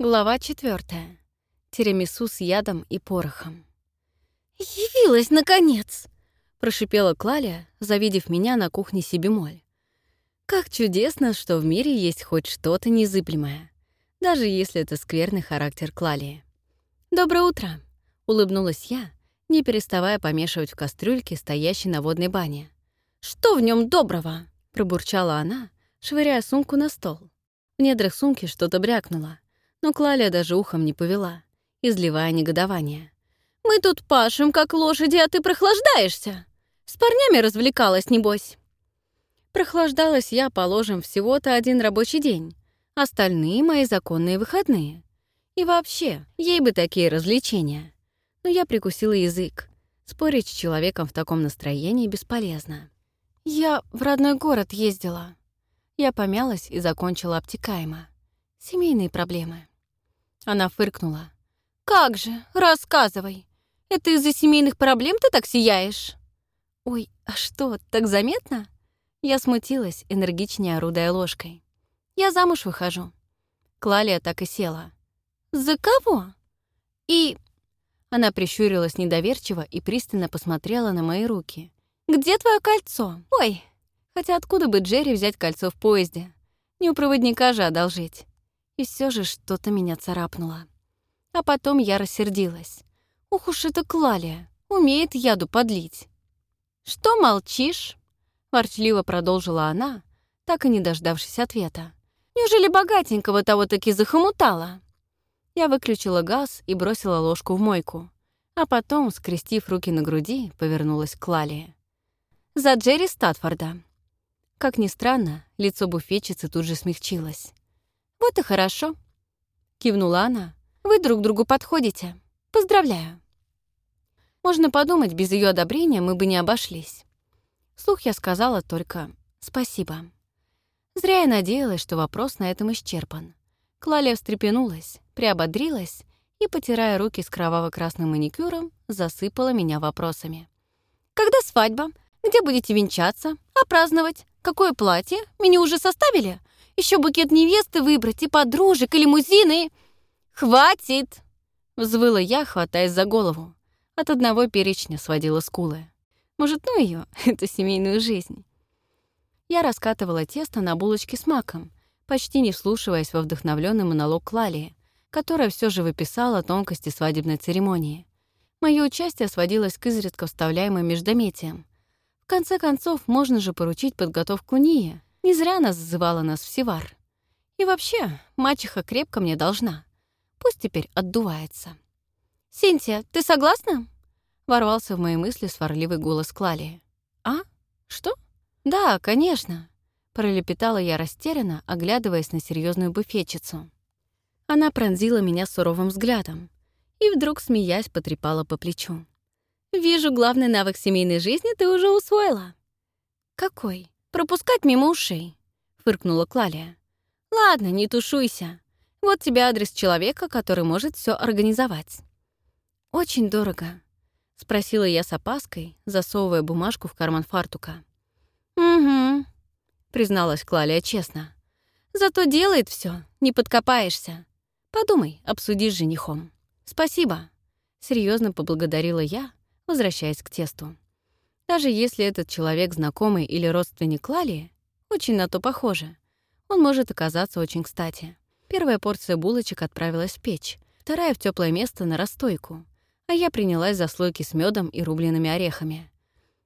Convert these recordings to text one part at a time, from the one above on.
Глава четвертая. Тирамису с ядом и порохом. «Явилась, наконец!» — прошипела Клаля, завидев меня на кухне Сибимоль. Как чудесно, что в мире есть хоть что-то незыблемое, даже если это скверный характер Клалии. «Доброе утро!» — улыбнулась я, не переставая помешивать в кастрюльке, стоящей на водной бане. «Что в нем доброго?» — пробурчала она, швыряя сумку на стол. В недрах сумки что-то брякнуло, но Клаля даже ухом не повела, изливая негодование. «Мы тут пашем, как лошади, а ты прохлаждаешься! С парнями развлекалась, небось!» Прохлаждалась я, положим, всего-то один рабочий день, остальные — мои законные выходные. И вообще, ей бы такие развлечения. Но я прикусила язык. Спорить с человеком в таком настроении бесполезно. Я в родной город ездила. Я помялась и закончила обтекаемо. Семейные проблемы. Она фыркнула. «Как же? Рассказывай. Это из-за семейных проблем ты так сияешь?» «Ой, а что, так заметно?» Я смутилась, энергичнее орудая ложкой. «Я замуж выхожу». Клалия так и села. «За кого?» «И...» Она прищурилась недоверчиво и пристально посмотрела на мои руки. «Где твое кольцо? Ой, хотя откуда бы Джерри взять кольцо в поезде? Не у проводника же одолжить. И все же что-то меня царапнуло. А потом я рассердилась. Ух уж это Клалия, умеет яду подлить. «Что молчишь?» — ворчливо продолжила она, так и не дождавшись ответа. «Неужели богатенького того таки захомутала?» Я выключила газ и бросила ложку в мойку, а потом, скрестив руки на груди, повернулась к Лалии. «За Джерри Статфорда». Как ни странно, лицо буфетчицы тут же смягчилось. «Вот и хорошо», — кивнула она. «Вы друг другу подходите. Поздравляю». Можно подумать, без ее одобрения мы бы не обошлись. Слух я сказала только «спасибо». Зря я надеялась, что вопрос на этом исчерпан. Клалия встрепенулась, приободрилась и, потирая руки с кроваво-красным маникюром, засыпала меня вопросами. «Когда свадьба? Где будете венчаться? А праздновать? Какое платье? Меню уже составили? Еще букет невесты выбрать, и подружек, и лимузины. Хватит!» Взвыла я, хватаясь за голову. От одного перечня сводила скулы. Может, ну ее, эту семейную жизнь. Я раскатывала тесто на булочке с маком, почти не вслушиваясь во вдохновленный монолог Клалии, которая все же выписала тонкости свадебной церемонии. Мое участие сводилось к изредка вставляемым междометиям. В конце концов, можно же поручить подготовку Нии, не зря она зазывала нас в Севар. И вообще, мачеха крепко мне должна. Пусть теперь отдувается. «Синтия, ты согласна?» Ворвался в мои мысли сварливый голос Клалии. «А? Что? Да, конечно!» Пролепетала я растерянно, оглядываясь на серьезную буфетчицу. Она пронзила меня суровым взглядом и вдруг, смеясь, потрепала по плечу. «Вижу, главный навык семейной жизни ты уже усвоила». «Какой?» Пропускать мимо ушей», — фыркнула Клалия. «Ладно, не тушуйся. Вот тебе адрес человека, который может все организовать». «Очень дорого», — спросила я с опаской, засовывая бумажку в карман фартука. «Угу», — призналась Клалия честно. «Зато делает все, не подкопаешься. Подумай, обсуди с женихом». «Спасибо», — серьезно поблагодарила я, возвращаясь к тесту. Даже если этот человек знакомый или родственник Лали, очень на то похоже, он может оказаться очень кстати. Первая порция булочек отправилась в печь, вторая — в теплое место на расстойку, а я принялась за слойки с медом и рубленными орехами.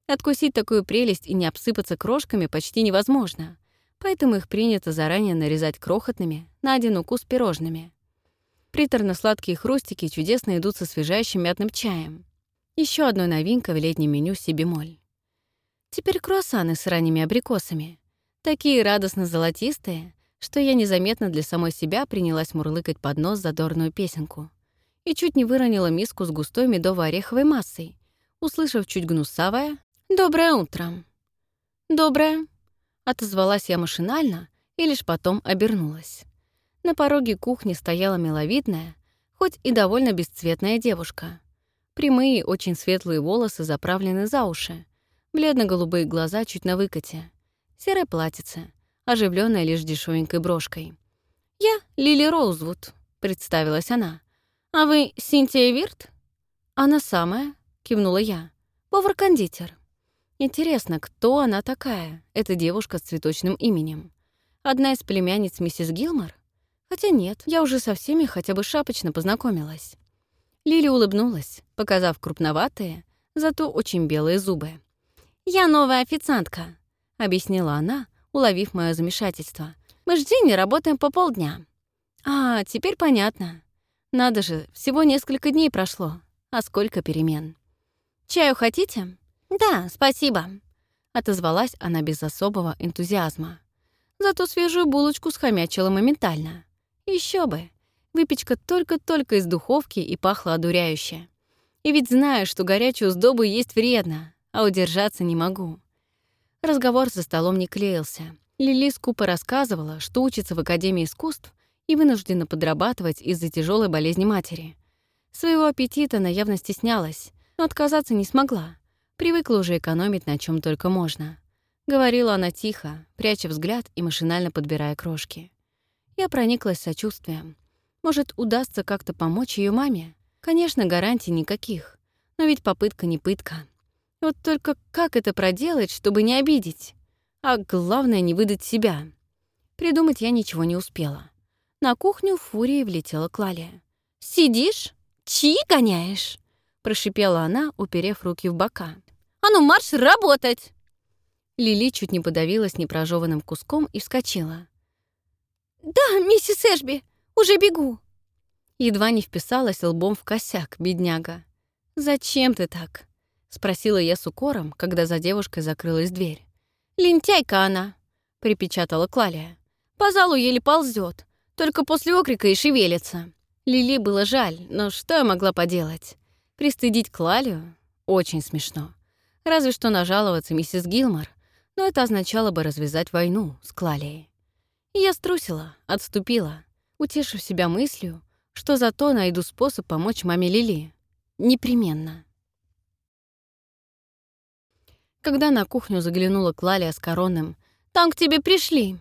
Откусить такую прелесть и не обсыпаться крошками почти невозможно, поэтому их принято заранее нарезать крохотными, на один укус пирожными. Приторно-сладкие хрустики чудесно идут со освежающим мятным чаем. Еще одной новинкой в летнем меню Сибимоль. Теперь круассаны с ранними абрикосами. Такие радостно-золотистые, что я незаметно для самой себя принялась мурлыкать под нос задорную песенку. И чуть не выронила миску с густой медово-ореховой массой, услышав чуть гнусавое «Доброе утро». «Доброе», — отозвалась я машинально и лишь потом обернулась. На пороге кухни стояла миловидная, хоть и довольно бесцветная девушка. Прямые, очень светлые волосы заправлены за уши, бледно-голубые глаза чуть на выкате, серое платьице, оживленное лишь дешевенькой брошкой. «Я Лили Роузвуд», представилась она. «А вы Синтия Вирт?» «Она самая», — кивнула я. «Повар-кондитер». Интересно, кто она такая, эта девушка с цветочным именем? Одна из племянниц миссис Гилмор? Хотя нет, я уже со всеми хотя бы шапочно познакомилась. Лили улыбнулась, показав крупноватые, зато очень белые зубы. «Я новая официантка», — объяснила она, уловив мое замешательство. «Мы с Джинни работаем по полдня». «А, теперь понятно. Надо же, всего несколько дней прошло. А сколько перемен». «Чаю хотите?» «Да, спасибо», — отозвалась она без особого энтузиазма. Зато свежую булочку схомячила моментально. Еще бы. Выпечка только-только из духовки и пахла одуряюще. И ведь знаю, что горячую сдобу есть вредно, а удержаться не могу. Разговор за столом не клеился. Лили скупо рассказывала, что учится в Академии искусств и вынуждена подрабатывать из-за тяжелой болезни матери. Своего аппетита она явно стеснялась, но отказаться не смогла. Привыкла уже экономить на чем только можно. Говорила она тихо, пряча взгляд и машинально подбирая крошки. Я прониклась сочувствием. Может, удастся как-то помочь ее маме? Конечно, гарантий никаких. Но ведь попытка не пытка. Вот только как это проделать, чтобы не обидеть? А главное, не выдать себя. Придумать я ничего не успела. На кухню в фурии влетела Клалия. «Сидишь? Чьи гоняешь?» — прошипела она, уперев руки в бока. «А ну, марш работать!» Лили чуть не подавилась непрожеванным куском и вскочила. «Да, миссис Эшби, уже бегу!» Едва не вписалась лбом в косяк, бедняга. «Зачем ты так?» — спросила я с укором, когда за девушкой закрылась дверь. «Лентяйка она!» — припечатала Клалия. «По залу еле ползет, только после окрика и шевелится». Лили было жаль, но что я могла поделать? Пристыдить Клалию? Очень смешно. Разве что нажаловаться миссис Гилмор, но это означало бы развязать войну с Клалией. Я струсила, отступила, утешив себя мыслью, что зато найду способ помочь маме Лили. Непременно. Когда на кухню заглянула Клалия с коронным «Там к тебе пришли!»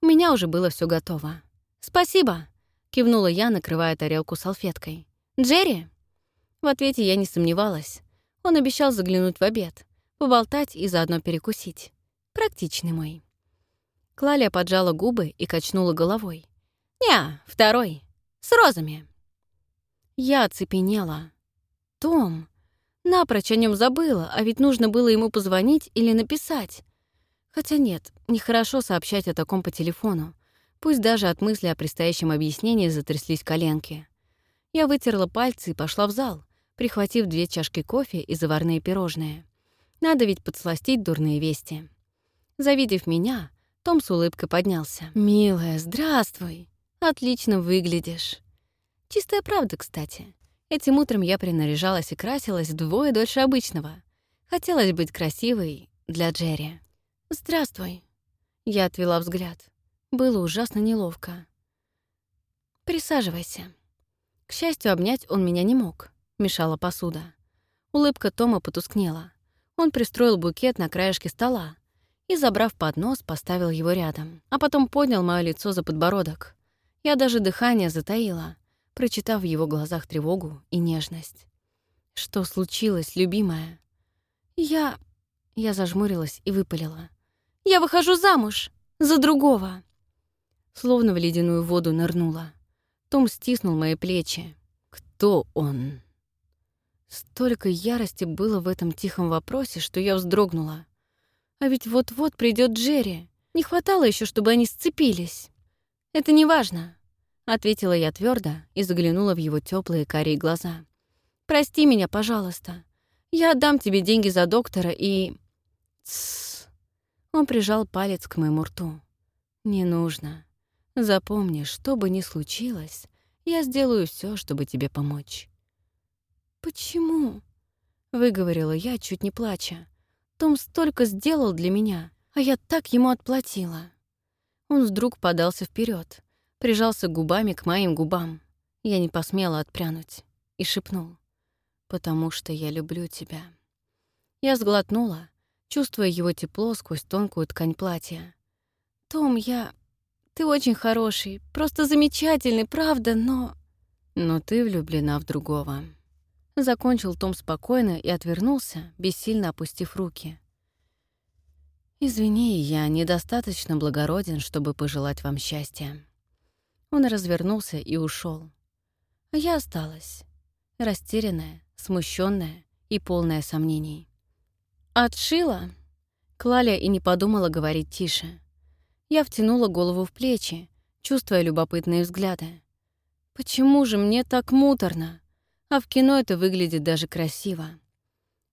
У меня уже было все готово. «Спасибо!» — кивнула я, накрывая тарелку салфеткой. «Джерри?» В ответе я не сомневалась. Он обещал заглянуть в обед, поболтать и заодно перекусить. Практичный мой. Клалия поджала губы и качнула головой. «Не, второй. С розами». Я оцепенела. «Том!» Напрочь о нем забыла, а ведь нужно было ему позвонить или написать. Хотя нет, нехорошо сообщать о таком по телефону. Пусть даже от мысли о предстоящем объяснении затряслись коленки. Я вытерла пальцы и пошла в зал, прихватив две чашки кофе и заварные пирожные. Надо ведь подсластить дурные вести. Завидев меня, том с улыбкой поднялся. «Милая, здравствуй! Отлично выглядишь!» Чистая правда, кстати. Этим утром я принаряжалась и красилась вдвое дольше обычного. Хотелось быть красивой для Джерри. «Здравствуй!» Я отвела взгляд. Было ужасно неловко. «Присаживайся». К счастью, обнять он меня не мог. Мешала посуда. Улыбка Тома потускнела. Он пристроил букет на краешке стола и, забрав поднос, поставил его рядом, а потом поднял мое лицо за подбородок. Я даже дыхание затаила — прочитав в его глазах тревогу и нежность. «Что случилось, любимая?» «Я...» Я зажмурилась и выпалила. «Я выхожу замуж! За другого!» Словно в ледяную воду нырнула. Том стиснул мои плечи. «Кто он?» Столько ярости было в этом тихом вопросе, что я вздрогнула. А ведь вот-вот придет Джерри. Не хватало еще, чтобы они сцепились. Это не важно. Ответила я твердо и заглянула в его теплые карие глаза. «Прости меня, пожалуйста. Я отдам тебе деньги за доктора и...» Тссс. Он прижал палец к моему рту. «Не нужно. Запомни, что бы ни случилось, я сделаю все, чтобы тебе помочь». «Почему?» — выговорила я, чуть не плача. «Том столько сделал для меня, а я так ему отплатила». Он вдруг подался вперед, прижался губами к моим губам. Я не посмела отпрянуть и шепнул. «Потому что я люблю тебя». Я сглотнула, чувствуя его тепло сквозь тонкую ткань платья. «Том, я... Ты очень хороший, просто замечательный, правда, но...» Но ты влюблена в другого. Закончил Том спокойно и отвернулся, бессильно опустив руки. «Извини, я недостаточно благороден, чтобы пожелать вам счастья». Он развернулся и ушел. А я осталась, растерянная, смущенная и полная сомнений. «Отшила?» Клаля и не подумала говорить тише. Я втянула голову в плечи, чувствуя любопытные взгляды. «Почему же мне так муторно?» А в кино это выглядит даже красиво.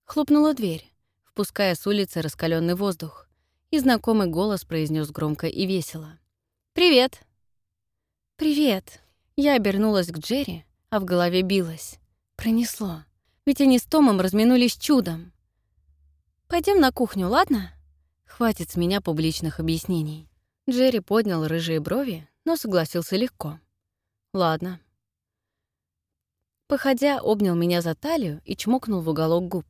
Хлопнула дверь, впуская с улицы раскаленный воздух, и знакомый голос произнес громко и весело. «Привет!» «Привет!» Я обернулась к Джерри, а в голове билась. Пронесло. Ведь они с Томом разминулись чудом. Пойдем на кухню, ладно?» Хватит с меня публичных объяснений. Джерри поднял рыжие брови, но согласился легко. «Ладно». Походя, обнял меня за талию и чмокнул в уголок губ.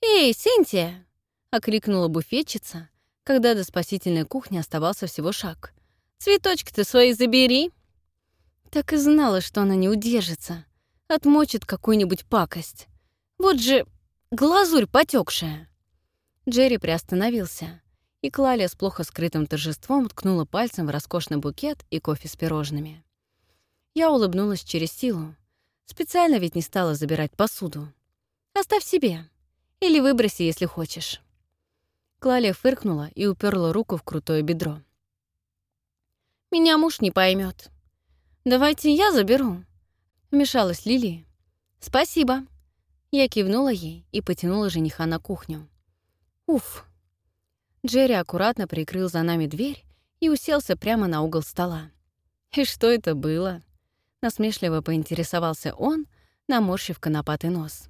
«Эй, Синтия!» — окликнула буфетчица, когда до спасительной кухни оставался всего шаг. «Цветочки ты свои забери!» Так и знала, что она не удержится. Отмочит какую-нибудь пакость. Вот же глазурь потекшая. Джерри приостановился, и Клаля с плохо скрытым торжеством ткнула пальцем в роскошный букет и кофе с пирожными. Я улыбнулась через силу, Специально ведь не стала забирать посуду. Оставь себе. Или выброси, если хочешь. Клалия фыркнула и уперла руку в крутое бедро. «Меня муж не поймет. Давайте я заберу», — вмешалась Лили. «Спасибо». Я кивнула ей и потянула жениха на кухню. «Уф». Джерри аккуратно прикрыл за нами дверь и уселся прямо на угол стола. И что это было? Насмешливо поинтересовался он, наморщив конопатый нос.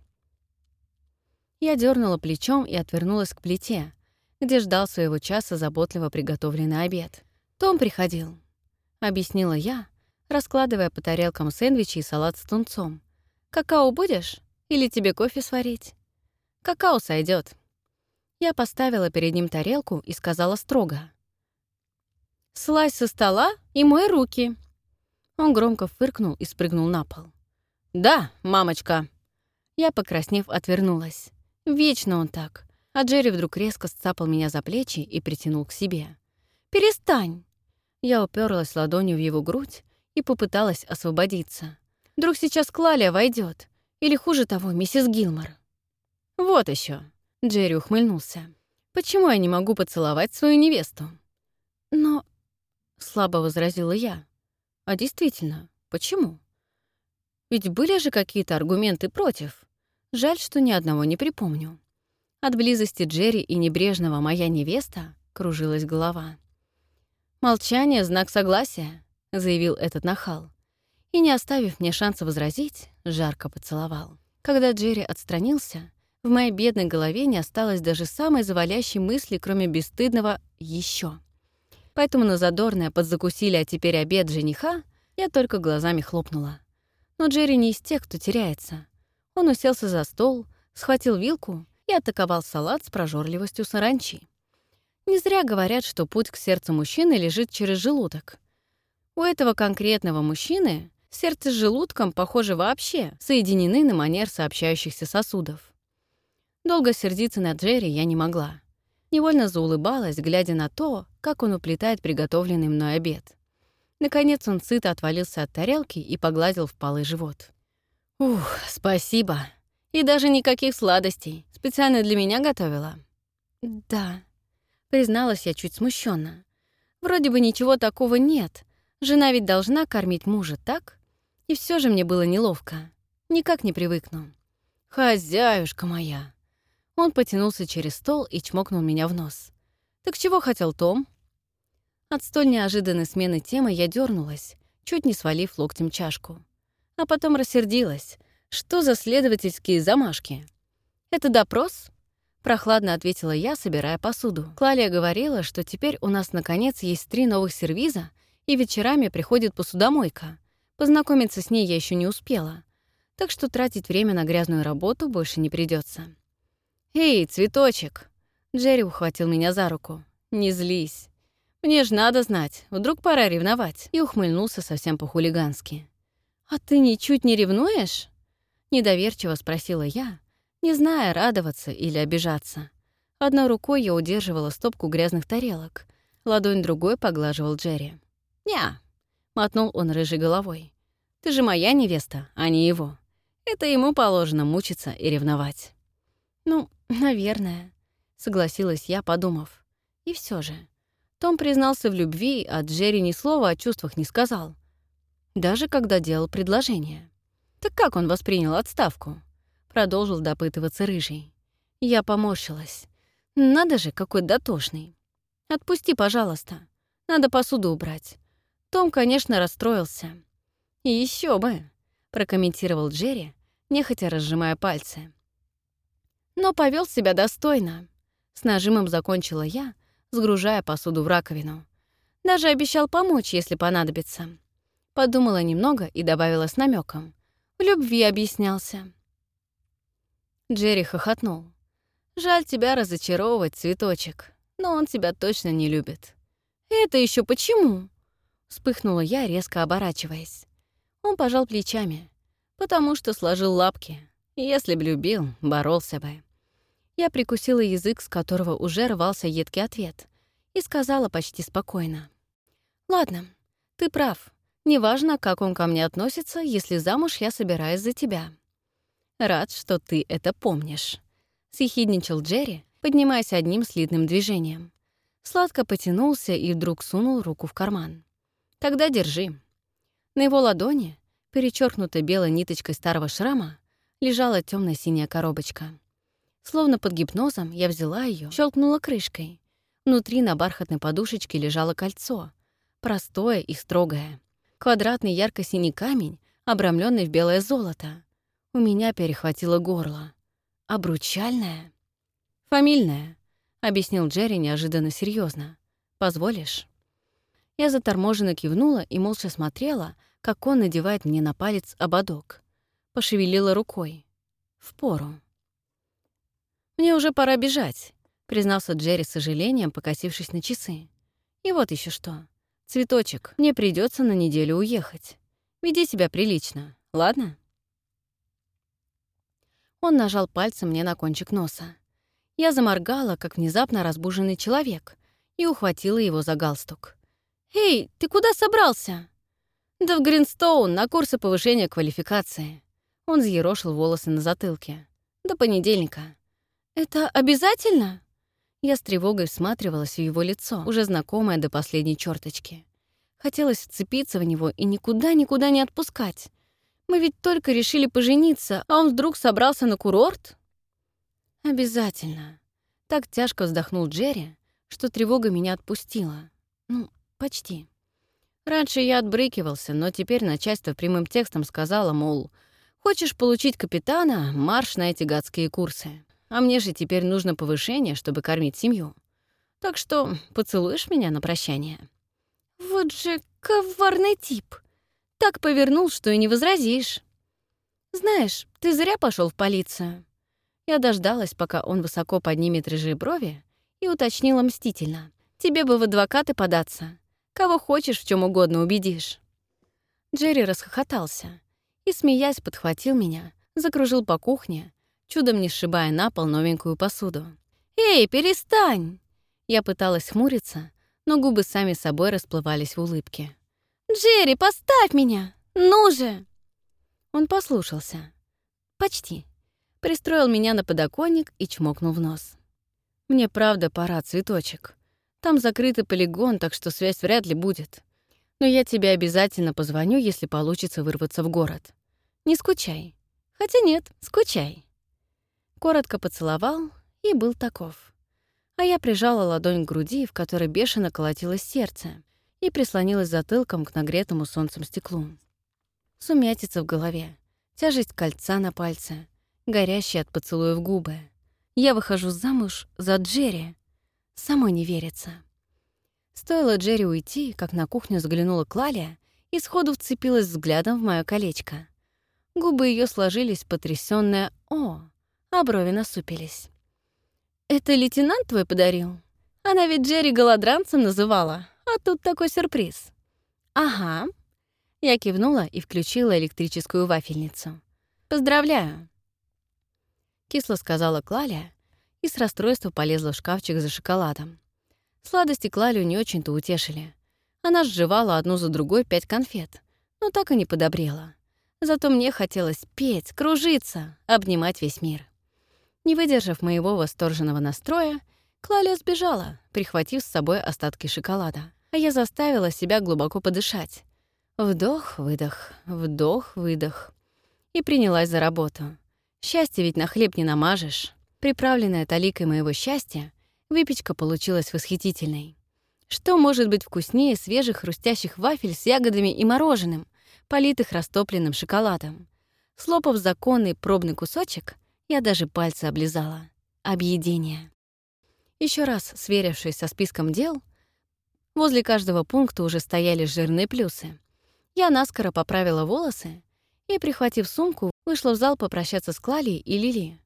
Я дернула плечом и отвернулась к плите, где ждал своего часа заботливо приготовленный обед. «Том приходил», — объяснила я, раскладывая по тарелкам сэндвичи и салат с тунцом. «Какао будешь? Или тебе кофе сварить?» «Какао сойдет. Я поставила перед ним тарелку и сказала строго. «Слазь со стола и мой руки!» Он громко фыркнул и спрыгнул на пол. «Да, мамочка!» Я, покраснев, отвернулась. Вечно он так. А Джерри вдруг резко сцапал меня за плечи и притянул к себе. «Перестань!» Я уперлась ладонью в его грудь и попыталась освободиться. Вдруг сейчас Клалия войдет, Или, хуже того, миссис Гилмор. «Вот еще. Джерри ухмыльнулся. «Почему я не могу поцеловать свою невесту?» «Но...» — слабо возразила я. А действительно, почему? Ведь были же какие-то аргументы против. Жаль, что ни одного не припомню. От близости Джерри и небрежного «моя невеста» кружилась голова. «Молчание — знак согласия», — заявил этот нахал. И, не оставив мне шанса возразить, жарко поцеловал. Когда Джерри отстранился, в моей бедной голове не осталось даже самой завалящей мысли, кроме бесстыдного «еще». Поэтому на задорное подзакусили, а теперь обед жениха, я только глазами хлопнула. Но Джерри не из тех, кто теряется. Он уселся за стол, схватил вилку и атаковал салат с прожорливостью саранчи. Не зря говорят, что путь к сердцу мужчины лежит через желудок. У этого конкретного мужчины сердце с желудком, похоже, вообще соединены на манер сообщающихся сосудов. Долго сердиться на Джерри я не могла. Невольно заулыбалась, глядя на то, как он уплетает приготовленный мной обед. Наконец он сыто отвалился от тарелки и погладил впалый живот. «Ух, спасибо. И даже никаких сладостей. Специально для меня готовила?» «Да», — призналась я чуть смущенно. «Вроде бы ничего такого нет. Жена ведь должна кормить мужа, так? И все же мне было неловко. Никак не привыкну». «Хозяюшка моя!» Он потянулся через стол и чмокнул меня в нос. «Так чего хотел Том?» От столь неожиданной смены темы я дернулась, чуть не свалив локтем чашку. А потом рассердилась. Что за следовательские замашки? «Это допрос?» Прохладно ответила я, собирая посуду. Клалия говорила, что теперь у нас, наконец, есть три новых сервиза, и вечерами приходит посудомойка. Познакомиться с ней я еще не успела. Так что тратить время на грязную работу больше не придется. «Эй, цветочек!» Джерри ухватил меня за руку. «Не злись. Мне ж надо знать, вдруг пора ревновать». И ухмыльнулся совсем по-хулигански. «А ты ничуть не ревнуешь?» — недоверчиво спросила я, не зная, радоваться или обижаться. Одной рукой я удерживала стопку грязных тарелок, ладонь другой поглаживал Джерри. «Ня», — мотнул он рыжей головой. «Ты же моя невеста, а не его. Это ему положено мучиться и ревновать». «Ну, наверное», — согласилась я, подумав. И все же. Том признался в любви, а Джерри ни слова о чувствах не сказал. Даже когда делал предложение. Так как он воспринял отставку? Продолжил допытываться Рыжий. Я поморщилась. Надо же, какой дотошный. Отпусти, пожалуйста. Надо посуду убрать. Том, конечно, расстроился. И еще бы, прокомментировал Джерри, нехотя разжимая пальцы. Но повел себя достойно. С нажимом закончила я, сгружая посуду в раковину. Даже обещал помочь, если понадобится. Подумала немного и добавила с намеком. В любви объяснялся. Джерри хохотнул. «Жаль тебя разочаровывать, цветочек, но он тебя точно не любит». «Это еще почему?» Вспыхнула я, резко оборачиваясь. Он пожал плечами, потому что сложил лапки. Если б любил, боролся бы. Я прикусила язык, с которого уже рвался едкий ответ, и сказала почти спокойно. «Ладно, ты прав. Неважно, как он ко мне относится, если замуж я собираюсь за тебя. Рад, что ты это помнишь», — съехидничал Джерри, поднимаясь одним слитным движением. Сладко потянулся и вдруг сунул руку в карман. «Тогда держи». На его ладони, перечеркнутой белой ниточкой старого шрама, лежала темно синяя коробочка. Словно под гипнозом я взяла ее, щелкнула крышкой. Внутри на бархатной подушечке лежало кольцо, простое и строгое. Квадратный ярко-синий камень, обрамленный в белое золото. У меня перехватило горло. Обручальное? Фамильное, объяснил Джерри неожиданно серьезно. Позволишь? Я заторможенно кивнула и молча смотрела, как он надевает мне на палец ободок. Пошевелила рукой. Впору. «Мне уже пора бежать», — признался Джерри с сожалением, покосившись на часы. «И вот еще что. Цветочек, мне придется на неделю уехать. Веди себя прилично, ладно?» Он нажал пальцем мне на кончик носа. Я заморгала, как внезапно разбуженный человек, и ухватила его за галстук. «Эй, ты куда собрался?» «Да в Гринстоун, на курсы повышения квалификации». Он взъерошил волосы на затылке. «До понедельника». «Это обязательно?» Я с тревогой всматривалась в его лицо, уже знакомое до последней черточки. Хотелось вцепиться в него и никуда-никуда не отпускать. Мы ведь только решили пожениться, а он вдруг собрался на курорт? «Обязательно». Так тяжко вздохнул Джерри, что тревога меня отпустила. Ну, почти. Раньше я отбрыкивался, но теперь начальство прямым текстом сказала, мол, «Хочешь получить капитана — марш на эти гадские курсы». А мне же теперь нужно повышение, чтобы кормить семью. Так что поцелуешь меня на прощание?» «Вот же коварный тип. Так повернул, что и не возразишь. Знаешь, ты зря пошел в полицию». Я дождалась, пока он высоко поднимет рыжие брови, и уточнила мстительно. «Тебе бы в адвокаты податься. Кого хочешь, в чем угодно убедишь». Джерри расхохотался и, смеясь, подхватил меня, закружил по кухне, чудом не сшибая на пол новенькую посуду. «Эй, перестань!» Я пыталась хмуриться, но губы сами собой расплывались в улыбке. «Джерри, поставь меня! Ну же!» Он послушался. Почти. Пристроил меня на подоконник и чмокнул в нос. «Мне правда пора, цветочек. Там закрытый полигон, так что связь вряд ли будет. Но я тебе обязательно позвоню, если получится вырваться в город. Не скучай. Хотя нет, скучай» коротко поцеловал и был таков. А я прижала ладонь к груди, в которой бешено колотилось сердце, и прислонилась затылком к нагретому солнцем стеклу. Сумятица в голове, тяжесть кольца на пальце, горящие от поцелуев губы. Я выхожу замуж за Джерри. Самой не верится. Стоило Джерри уйти, как на кухню заглянула Клалия и сходу вцепилась взглядом в мое колечко. Губы ее сложились потрясённое «О!» А брови насупились. «Это лейтенант твой подарил? Она ведь Джерри голодранцем называла, а тут такой сюрприз». «Ага». Я кивнула и включила электрическую вафельницу. «Поздравляю!» Кисло сказала Клаля и с расстройства полезла в шкафчик за шоколадом. Сладости Клалю не очень-то утешили. Она сживала одну за другой пять конфет, но так и не подобрела. Зато мне хотелось петь, кружиться, обнимать весь мир. Не выдержав моего восторженного настроя, Клаля сбежала, прихватив с собой остатки шоколада, а я заставила себя глубоко подышать. Вдох-выдох, вдох-выдох. И принялась за работу. Счастье ведь на хлеб не намажешь. Приправленная таликой моего счастья, выпечка получилась восхитительной. Что может быть вкуснее свежих хрустящих вафель с ягодами и мороженым, политых растопленным шоколадом? Слопав законный пробный кусочек, я даже пальцы облизала. Объедение. Еще раз сверившись со списком дел, возле каждого пункта уже стояли жирные плюсы. Я наскоро поправила волосы и, прихватив сумку, вышла в зал попрощаться с Клалей и Лили.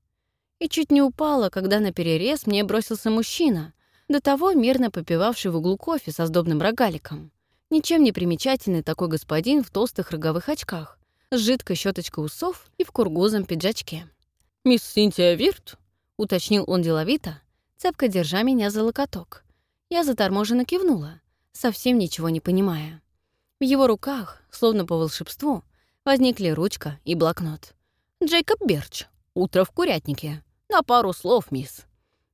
И чуть не упала, когда на перерез мне бросился мужчина, до того мирно попивавший в углу кофе со сдобным рогаликом. Ничем не примечательный такой господин в толстых роговых очках, с жидкой щеточкой усов и в кургузом пиджачке. «Мисс Синтия Вирт?» — уточнил он деловито, цепко держа меня за локоток. Я заторможенно кивнула, совсем ничего не понимая. В его руках, словно по волшебству, возникли ручка и блокнот. «Джейкоб Берч. Утро в курятнике. На пару слов, мисс».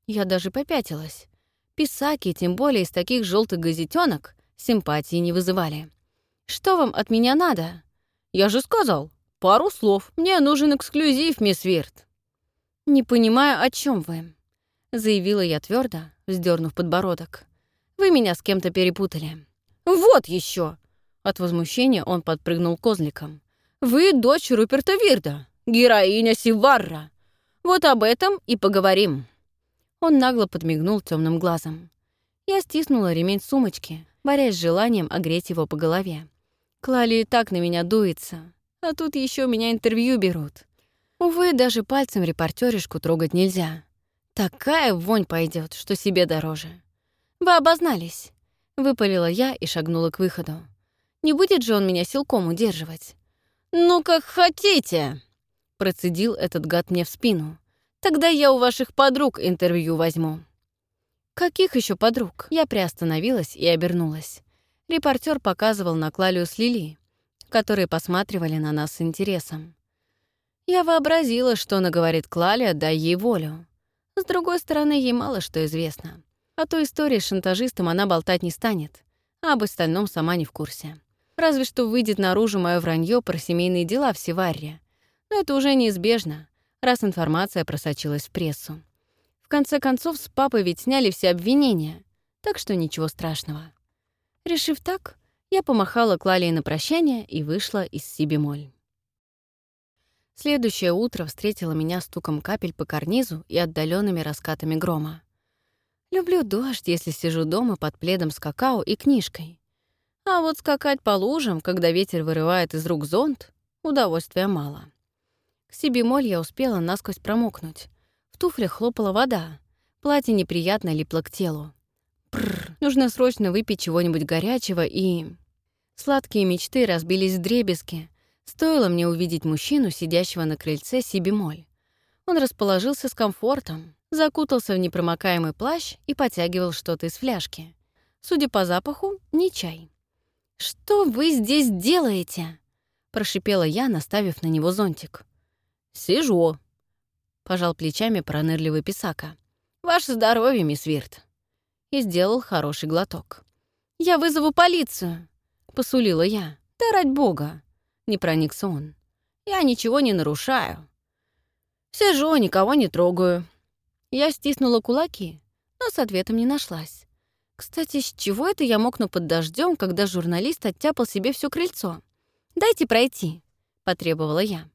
Я даже попятилась. Писаки, тем более из таких желтых газетенок, симпатии не вызывали. «Что вам от меня надо?» «Я же сказал. Пару слов. Мне нужен эксклюзив, мисс Вирт». «Не понимаю, о чем вы», — заявила я твердо, вздернув подбородок. «Вы меня с кем-то перепутали». «Вот еще! От возмущения он подпрыгнул козликом. «Вы дочь Руперта Вирда, героиня Сиварра. Вот об этом и поговорим». Он нагло подмигнул темным глазом. Я стиснула ремень сумочки, борясь с желанием огреть его по голове. Клали и так на меня дуется, а тут еще меня интервью берут. Увы, даже пальцем репортеришку трогать нельзя. Такая вонь пойдет, что себе дороже. Вы обознались. Выпалила я и шагнула к выходу. Не будет же он меня силком удерживать. «Ну, как хотите», — процедил этот гад мне в спину. «Тогда я у ваших подруг интервью возьму». «Каких еще подруг?» Я приостановилась и обернулась. Репортер показывал на Клалию с Лили, которые посматривали на нас с интересом. Я вообразила, что она говорит Клале, дай ей волю. С другой стороны, ей мало что известно. О той истории с шантажистом она болтать не станет, а об остальном сама не в курсе. Разве что выйдет наружу мое вранье про семейные дела в Севарре. Но это уже неизбежно, раз информация просочилась в прессу. В конце концов, с папой ведь сняли все обвинения, так что ничего страшного. Решив так, я помахала Клалии на прощание и вышла из Сибимоль. Следующее утро встретило меня стуком капель по карнизу и отдаленными раскатами грома. Люблю дождь, если сижу дома под пледом с какао и книжкой. А вот скакать по лужам, когда ветер вырывает из рук зонт, удовольствия мало. К себе моль я успела насквозь промокнуть. В туфлях хлопала вода. Платье неприятно липло к телу. Прррр, нужно срочно выпить чего-нибудь горячего и... Сладкие мечты разбились в дребезги, Стоило мне увидеть мужчину, сидящего на крыльце Сибимоль. Он расположился с комфортом, закутался в непромокаемый плащ и потягивал что-то из фляжки. Судя по запаху, не чай. «Что вы здесь делаете?» — прошипела я, наставив на него зонтик. «Сижу», — пожал плечами пронырливый писака. «Ваше здоровье, мисс Вирт». И сделал хороший глоток. «Я вызову полицию», — посулила я. «Да ради бога, не проникся он. «Я ничего не нарушаю. Сижу, никого не трогаю». Я стиснула кулаки, но с ответом не нашлась. Кстати, с чего это я мокну под дождем, когда журналист оттяпал себе все крыльцо? «Дайте пройти», — потребовала я.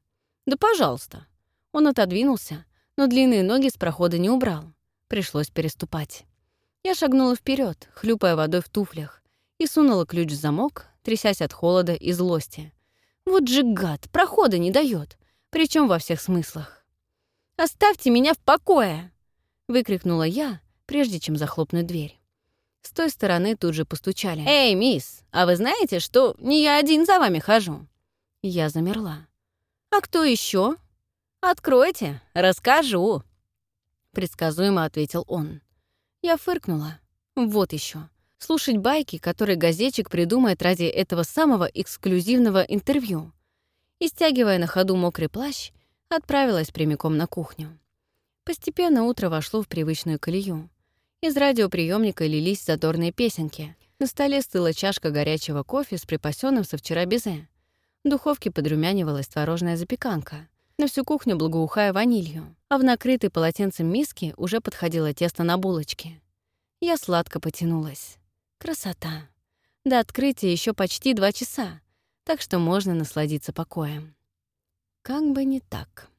«Да пожалуйста». Он отодвинулся, но длинные ноги с прохода не убрал. Пришлось переступать. Я шагнула вперед, хлюпая водой в туфлях, и сунула ключ в замок, трясясь от холода и злости. Вот же гад, прохода не дает, причем во всех смыслах. «Оставьте меня в покое!» — выкрикнула я, прежде чем захлопнуть дверь. С той стороны тут же постучали. «Эй, мисс, а вы знаете, что не я один за вами хожу?» Я замерла. «А кто еще? «Откройте, расскажу», — предсказуемо ответил он. Я фыркнула. Вот еще. Слушать байки, которые газетчик придумает ради этого самого эксклюзивного интервью. И, стягивая на ходу мокрый плащ, отправилась прямиком на кухню. Постепенно утро вошло в привычную колею. Из радиоприемника лились задорные песенки. На столе стыла чашка горячего кофе с припасенным со вчера безе. В духовке подрумянивалась творожная запеканка. На всю кухню благоухая ванилью, а в накрытой полотенцем миске уже подходило тесто на булочке. Я сладко потянулась. Красота. До открытия еще почти два часа, так что можно насладиться покоем. Как бы не так.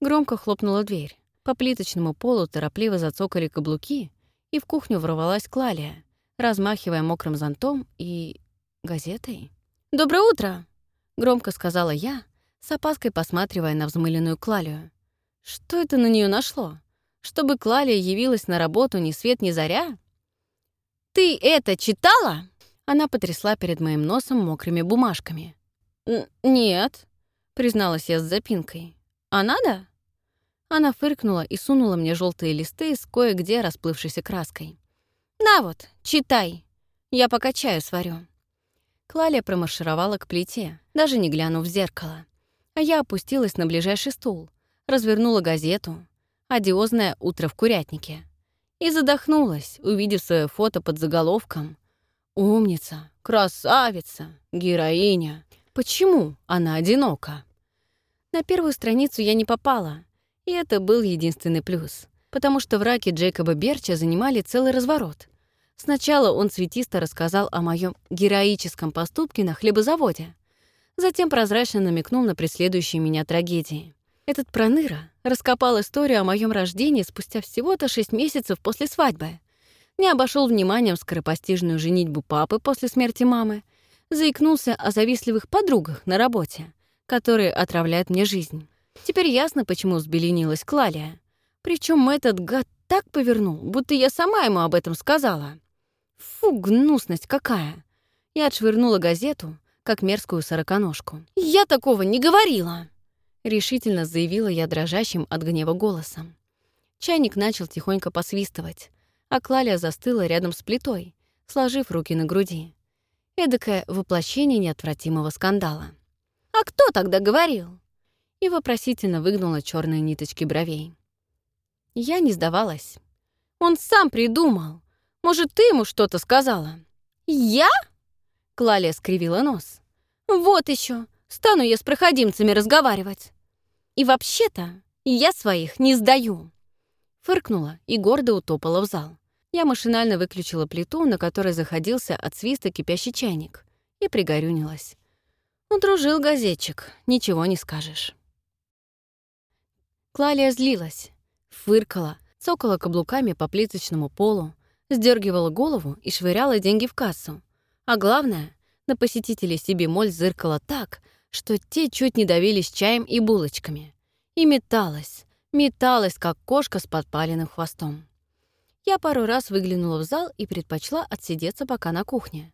Громко хлопнула дверь. По плиточному полу торопливо зацокали каблуки, и в кухню ворвалась Клалия, размахивая мокрым зонтом и... газетой. «Доброе утро!» — громко сказала я, с опаской посматривая на взмыленную Клалию. Что это на нее нашло? Чтобы Клалия явилась на работу ни свет ни заря? «Ты это читала?» Она потрясла перед моим носом мокрыми бумажками. «Нет», — призналась я с запинкой. «А надо?» Она фыркнула и сунула мне желтые листы с кое-где расплывшейся краской. «На вот, читай. Я пока чаю сварю». Клалия промаршировала к плите, даже не глянув в зеркало. А я опустилась на ближайший стул, развернула газету «Одиозное утро в курятнике» и задохнулась, увидев свое фото под заголовком «Умница, красавица, героиня. Почему она одинока?» На первую страницу я не попала, и это был единственный плюс, потому что враки Джейкоба Берча занимали целый разворот. Сначала он цветисто рассказал о моем героическом поступке на хлебозаводе, затем прозрачно намекнул на преследующие меня трагедии. Этот проныра раскопал историю о моем рождении спустя всего-то шесть месяцев после свадьбы, не обошел вниманием скоропостижную женитьбу папы после смерти мамы, заикнулся о завистливых подругах на работе, которые отравляют мне жизнь. Теперь ясно, почему взбеленилась Клалия. Причем этот гад так повернул, будто я сама ему об этом сказала. Фу, гнусность какая! Я отшвырнула газету, как мерзкую сороконожку. «Я такого не говорила!» Решительно заявила я дрожащим от гнева голосом. Чайник начал тихонько посвистывать, а Клаля застыла рядом с плитой, сложив руки на груди. Эдакое воплощение неотвратимого скандала. «А кто тогда говорил?» И вопросительно выгнула черные ниточки бровей. Я не сдавалась. «Он сам придумал. Может, ты ему что-то сказала?» «Я?» Клалия скривила нос. «Вот еще, стану я с проходимцами разговаривать. И вообще-то я своих не сдаю». Фыркнула и гордо утопала в зал. Я машинально выключила плиту, на которой заходился от свиста кипящий чайник, и пригорюнилась. Удружил газетчик, ничего не скажешь. Клалия злилась, фыркала, цокала каблуками по плиточному полу, сдергивала голову и швыряла деньги в кассу, а главное, на посетителей себе моль зыркала так, что те чуть не давились чаем и булочками. И металась, металась, как кошка с подпаленным хвостом. Я пару раз выглянула в зал и предпочла отсидеться пока на кухне.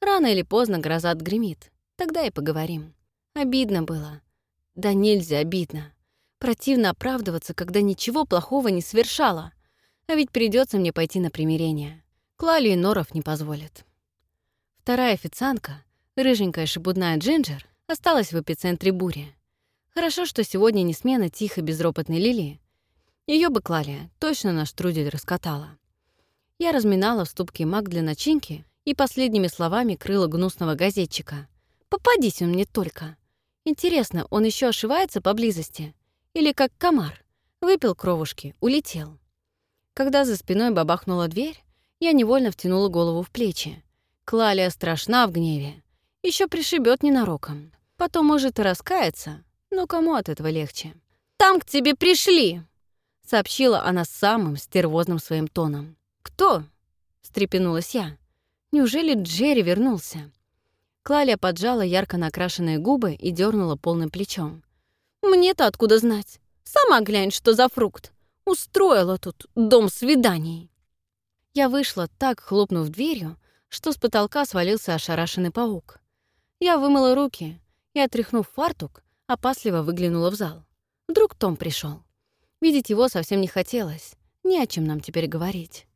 Рано или поздно гроза отгремит. Тогда и поговорим. Обидно было. Да нельзя обидно. Противно оправдываться, когда ничего плохого не совершала. А ведь придется мне пойти на примирение. Клали и Норов не позволят. Вторая официантка, рыженькая шебудная Джинджер, осталась в эпицентре бури. Хорошо, что сегодня не смена тихо безропотной Лили. Ее бы Клалия точно наш трудель раскатала. Я разминала в ступке мак для начинки и последними словами крыла гнусного газетчика. «Попадись он мне только!» Интересно, он еще ошивается поблизости? Или как комар? Выпил кровушки, улетел. Когда за спиной бабахнула дверь, я невольно втянула голову в плечи. Клалия страшна в гневе. Еще пришибет ненароком. Потом может и раскаяться, но кому от этого легче? «Там к тебе пришли!» — сообщила она самым стервозным своим тоном. «Кто?» — встрепенулась я. «Неужели Джерри вернулся?» Клалия поджала ярко накрашенные губы и дернула полным плечом. «Мне-то откуда знать? Сама глянь, что за фрукт. Устроила тут дом свиданий». Я вышла, так хлопнув дверью, что с потолка свалился ошарашенный паук. Я вымыла руки и, отряхнув фартук, опасливо выглянула в зал. Вдруг Том пришел. Видеть его совсем не хотелось, ни о чем нам теперь говорить.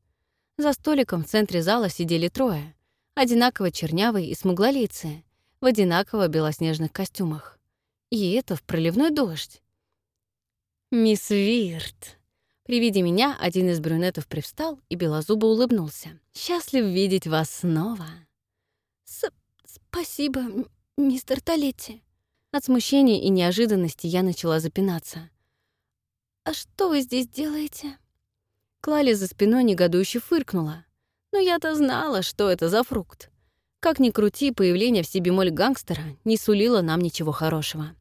За столиком в центре зала сидели трое, одинаково чернявые и смуглолицые, в одинаково белоснежных костюмах. И это в проливной дождь. «Мисс Вирт!» При виде меня один из брюнетов привстал и белозубо улыбнулся. «Счастлив видеть вас снова!» «Спасибо, мистер Толетти». От смущения и неожиданности я начала запинаться. «А что вы здесь делаете?» Клали за спиной негодующе фыркнула. Но я-то знала, что это за фрукт. Как ни крути, появление в себе моль гангстера не сулило нам ничего хорошего.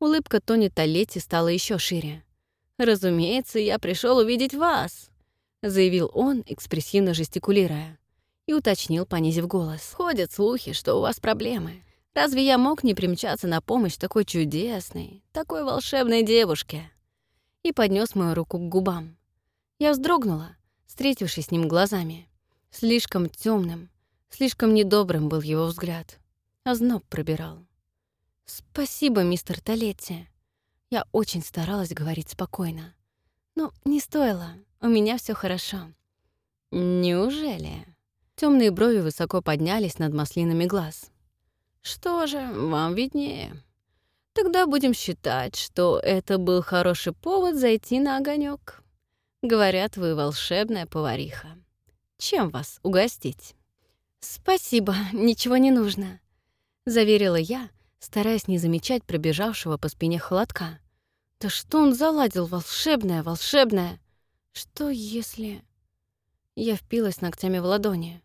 Улыбка Тони Толетти стала еще шире. «Разумеется, я пришел увидеть вас», — заявил он, экспрессивно жестикулируя. И уточнил, понизив голос. «Ходят слухи, что у вас проблемы. Разве я мог не примчаться на помощь такой чудесной, такой волшебной девушке?» И поднес мою руку к губам. Я вздрогнула, встретившись с ним глазами. Слишком темным, слишком недобрым был его взгляд. А зноб пробирал. «Спасибо, мистер Толетти». Я очень старалась говорить спокойно. Но не стоило, у меня все хорошо. «Неужели?» Темные брови высоко поднялись над маслинами глаз. «Что же, вам виднее. Тогда будем считать, что это был хороший повод зайти на огонек. Говорят, вы волшебная повариха. Чем вас угостить?» «Спасибо, ничего не нужно», — заверила я, стараясь не замечать пробежавшего по спине холодка. «Да что он заладил, волшебное, волшебное! Что если...» Я впилась ногтями в ладони.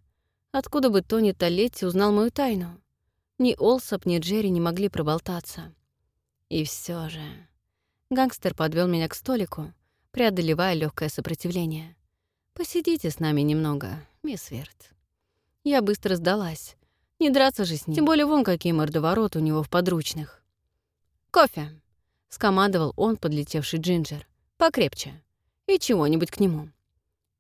Откуда бы Тони Толетти узнал мою тайну? Ни Олсоп, ни Джерри не могли проболтаться. И все же... Гангстер подвел меня к столику, преодолевая легкое сопротивление. «Посидите с нами немного, мисс Верт». Я быстро сдалась. Не драться же с ним. Тем более вон какие мордовороты у него в подручных. «Кофе!» — скомандовал он, подлетевший Джинджер. «Покрепче. И чего-нибудь к нему».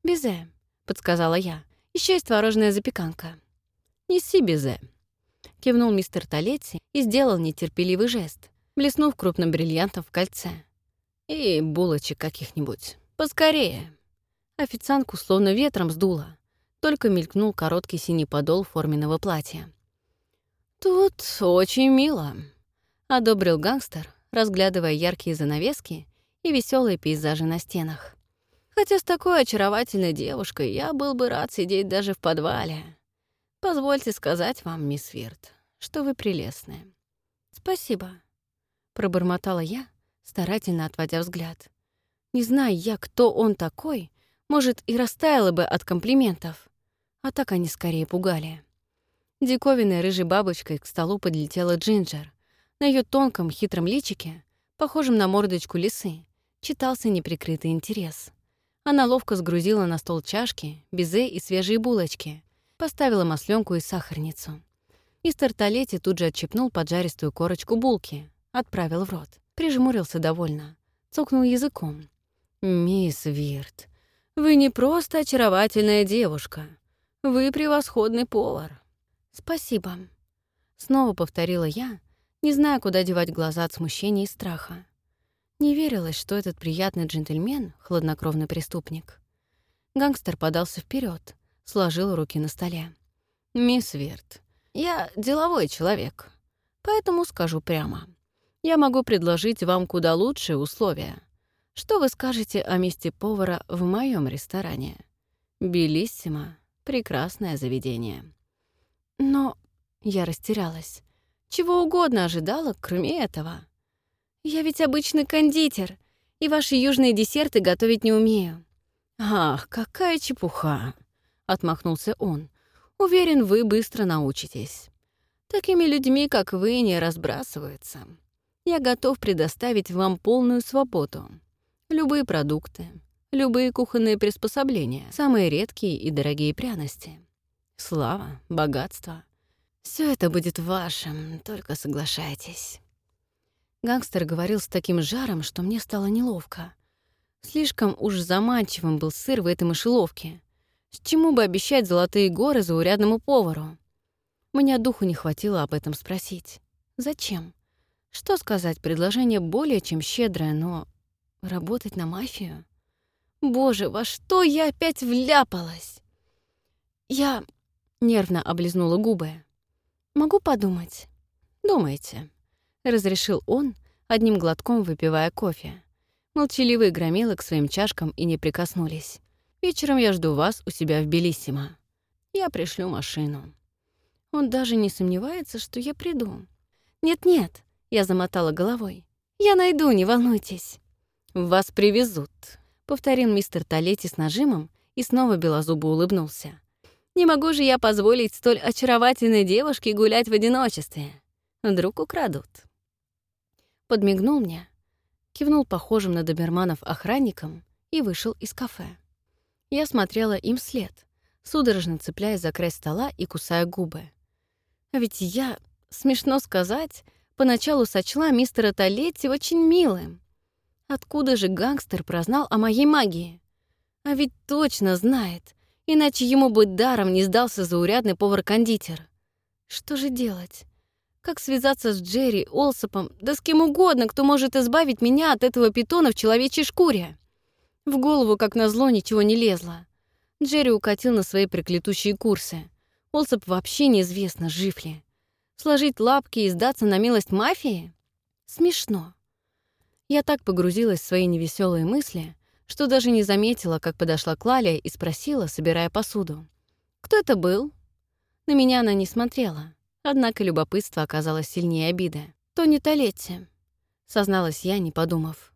«Безе», — подсказала я. Еще есть творожная запеканка». «Неси безе», — кивнул мистер Толетти и сделал нетерпеливый жест, блеснув крупным бриллиантом в кольце. «И булочек каких-нибудь. Поскорее». Официантку словно ветром сдуло только мелькнул короткий синий подол форменного платья. «Тут очень мило», — одобрил гангстер, разглядывая яркие занавески и веселые пейзажи на стенах. «Хотя с такой очаровательной девушкой я был бы рад сидеть даже в подвале. Позвольте сказать вам, мисс Вирт, что вы прелестная». «Спасибо», — пробормотала я, старательно отводя взгляд. Не зная я, кто он такой, может, и растаяла бы от комплиментов а так они скорее пугали. Диковинной рыжей бабочкой к столу подлетела Джинджер. На ее тонком, хитром личике, похожем на мордочку лисы, читался неприкрытый интерес. Она ловко сгрузила на стол чашки, безе и свежие булочки, поставила масленку и сахарницу. Из тарталети тут же отщепнул поджаристую корочку булки, отправил в рот. Прижмурился довольно, цокнул языком. «Мисс Вирт, вы не просто очаровательная девушка. Вы превосходный повар. Спасибо. Снова повторила я, не зная, куда девать глаза от смущения и страха. Не верилось, что этот приятный джентльмен — хладнокровный преступник. Гангстер подался вперед, сложил руки на столе. «Мисс Верт, я деловой человек, поэтому скажу прямо. Я могу предложить вам куда лучшие условия. Что вы скажете о месте повара в моем ресторане? Белиссимо, Прекрасное заведение. Но я растерялась. Чего угодно ожидала, кроме этого. Я ведь обычный кондитер, и ваши южные десерты готовить не умею. «Ах, какая чепуха!» — отмахнулся он. «Уверен, вы быстро научитесь. Такими людьми, как вы, не разбрасываются. Я готов предоставить вам полную свободу. Любые продукты, любые кухонные приспособления, самые редкие и дорогие пряности. Слава, богатство. Все это будет вашим, только соглашайтесь. Гангстер говорил с таким жаром, что мне стало неловко. Слишком уж заманчивым был сыр в этой мышеловке. С чему бы обещать золотые горы заурядному повару? Мне духу не хватило об этом спросить. Зачем? Что сказать, предложение более чем щедрое, но работать на мафию? Боже, во что я опять вляпалась? Я нервно облизнула губы. Могу подумать? Думайте, разрешил он, одним глотком выпивая кофе. Молчаливые громилы к своим чашкам и не прикоснулись. Вечером я жду вас у себя в Белиссимо. Я пришлю машину. Он даже не сомневается, что я приду. «Нет-нет», — я замотала головой. «Я найду, не волнуйтесь». «Вас привезут», — повторил мистер Толетти с нажимом и снова белозубо улыбнулся. «Не могу же я позволить столь очаровательной девушке гулять в одиночестве. Вдруг украдут». Подмигнул мне, кивнул похожим на доберманов охранникам и вышел из кафе. Я смотрела им след, судорожно цепляясь за край стола и кусая губы. А ведь я, смешно сказать, поначалу сочла мистера Толетти очень милым. Откуда же гангстер прознал о моей магии? А ведь точно знает, иначе ему бы даром не сдался заурядный повар-кондитер. Что же делать? Как связаться с Джерри, Олсопом, да с кем угодно, кто может избавить меня от этого питона в человечьей шкуре? В голову, как назло, ничего не лезло. Джерри укатил на свои приклетущие курсы. Олсоп вообще неизвестно, жив ли. Сложить лапки и сдаться на милость мафии? Смешно. Я так погрузилась в свои невеселые мысли, что даже не заметила, как подошла Клалия и спросила, собирая посуду. «Кто это был?» На меня она не смотрела, однако любопытство оказалось сильнее обиды. «Тони Толетти», — созналась я, не подумав.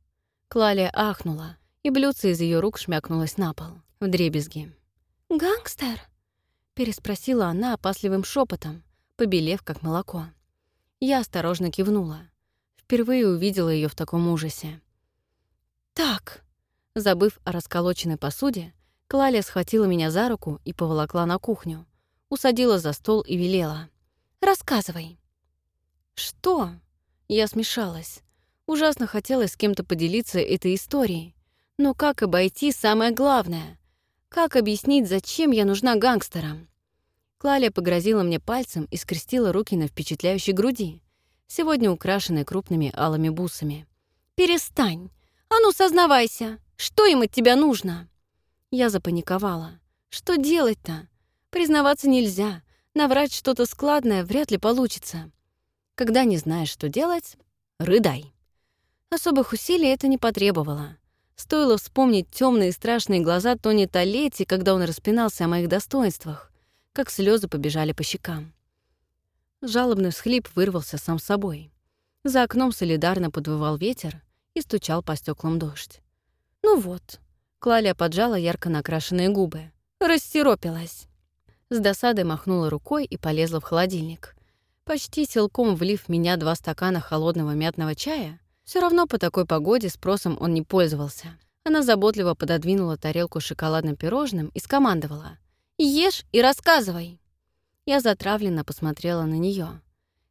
Клалия ахнула, и блюдце из ее рук шмякнулось на пол, в дребезги. «Гангстер?» переспросила она опасливым шепотом, побелев как молоко. Я осторожно кивнула. Впервые увидела ее в таком ужасе. «Так», забыв о расколоченной посуде, Клалия схватила меня за руку и поволокла на кухню, усадила за стол и велела. «Рассказывай». «Что?» Я смешалась. Ужасно хотелось с кем-то поделиться этой историей. Но как обойти самое главное? Как объяснить, зачем я нужна гангстерам? Клалия погрозила мне пальцем и скрестила руки на впечатляющей груди, сегодня украшенной крупными алыми бусами. «Перестань! А ну, сознавайся! Что им от тебя нужно?» Я запаниковала. «Что делать-то? Признаваться нельзя. Наврать что-то складное вряд ли получится. Когда не знаешь, что делать, рыдай». Особых усилий это не потребовало. Стоило вспомнить темные и страшные глаза Тони Толетти, когда он распинался о моих достоинствах, как слезы побежали по щекам. Жалобный всхлип вырвался сам собой. За окном солидарно подвывал ветер и стучал по стеклам дождь. «Ну вот», — Клалия поджала ярко накрашенные губы. Рассеропилась. С досадой махнула рукой и полезла в холодильник. Почти силком влив в меня два стакана холодного мятного чая, все равно по такой погоде спросом он не пользовался. Она заботливо пододвинула тарелку с шоколадным пирожным и скомандовала. «Ешь и рассказывай!» Я затравленно посмотрела на нее.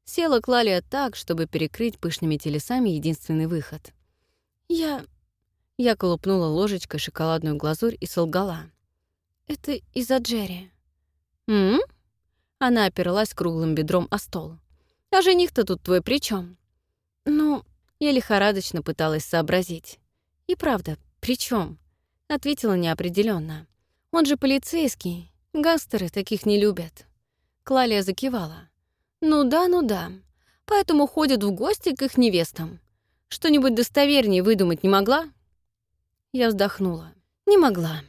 Села Клалия так, чтобы перекрыть пышными телесами единственный выход. «Я...» Я колупнула ложечкой шоколадную глазурь и солгала. «Это из-за Джерри». «М?», -м Она оперлась круглым бедром о стол. «А жених-то тут твой при чем? «Ну, я лихорадочно пыталась сообразить. «И правда, при чем? ответила неопределенно. «Он же полицейский. Гастеры таких не любят». Клалия закивала. «Ну да, ну да. Поэтому ходят в гости к их невестам. Что-нибудь достовернее выдумать не могла?» Я вздохнула. «Не могла.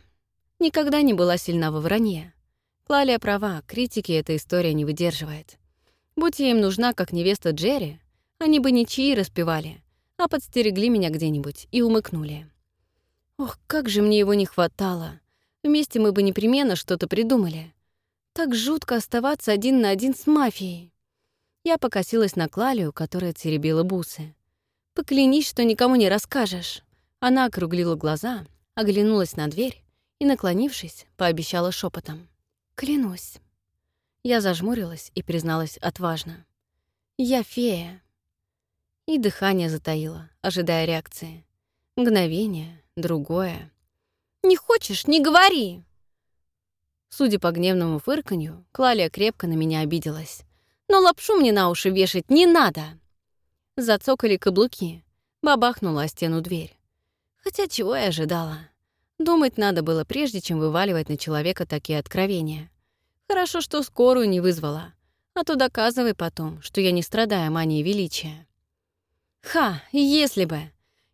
Никогда не была сильна во вранье. Клалия права, критики эта история не выдерживает. Будь я им нужна, как невеста Джерри, они бы ничьи распевали, а подстерегли меня где-нибудь и умыкнули. Ох, как же мне его не хватало. Вместе мы бы непременно что-то придумали. Так жутко оставаться один на один с мафией. Я покосилась на Клалию, которая теребила бусы. «Поклянись, что никому не расскажешь». Она округлила глаза, оглянулась на дверь и, наклонившись, пообещала шепотом. «Клянусь». Я зажмурилась и призналась отважно. «Я фея, и дыхание затаило, ожидая реакции. Мгновение, другое. «Не хочешь — не говори!» Судя по гневному фырканью, Клалия крепко на меня обиделась. «Но лапшу мне на уши вешать не надо!» Зацокали каблуки. Бабахнула о стену дверь. Хотя чего я ожидала? Думать надо было, прежде чем вываливать на человека такие откровения. Хорошо, что скорую не вызвала, а то доказывай потом, что я не страдаю манией величия. Ха, если бы!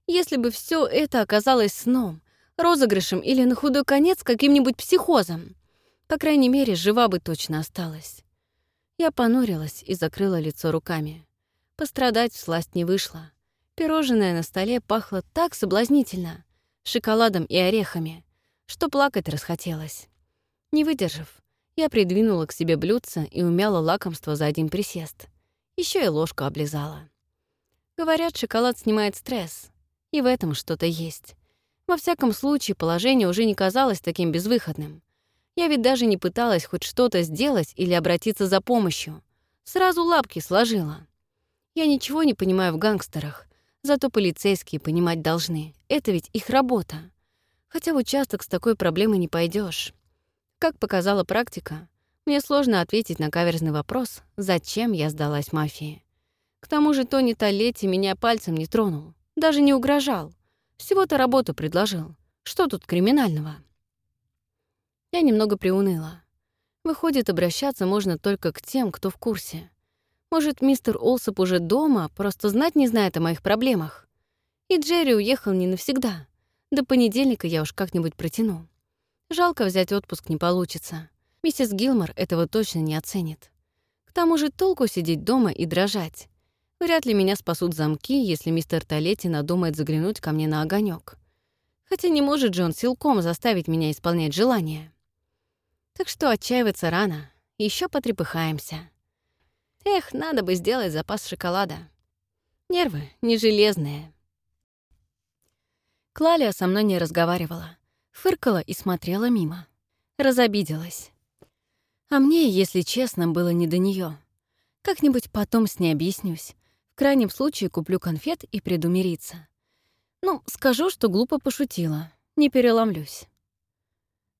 Если бы все это оказалось сном, розыгрышем или на худой конец каким-нибудь психозом. По крайней мере, жива бы точно осталась. Я понурилась и закрыла лицо руками. Пострадать всласть не вышло. Пирожное на столе пахло так соблазнительно, шоколадом и орехами, что плакать расхотелось. Не выдержав, я придвинула к себе блюдце и умяла лакомство за один присест. Еще и ложку облизала. Говорят, шоколад снимает стресс, и в этом что-то есть. Во всяком случае, положение уже не казалось таким безвыходным. Я ведь даже не пыталась хоть что-то сделать или обратиться за помощью. Сразу лапки сложила. Я ничего не понимаю в гангстерах, зато полицейские понимать должны. Это ведь их работа. Хотя в участок с такой проблемой не пойдешь. Как показала практика, мне сложно ответить на каверзный вопрос, зачем я сдалась мафии. К тому же Тони Толетти меня пальцем не тронул, даже не угрожал. Всего-то работу предложил. Что тут криминального? Я немного приуныла. Выходит, обращаться можно только к тем, кто в курсе. Может, мистер Олсоп уже дома, просто знать не знает о моих проблемах. И Джерри уехал не навсегда. До понедельника я уж как-нибудь протяну. Жалко взять отпуск не получится. Миссис Гилмор этого точно не оценит. К тому же толку сидеть дома и дрожать. Вряд ли меня спасут замки, если мистер Толетти надумает заглянуть ко мне на огонек. Хотя не может Джон силком заставить меня исполнять желание. Так что отчаиваться рано, еще потрепыхаемся. Эх, надо бы сделать запас шоколада. Нервы не железные. Клалия со мной не разговаривала фыркала и смотрела мимо. Разобиделась. А мне, если честно, было не до нее. Как-нибудь потом с ней объяснюсь. В крайнем случае куплю конфет и приду мириться. Ну, скажу, что глупо пошутила. Не переломлюсь.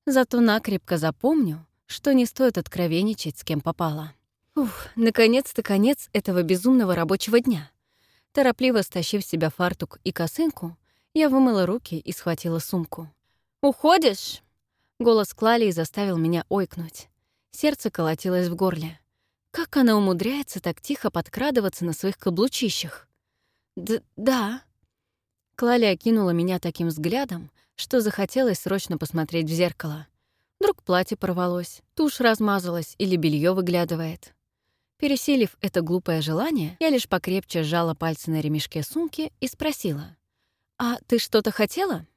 Зато накрепко запомню, что не стоит откровенничать, с кем попало. Ух, наконец-то конец этого безумного рабочего дня. Торопливо стащив с себя фартук и косынку, я вымыла руки и схватила сумку. «Уходишь?» Голос Клалии заставил меня ойкнуть. Сердце колотилось в горле. Как она умудряется так тихо подкрадываться на своих каблучищах? Д «Да». Клалия окинула меня таким взглядом, что захотелось срочно посмотреть в зеркало. Вдруг платье порвалось, тушь размазалась или белье выглядывает. Пересилив это глупое желание, я лишь покрепче сжала пальцы на ремешке сумки и спросила. «А ты что-то хотела?»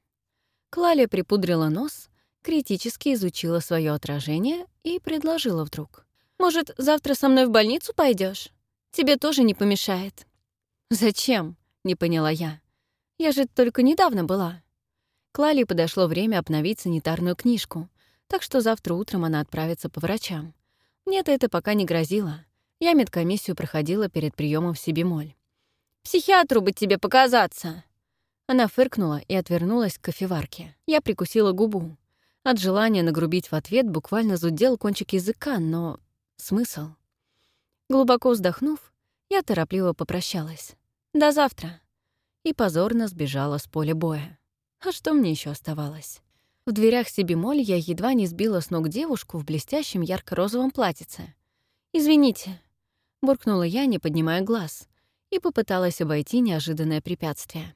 Клалия припудрила нос, критически изучила свое отражение и предложила вдруг. «Может, завтра со мной в больницу пойдешь? Тебе тоже не помешает». «Зачем?» — не поняла я. «Я же только недавно была». Клалии подошло время обновить санитарную книжку, так что завтра утром она отправится по врачам. Мне-то это пока не грозило. Я медкомиссию проходила перед приемом в Сибимоль. «Психиатру бы тебе показаться!» Она фыркнула и отвернулась к кофеварке. Я прикусила губу. От желания нагрубить в ответ буквально зудел кончик языка, но... Смысл? Глубоко вздохнув, я торопливо попрощалась. «До завтра!» И позорно сбежала с поля боя. А что мне еще оставалось? В дверях Сибимоль я едва не сбила с ног девушку в блестящем ярко-розовом платьице. «Извините», — буркнула я, не поднимая глаз, и попыталась обойти неожиданное препятствие.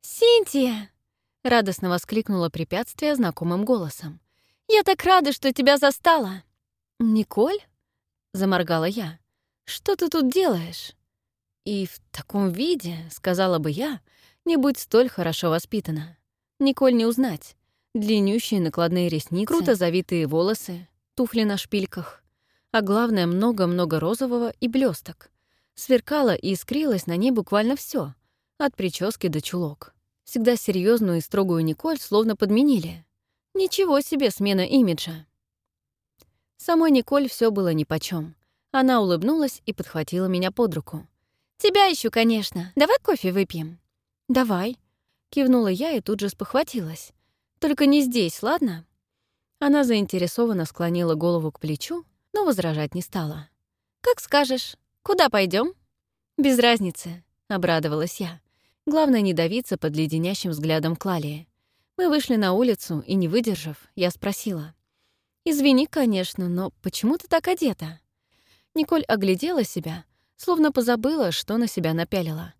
«Синтия!» — радостно воскликнула препятствие знакомым голосом. «Я так рада, что тебя застала!» «Николь?» — заморгала я. «Что ты тут делаешь?» «И в таком виде, — сказала бы я, — не будь столь хорошо воспитана. Николь не узнать. Длиннющие накладные ресницы, круто завитые волосы, туфли на шпильках. А главное, много-много розового и блесток. Сверкало и искрилось на ней буквально все, от прически до чулок. Всегда серьезную и строгую Николь словно подменили. Ничего себе смена имиджа. Самой Николь все было нипочем. Она улыбнулась и подхватила меня под руку. «Тебя ищу, конечно. Давай кофе выпьем?» «Давай», — кивнула я и тут же спохватилась. «Только не здесь, ладно?» Она заинтересованно склонила голову к плечу, но возражать не стала. «Как скажешь. Куда пойдем? «Без разницы», — обрадовалась я. Главное, не давиться под леденящим взглядом Клалии. Мы вышли на улицу, и, не выдержав, я спросила. «Извини, конечно, но почему ты так одета?» Николь оглядела себя, словно позабыла, что на себя напялила.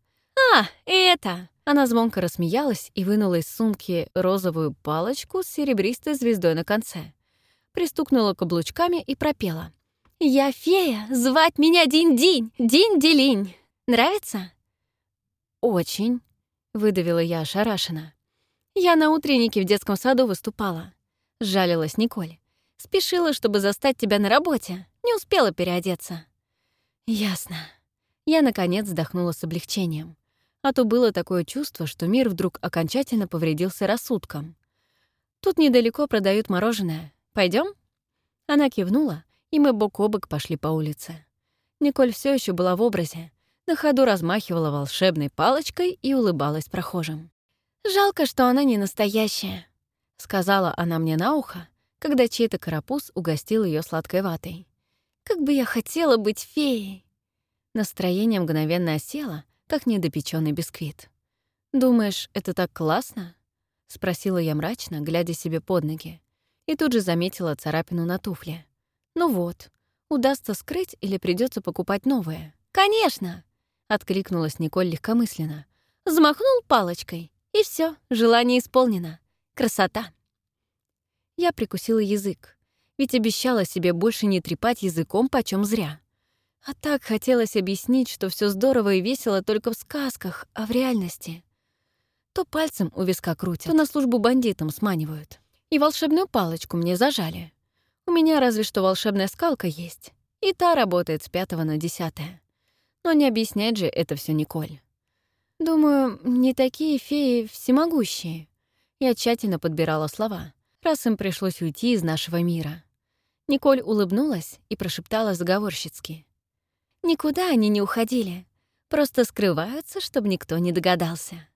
«А, это!» Она звонко рассмеялась и вынула из сумки розовую палочку с серебристой звездой на конце. Пристукнула каблучками и пропела. «Я фея! Звать меня Динь-Динь! Динь-Делинь! Нравится?» «Очень», — выдавила я ошарашенно. «Я на утреннике в детском саду выступала», — жалилась Николь. «Спешила, чтобы застать тебя на работе. Не успела переодеться». «Ясно». Я, наконец, вздохнула с облегчением. А то было такое чувство, что мир вдруг окончательно повредился рассудком. «Тут недалеко продают мороженое. Пойдем? Она кивнула, и мы бок о бок пошли по улице. Николь все еще была в образе, на ходу размахивала волшебной палочкой и улыбалась прохожим. «Жалко, что она не настоящая», — сказала она мне на ухо, когда чей-то карапуз угостил ее сладкой ватой. «Как бы я хотела быть феей!» Настроение мгновенно осело, как недопеченный бисквит. «Думаешь, это так классно?» — спросила я мрачно, глядя себе под ноги. И тут же заметила царапину на туфле. «Ну вот, удастся скрыть или придется покупать новое?» «Конечно!» — откликнулась Николь легкомысленно. «Взмахнул палочкой, и все, желание исполнено. Красота!» Я прикусила язык, ведь обещала себе больше не трепать языком почем зря. А так хотелось объяснить, что все здорово и весело только в сказках, а в реальности. То пальцем у виска крутят, то на службу бандитам сманивают. И волшебную палочку мне зажали. У меня разве что волшебная скалка есть, и та работает с пятого на десятое. Но не объяснять же это все Николь. Думаю, не такие феи всемогущие. Я тщательно подбирала слова, раз им пришлось уйти из нашего мира. Николь улыбнулась и прошептала заговорщицки. Никуда они не уходили. Просто скрываются, чтобы никто не догадался.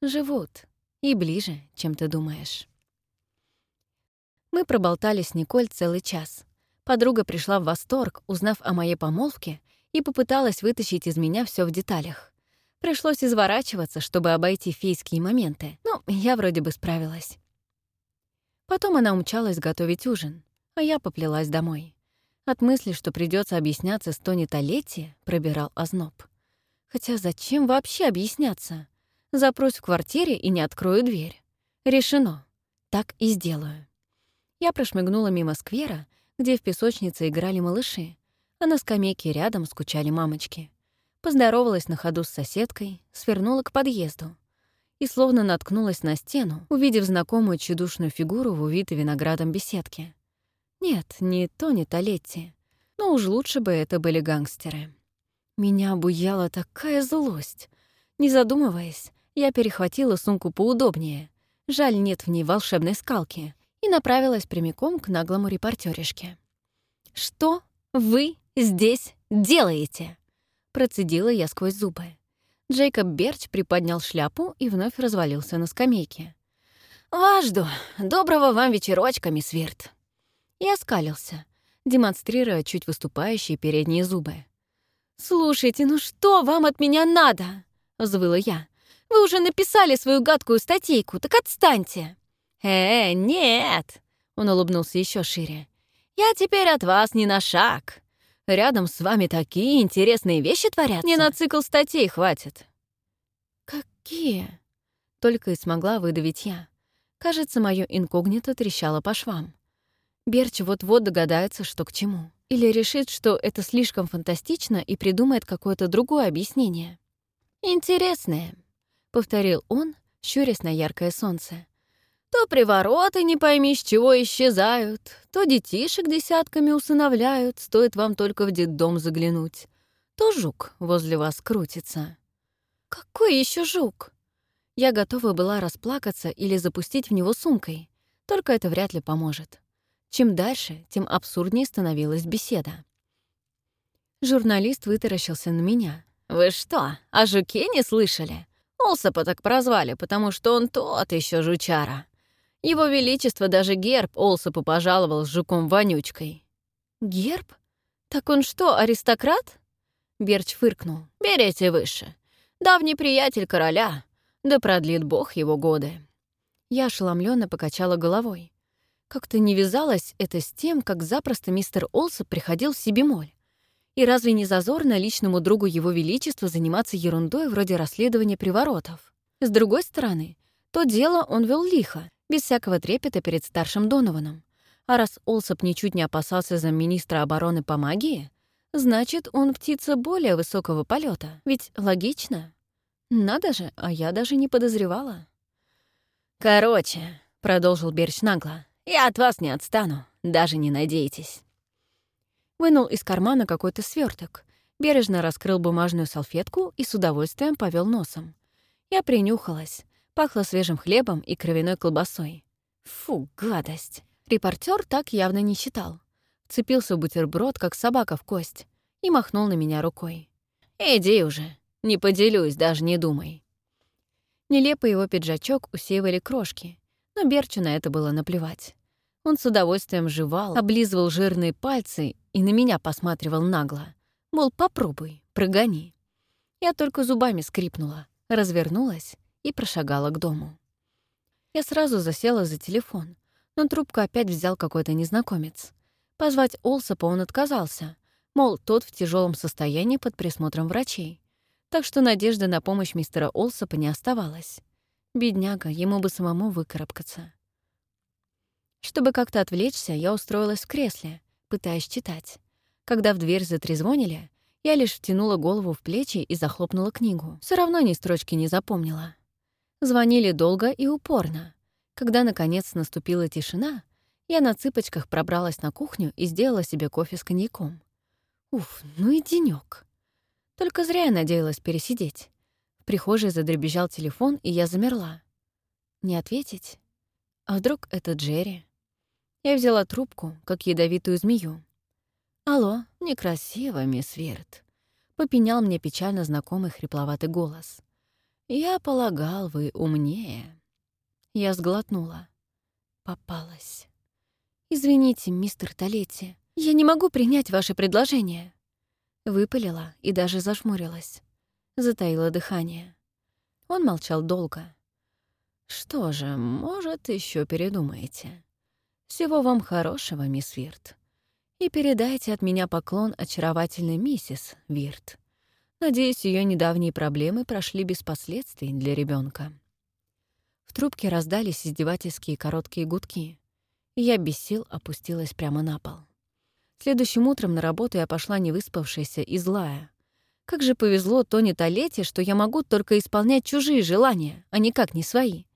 Живут. И ближе, чем ты думаешь. Мы проболтали с Николь целый час. Подруга пришла в восторг, узнав о моей помолвке, и попыталась вытащить из меня все в деталях. Пришлось изворачиваться, чтобы обойти фейские моменты, но я вроде бы справилась. Потом она умчалась готовить ужин, а я поплелась домой. От мысли, что придется объясняться с Тони Толетти, пробирал озноб. Хотя зачем вообще объясняться? Запрусь в квартире и не открою дверь. Решено. Так и сделаю. Я прошмыгнула мимо сквера, где в песочнице играли малыши, а на скамейке рядом скучали мамочки. Поздоровалась на ходу с соседкой, свернула к подъезду и словно наткнулась на стену, увидев знакомую чудушную фигуру в увитой виноградом беседке. Нет, не Тони Толетти. Но уж лучше бы это были гангстеры. Меня обуяла такая злость. Не задумываясь, я перехватила сумку поудобнее. Жаль, нет в ней волшебной скалки. И направилась прямиком к наглому репортеришке. «Что вы здесь делаете?» Процедила я сквозь зубы. Джейкоб Берч приподнял шляпу и вновь развалился на скамейке. «Важду. Доброго вам вечерочка, мисс Вирт». Я оскалился, демонстрируя чуть выступающие передние зубы. «Слушайте, ну что вам от меня надо?» — взвыла я. «Вы уже написали свою гадкую статейку, так отстаньте!» «Э, нет!» — он улыбнулся еще шире. «Я теперь от вас не на шаг. Рядом с вами такие интересные вещи творятся. Не на цикл статей хватит». «Какие?» — только и смогла выдавить я. Кажется, мое инкогнито трещало по швам. Берч вот-вот догадается, что к чему. Или решит, что это слишком фантастично и придумает какое-то другое объяснение. «Интересное», — повторил он, щурясь на яркое солнце. «То привороты не пойми, с чего исчезают, то детишек десятками усыновляют, стоит вам только в детдом заглянуть, то жук возле вас крутится». «Какой еще жук?» Я готова была расплакаться или запустить в него сумкой, только это вряд ли поможет. Чем дальше, тем абсурднее становилась беседа. Журналист вытаращился на меня. «Вы что, о жуке не слышали? Олсапа так прозвали, потому что он тот еще жучара. Его Величество даже герб Олсопу пожаловал с жуком-вонючкой». «Герб? Так он что, аристократ?» Берч фыркнул. «Берите выше. Давний приятель короля. Да продлит бог его годы». Я ошеломленно покачала головой. Как-то не вязалось это с тем, как запросто мистер Олсоп приходил в Сибимоль. И разве не зазорно личному другу Его Величества заниматься ерундой вроде расследования приворотов? С другой стороны, то дело он вел лихо, без всякого трепета перед старшим Донованом. А раз Олсоп ничуть не опасался за министра обороны по магии, значит, он птица более высокого полета. Ведь логично. Надо же, а я даже не подозревала. «Короче», — продолжил Берч нагло, — «я от вас не отстану, даже не надейтесь» вынул из кармана какой-то сверток, бережно раскрыл бумажную салфетку и с удовольствием повел носом. Я принюхалась. Пахло свежим хлебом и кровяной колбасой. Фу, гадость. Репортер так явно не считал. Цепился в бутерброд, как собака в кость, и махнул на меня рукой. «Иди уже, не поделюсь, даже не думай». Нелепый его пиджачок усеивали крошки, но Берчу на это было наплевать. Он с удовольствием жевал, облизывал жирные пальцы и на меня посматривал нагло. Мол, попробуй, прогони. Я только зубами скрипнула, развернулась и прошагала к дому. Я сразу засела за телефон, но трубку опять взял какой-то незнакомец. Позвать Олсопа он отказался, мол, тот в тяжелом состоянии под присмотром врачей. Так что надежды на помощь мистера Олсопа не оставалось. Бедняга, ему бы самому выкарабкаться. Чтобы как-то отвлечься, я устроилась в кресле, пытаясь читать. Когда в дверь затрезвонили, я лишь втянула голову в плечи и захлопнула книгу. Все равно ни строчки не запомнила. Звонили долго и упорно. Когда, наконец, наступила тишина, я на цыпочках пробралась на кухню и сделала себе кофе с коньяком. Уф, ну и денёк. Только зря я надеялась пересидеть. В прихожей задребезжал телефон, и я замерла. Не ответить? А вдруг это Джерри? Я взяла трубку, как ядовитую змею. «Алло, некрасиво, мисс Верт», — попенял мне печально знакомый хрипловатый голос. «Я полагал, вы умнее». Я сглотнула. Попалась. «Извините, мистер Толетти, я не могу принять ваше предложение». Выпалила и даже зашмурилась. Затаила дыхание. Он молчал долго. «Что же, может, еще передумаете?» Всего вам хорошего, мисс Вирт. И передайте от меня поклон очаровательной миссис Вирт. Надеюсь, ее недавние проблемы прошли без последствий для ребенка. В трубке раздались издевательские короткие гудки, и я без сил опустилась прямо на пол. Следующим утром на работу я пошла невыспавшаяся и злая. Как же повезло Тони Толете, что я могу только исполнять чужие желания, а никак не свои.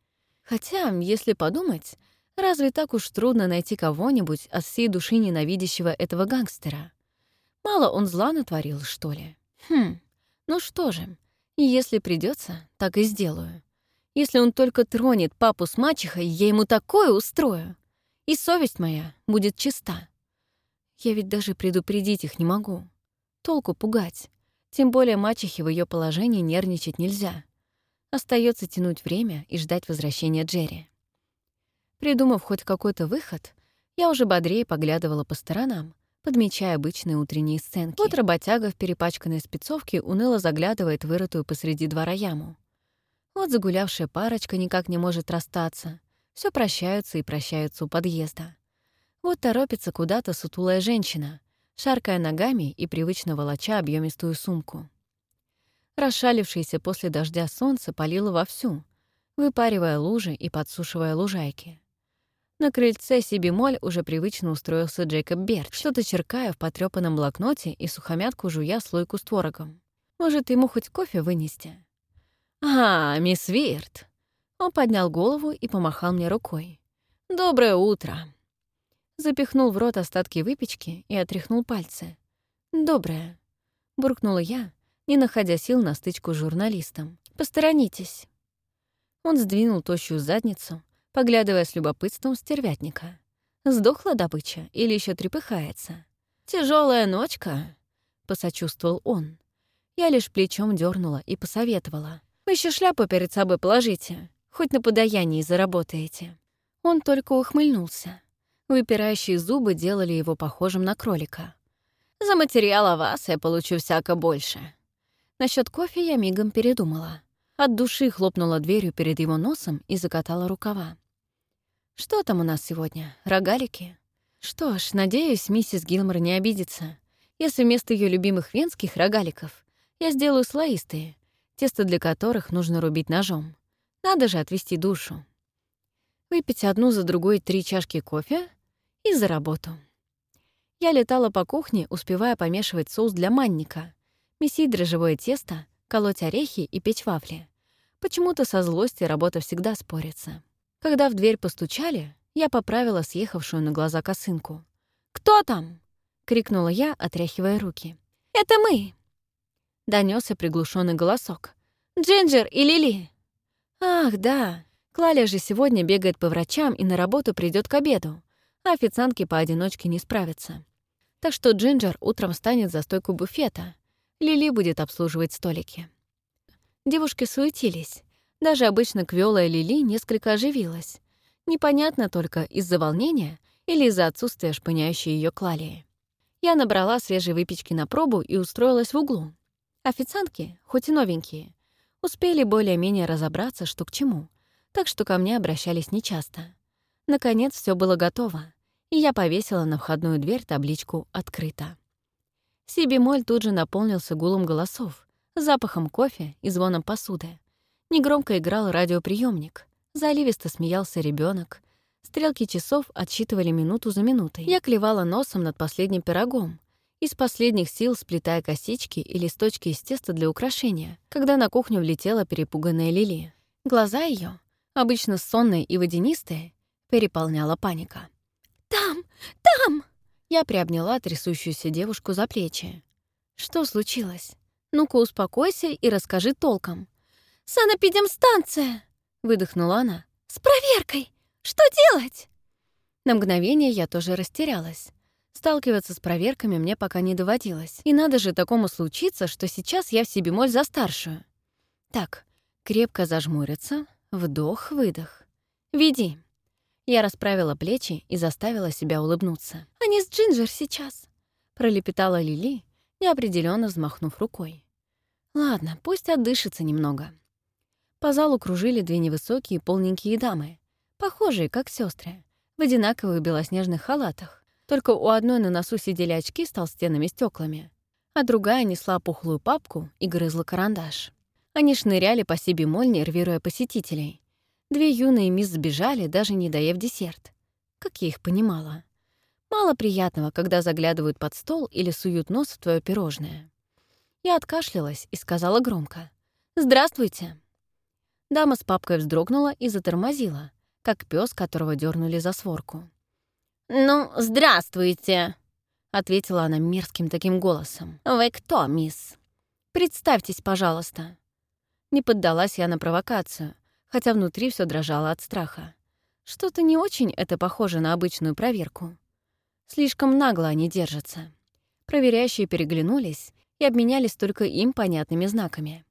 Хотя, если подумать, Разве так уж трудно найти кого-нибудь от всей души ненавидящего этого гангстера? Мало он зла натворил, что ли? Хм, ну что же, если придется, так и сделаю. Если он только тронет папу с мачехой, я ему такое устрою. И совесть моя будет чиста. Я ведь даже предупредить их не могу. Толку пугать. Тем более мачехе в ее положении нервничать нельзя. Остается тянуть время и ждать возвращения Джерри. Придумав хоть какой-то выход, я уже бодрее поглядывала по сторонам, подмечая обычные утренние сценки. Вот работяга в перепачканной спецовке уныло заглядывает вырытую посреди двора яму. Вот загулявшая парочка никак не может расстаться. Все прощаются и прощаются у подъезда. Вот торопится куда-то сутулая женщина, шаркая ногами и привычно волоча объемистую сумку. Расшалившееся после дождя солнце палило вовсю, выпаривая лужи и подсушивая лужайки. На крыльце Сибимоль уже привычно устроился Джейкоб Берт, что-то черкая в потрёпанном блокноте и сухомятку жуя слойку с творогом. Может, ему хоть кофе вынести? «А, мисс Вирт!» Он поднял голову и помахал мне рукой. «Доброе утро!» Запихнул в рот остатки выпечки и отряхнул пальцы. «Доброе!» — буркнула я, не находя сил на стычку с журналистом. «Посторонитесь!» Он сдвинул тощую задницу, поглядывая с любопытством стервятника. Сдохла добыча или еще трепыхается? Тяжелая ночка, посочувствовал он. Я лишь плечом дернула и посоветовала. Вы еще шляпу перед собой положите, хоть на подаянии заработаете. Он только ухмыльнулся. Выпирающие зубы делали его похожим на кролика. «За материал вас я получу всяко больше». Насчет кофе я мигом передумала. От души хлопнула дверью перед его носом и закатала рукава. «Что там у нас сегодня? Рогалики?» Что ж, надеюсь, миссис Гилмор не обидится, если вместо ее любимых венских рогаликов я сделаю слоистые, тесто для которых нужно рубить ножом. Надо же отвести душу. Выпить одну за другой три чашки кофе и за работу. Я летала по кухне, успевая помешивать соус для манника, месить дрожжевое тесто, колоть орехи и печь вафли. Почему-то со злости работа всегда спорится. Когда в дверь постучали, я поправила съехавшую на глаза косынку. «Кто там?» — крикнула я, отряхивая руки. «Это мы!» Донесся приглушенный голосок. «Джинджер и Лили!» «Ах, да! Клаля же сегодня бегает по врачам и на работу придет к обеду, а официантки поодиночке не справятся. Так что Джинджер утром станет за стойку буфета. Лили будет обслуживать столики. Девушки суетились. Даже обычно квёлая Лили несколько оживилась. Непонятно только, из-за волнения или из-за отсутствия шпыняющей ее клалии. Я набрала свежей выпечки на пробу и устроилась в углу. Официантки, хоть и новенькие, успели более-менее разобраться, что к чему, так что ко мне обращались нечасто. Наконец все было готово, и я повесила на входную дверь табличку «Открыто». Си-бемоль тут же наполнился гулом голосов, запахом кофе и звоном посуды. Негромко играл радиоприемник, Заливисто смеялся ребенок. Стрелки часов отсчитывали минуту за минутой. Я клевала носом над последним пирогом, из последних сил сплетая косички и листочки из теста для украшения, когда на кухню влетела перепуганная Лили. Глаза ее, обычно сонные и водянистые, переполняла паника. «Там! Там!» Я приобняла трясущуюся девушку за плечи. «Что случилось? Ну-ка успокойся и расскажи толком». «Санэпидемстанция!» Выдохнула она. «С проверкой! Что делать?» На мгновение я тоже растерялась. Сталкиваться с проверками мне пока не доводилось. И надо же такому случиться, что сейчас я в себе моль за старшую. Так, крепко зажмуриться, вдох-выдох. «Веди». Я расправила плечи и заставила себя улыбнуться. «Они с Джинджер сейчас», — пролепетала Лили, неопределенно взмахнув рукой. «Ладно, пусть отдышится немного». По залу кружили две невысокие полненькие дамы, похожие, как сестры, в одинаковых белоснежных халатах. Только у одной на носу сидели очки с толстенными стеклами, а другая несла пухлую папку и грызла карандаш. Они шныряли по себе моль, нервируя посетителей. Две юные мисс сбежали, даже не доев десерт. Как я их понимала. Мало приятного, когда заглядывают под стол или суют нос в твое пирожное. Я откашлялась и сказала громко. «Здравствуйте!» Дама с папкой вздрогнула и затормозила, как пес, которого дернули за сворку. «Ну, здравствуйте!» — ответила она мерзким таким голосом. «Вы кто, мисс?» «Представьтесь, пожалуйста». Не поддалась я на провокацию, хотя внутри все дрожало от страха. Что-то не очень это похоже на обычную проверку. Слишком нагло они держатся. Проверяющие переглянулись и обменялись только им понятными знаками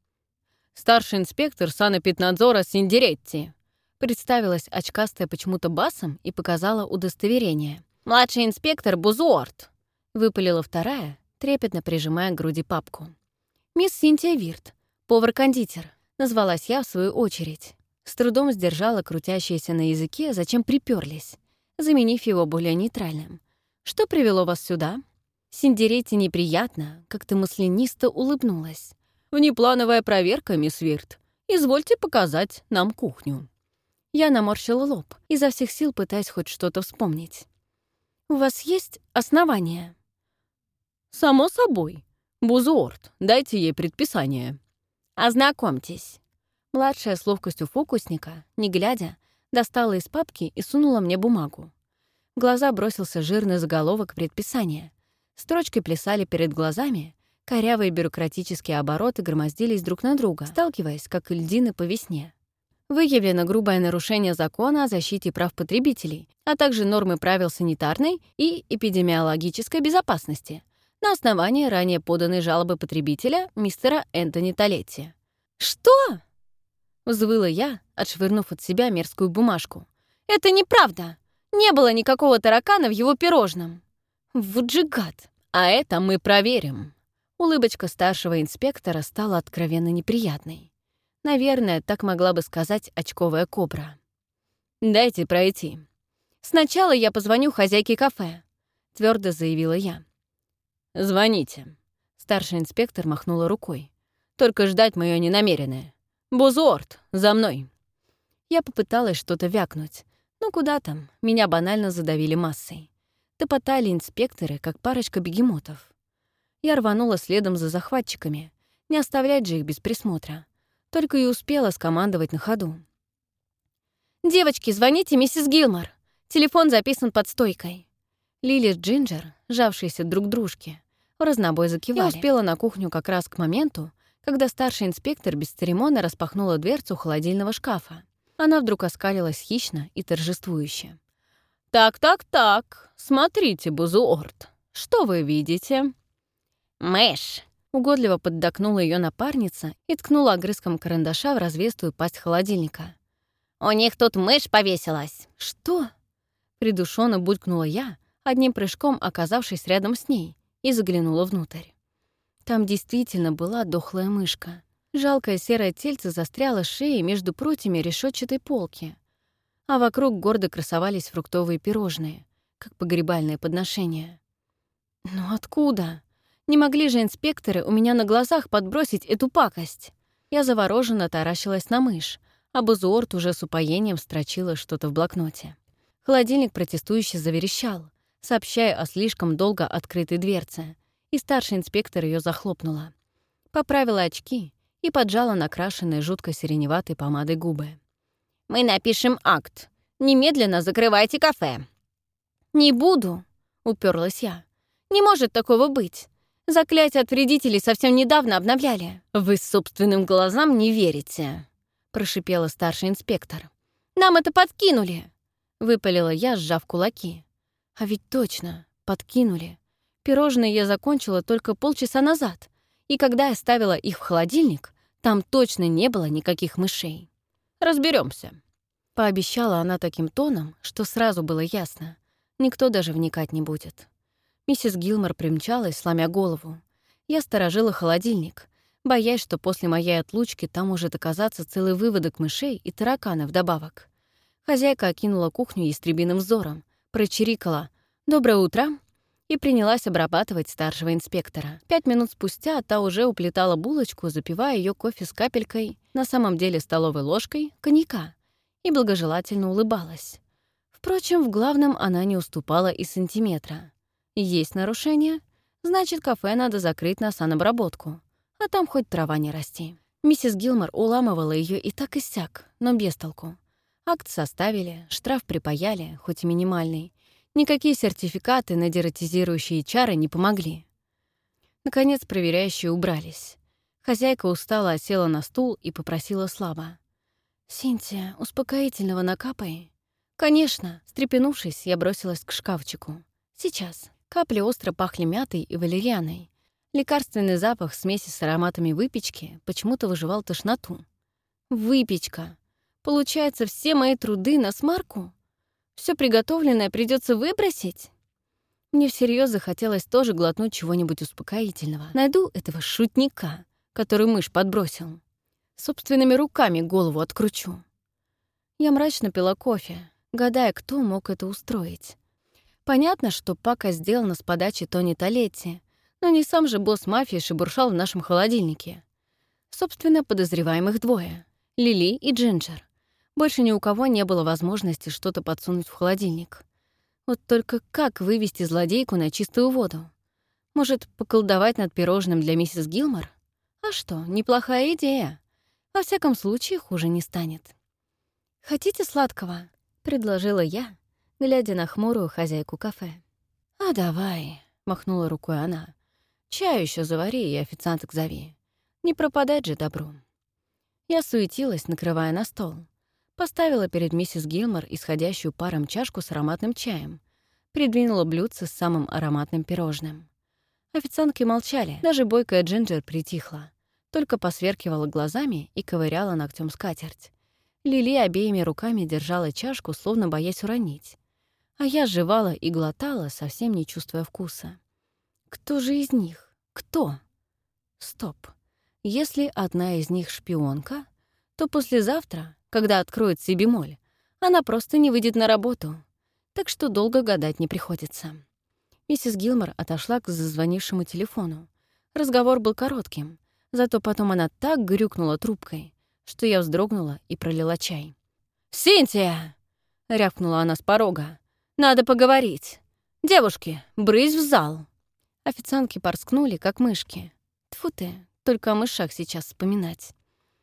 старший инспектор санэпиднадзора Синдеретти. Представилась очкастая почему-то басом и показала удостоверение. «Младший инспектор Бузуорт», — выпалила вторая, трепетно прижимая к груди папку. «Мисс Синтия Вирт, повар-кондитер», — назвалась я в свою очередь. С трудом сдержала крутящиеся на языке, зачем приперлись, заменив его более нейтральным. «Что привело вас сюда?» Синдеретти неприятно, как-то маслянисто улыбнулась. «Внеплановая проверка, мисс Вирт. Извольте показать нам кухню». Я наморщила лоб, изо всех сил пытаясь хоть что-то вспомнить. «У вас есть основания?» «Само собой. Бузуорт, дайте ей предписание». «Ознакомьтесь». Младшая с ловкостью фокусника, не глядя, достала из папки и сунула мне бумагу. В глаза бросился жирный заголовок предписания. Строчки плясали перед глазами, Корявые бюрократические обороты громоздились друг на друга, сталкиваясь, как льдины по весне. Выявлено грубое нарушение закона о защите прав потребителей, а также нормы правил санитарной и эпидемиологической безопасности на основании ранее поданной жалобы потребителя мистера Энтони Толетти. «Что?» — взвыла я, отшвырнув от себя мерзкую бумажку. Это неправда. Не было никакого таракана в его пирожном. Вот же гад. А это мы проверим. Улыбочка старшего инспектора стала откровенно неприятной. Наверное, так могла бы сказать очковая кобра. «Дайте пройти. Сначала я позвоню хозяйке кафе», — твердо заявила я. «Звоните». Старший инспектор махнула рукой. «Только ждать мое не намерены. Бузуорт, за мной». Я попыталась что-то вякнуть. Ну куда там, меня банально задавили массой. Топотали инспекторы, как парочка бегемотов. Я рванула следом за захватчиками. Не оставлять же их без присмотра. Только и успела скомандовать на ходу. «Девочки, звоните миссис Гилмор. Телефон записан под стойкой». Лили с Джинджер, жавшиеся друг дружке, в разнобой закивали. Я успела на кухню как раз к моменту, когда старший инспектор без церемона распахнула дверцу холодильного шкафа. Она вдруг оскалилась хищно и торжествующе. «Так-так-так, смотрите, Бузуорт, что вы видите?» «Мышь!» — угодливо поддакнула ее напарница и ткнула огрызком карандаша в развестую пасть холодильника. «У них тут мышь повесилась!» «Что?» — придушенно булькнула я, одним прыжком оказавшись рядом с ней, и заглянула внутрь. Там действительно была дохлая мышка. Жалкое серое тельце застряло шеей между прутьями решетчатой полки, а вокруг гордо красовались фруктовые пирожные, как погребальное подношение. Но откуда? Не могли же инспекторы у меня на глазах подбросить эту пакость? Я завороженно таращилась на мышь, а Бузуорт уже с упоением строчила что-то в блокноте. Холодильник протестующе заверещал, сообщая о слишком долго открытой дверце, и старший инспектор ее захлопнула. Поправила очки и поджала накрашенные жутко сиреневатой помадой губы. «Мы напишем акт. Немедленно закрывайте кафе». «Не буду», — уперлась я. «Не может такого быть. Заклятие от вредителей совсем недавно обновляли». «Вы собственным глазам не верите», — прошипела старший инспектор. «Нам это подкинули», — выпалила я, сжав кулаки. «А ведь точно, подкинули. Пирожные я закончила только полчаса назад, и когда я ставила их в холодильник, там точно не было никаких мышей. Разберемся. Пообещала она таким тоном, что сразу было ясно. Никто даже вникать не будет. Миссис Гилмор примчалась, сломя голову. Я сторожила холодильник, боясь, что после моей отлучки там может оказаться целый выводок мышей и тараканов вдобавок. Хозяйка окинула кухню ястребиным взором, прочирикала «Доброе утро!» и принялась обрабатывать старшего инспектора. Пять минут спустя та уже уплетала булочку, запивая ее кофе с капелькой, на самом деле столовой ложкой, коньяка, и благожелательно улыбалась. Впрочем, в главном она не уступала и сантиметра. Есть нарушение, значит, кафе надо закрыть на санобработку, а там хоть трава не расти. Миссис Гилмор уламывала ее и так и сяк, но без толку. Акт составили, штраф припаяли, хоть и минимальный, Никакие сертификаты на дератизирующие чары не помогли. Наконец проверяющие убрались. Хозяйка устала осела на стул и попросила слабо. «Синтия, успокоительного накапай». «Конечно», — стрепенувшись, я бросилась к шкафчику. «Сейчас». Капли остро пахли мятой и валерианой. Лекарственный запах смеси с ароматами выпечки почему-то выживал тошноту. Выпечка. Получается, все мои труды на смарку? Все приготовленное придется выбросить? Мне всерьез захотелось тоже глотнуть чего-нибудь успокоительного. Найду этого шутника, который мышь подбросил. Собственными руками голову откручу. Я мрачно пила кофе, гадая, кто мог это устроить. Понятно, что Пака сделана с подачи Тони Толетти, но не сам же босс мафии шебуршал в нашем холодильнике. Собственно, подозреваемых двое — Лили и Джинджер. Больше ни у кого не было возможности что-то подсунуть в холодильник. Вот только как вывести злодейку на чистую воду? Может, поколдовать над пирожным для миссис Гилмор? А что, неплохая идея. Во всяком случае, хуже не станет. «Хотите сладкого?» — предложила я, глядя на хмурую хозяйку кафе. «А давай», — махнула рукой она. «Чаю еще завари и официанток зови. Не пропадать же добру». Я суетилась, накрывая на стол. Поставила перед миссис Гилмор исходящую паром чашку с ароматным чаем. Придвинула блюдце с самым ароматным пирожным. Официантки молчали, даже бойкая Джинджер притихла. Только посверкивала глазами и ковыряла ногтем скатерть. Лили обеими руками держала чашку, словно боясь уронить. А я жевала и глотала, совсем не чувствуя вкуса. Кто же из них? Кто? Стоп. Если одна из них шпионка, то послезавтра, когда откроет себе моль, она просто не выйдет на работу. Так что долго гадать не приходится. Миссис Гилмор отошла к зазвонившему телефону. Разговор был коротким, зато потом она так грюкнула трубкой, что я вздрогнула и пролила чай. «Синтия!» — рявкнула она с порога. «Надо поговорить. Девушки, брысь в зал!» Официантки порскнули, как мышки. Тфу ты, только о мышах сейчас вспоминать.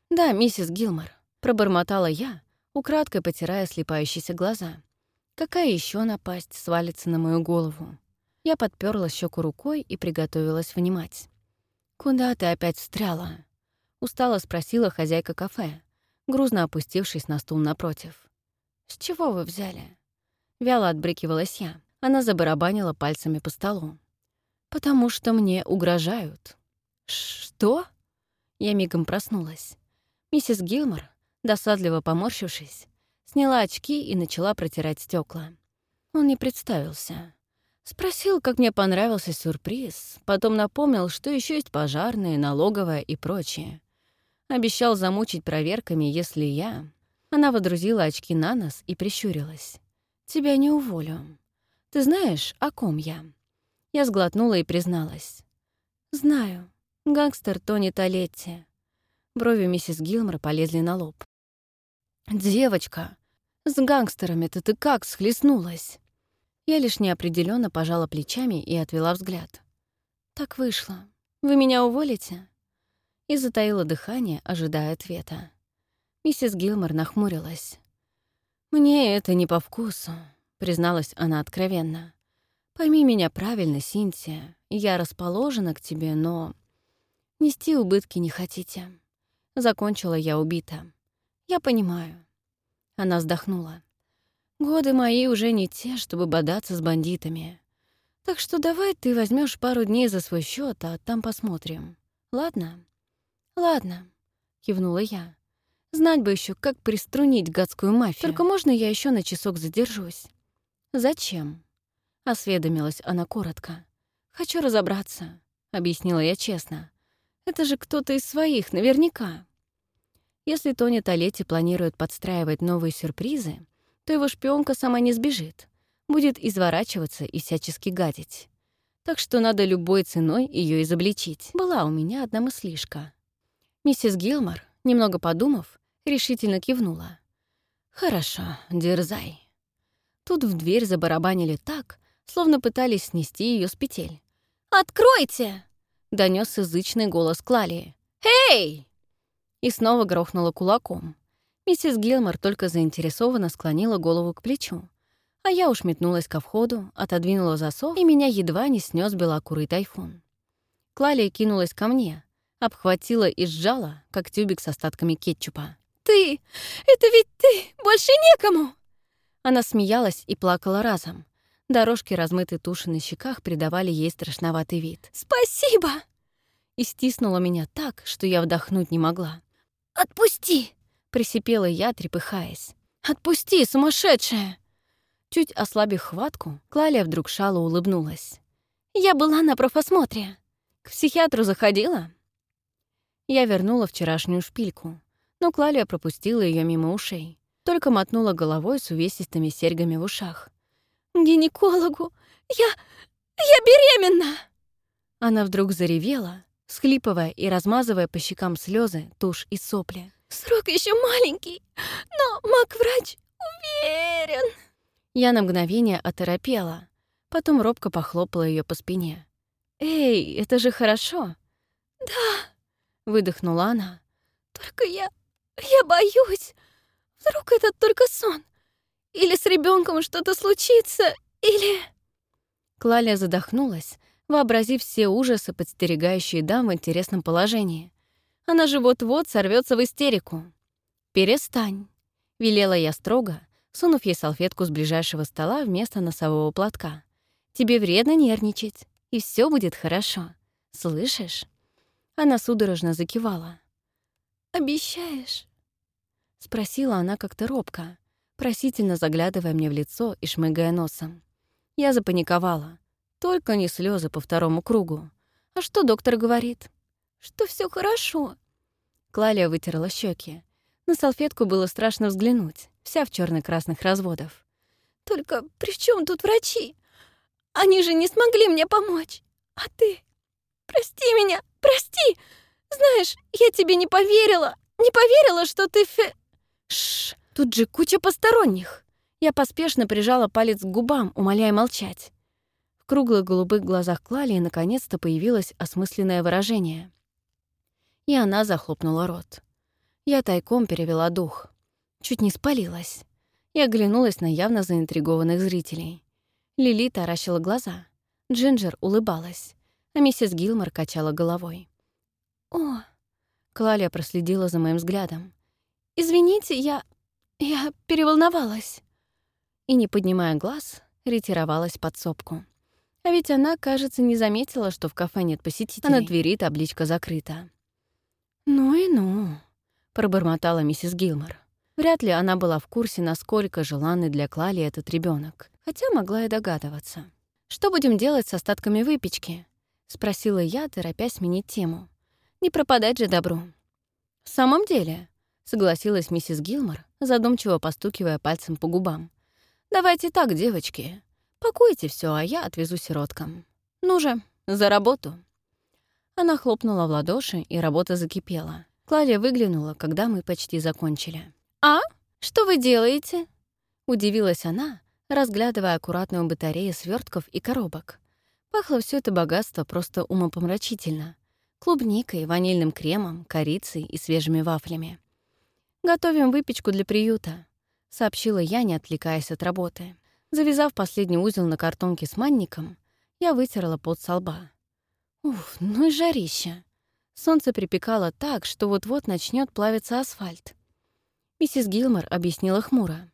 «Да, миссис Гилмор», — пробормотала я, украдкой потирая слепающиеся глаза. «Какая еще напасть свалится на мою голову?» Я подперла щеку рукой и приготовилась внимать. «Куда ты опять встряла?» — устало спросила хозяйка кафе, грузно опустившись на стул напротив. «С чего вы взяли?» Вяло отбрыкивалась я. Она забарабанила пальцами по столу. «Потому что мне угрожают». «Что?» Я мигом проснулась. Миссис Гилмор, досадливо поморщившись, сняла очки и начала протирать стекла. Он не представился. Спросил, как мне понравился сюрприз, потом напомнил, что еще есть пожарные, налоговая и прочее. Обещал замучить проверками, если я... Она водрузила очки на нос и прищурилась. «Тебя не уволю. Ты знаешь, о ком я?» Я сглотнула и призналась. «Знаю. Гангстер Тони Толетти». Брови миссис Гилмор полезли на лоб. «Девочка, с гангстерами-то ты как схлестнулась?» Я лишь неопределенно пожала плечами и отвела взгляд. «Так вышло. Вы меня уволите?» И затаила дыхание, ожидая ответа. Миссис Гилмор нахмурилась. «Мне это не по вкусу», — призналась она откровенно. «Пойми меня правильно, Синтия. Я расположена к тебе, но... Нести убытки не хотите». Закончила я убита. «Я понимаю». Она вздохнула. Годы мои уже не те, чтобы бодаться с бандитами. Так что давай ты возьмешь пару дней за свой счет, а там посмотрим. Ладно? Ладно, кивнула я. Знать бы еще, как приструнить гадскую мафию. Только можно я еще на часок задержусь? Зачем? Осведомилась она коротко. Хочу разобраться, объяснила я честно. Это же кто-то из своих, наверняка. Если Тони Толетти планирует подстраивать новые сюрпризы, то его шпионка сама не сбежит, будет изворачиваться и всячески гадить. Так что надо любой ценой ее изобличить. Была у меня одна мыслишка. Миссис Гилмор, немного подумав, решительно кивнула. «Хорошо, дерзай». Тут в дверь забарабанили так, словно пытались снести ее с петель. «Откройте!» — донес язычный голос Клалии. «Эй!» И снова грохнула кулаком. Миссис Гилмор только заинтересованно склонила голову к плечу, а я уж метнулась ко входу, отодвинула засов, и меня едва не снес белокурый тайфун. Клалия кинулась ко мне, обхватила и сжала, как тюбик с остатками кетчупа. «Ты! Это ведь ты! Больше некому!» Она смеялась и плакала разом. Дорожки размытой туши на щеках придавали ей страшноватый вид. «Спасибо!» И стиснула меня так, что я вдохнуть не могла. «Отпусти!» Присипела я, трепыхаясь. «Отпусти, сумасшедшая!» Чуть ослабив хватку, Клалия вдруг шало улыбнулась. «Я была на профосмотре. К психиатру заходила?» Я вернула вчерашнюю шпильку, но Клалия пропустила ее мимо ушей, только мотнула головой с увесистыми серьгами в ушах. «Гинекологу! Я... я беременна!» Она вдруг заревела, схлипывая и размазывая по щекам слезы, тушь и сопли. Срок еще маленький, но маг-врач уверен. Я на мгновение оторопела, потом робко похлопала ее по спине. «Эй, это же хорошо!» «Да», — выдохнула она. «Только я... я боюсь. Вдруг это только сон? Или с ребенком что-то случится, или...» Клалия задохнулась, вообразив все ужасы, подстерегающие дам в интересном положении. Она же вот-вот сорвется в истерику. «Перестань», — велела я строго, сунув ей салфетку с ближайшего стола вместо носового платка. «Тебе вредно нервничать, и все будет хорошо. Слышишь?» Она судорожно закивала. «Обещаешь?» Спросила она как-то робко, просительно заглядывая мне в лицо и шмыгая носом. Я запаниковала. Только не слезы по второму кругу. А что доктор говорит? Что все хорошо. Клалия вытерла щеки. На салфетку было страшно взглянуть, вся в черно красных разводов. «Только при чем тут врачи? Они же не смогли мне помочь. А ты? Прости меня, прости! Знаешь, я тебе не поверила, не поверила, что ты фе...» Шш, тут же куча посторонних. Я поспешно прижала палец к губам, умоляя молчать. В круглых голубых глазах Клалии наконец-то появилось осмысленное выражение. И она захлопнула рот. Я тайком перевела дух. Чуть не спалилась. Я оглянулась на явно заинтригованных зрителей. Лили таращила глаза. Джинджер улыбалась, а миссис Гилмор качала головой. «О!» Клалия проследила за моим взглядом. «Извините, я... я переволновалась». И, не поднимая глаз, ретировалась под сопку. А ведь она, кажется, не заметила, что в кафе нет посетителей. А на двери табличка закрыта. «Ну и ну», — пробормотала миссис Гилмор. Вряд ли она была в курсе, насколько желанный для Клали этот ребенок, хотя могла и догадываться. «Что будем делать с остатками выпечки?» — спросила я, торопясь сменить тему. «Не пропадать же добру». «В самом деле», — согласилась миссис Гилмор, задумчиво постукивая пальцем по губам. «Давайте так, девочки. Пакуйте все, а я отвезу сироткам. Ну же, за работу». Она хлопнула в ладоши, и работа закипела. Клавия выглянула, когда мы почти закончили. «А? Что вы делаете?» Удивилась она, разглядывая аккуратную батарею свертков и коробок. Пахло все это богатство просто умопомрачительно. Клубникой, ванильным кремом, корицей и свежими вафлями. «Готовим выпечку для приюта», — сообщила я, не отвлекаясь от работы. Завязав последний узел на картонке с манником, я вытерла пот со лба. Уф, ну и жарища. Солнце припекало так, что вот-вот начнет плавиться асфальт. Миссис Гилмор объяснила хмуро.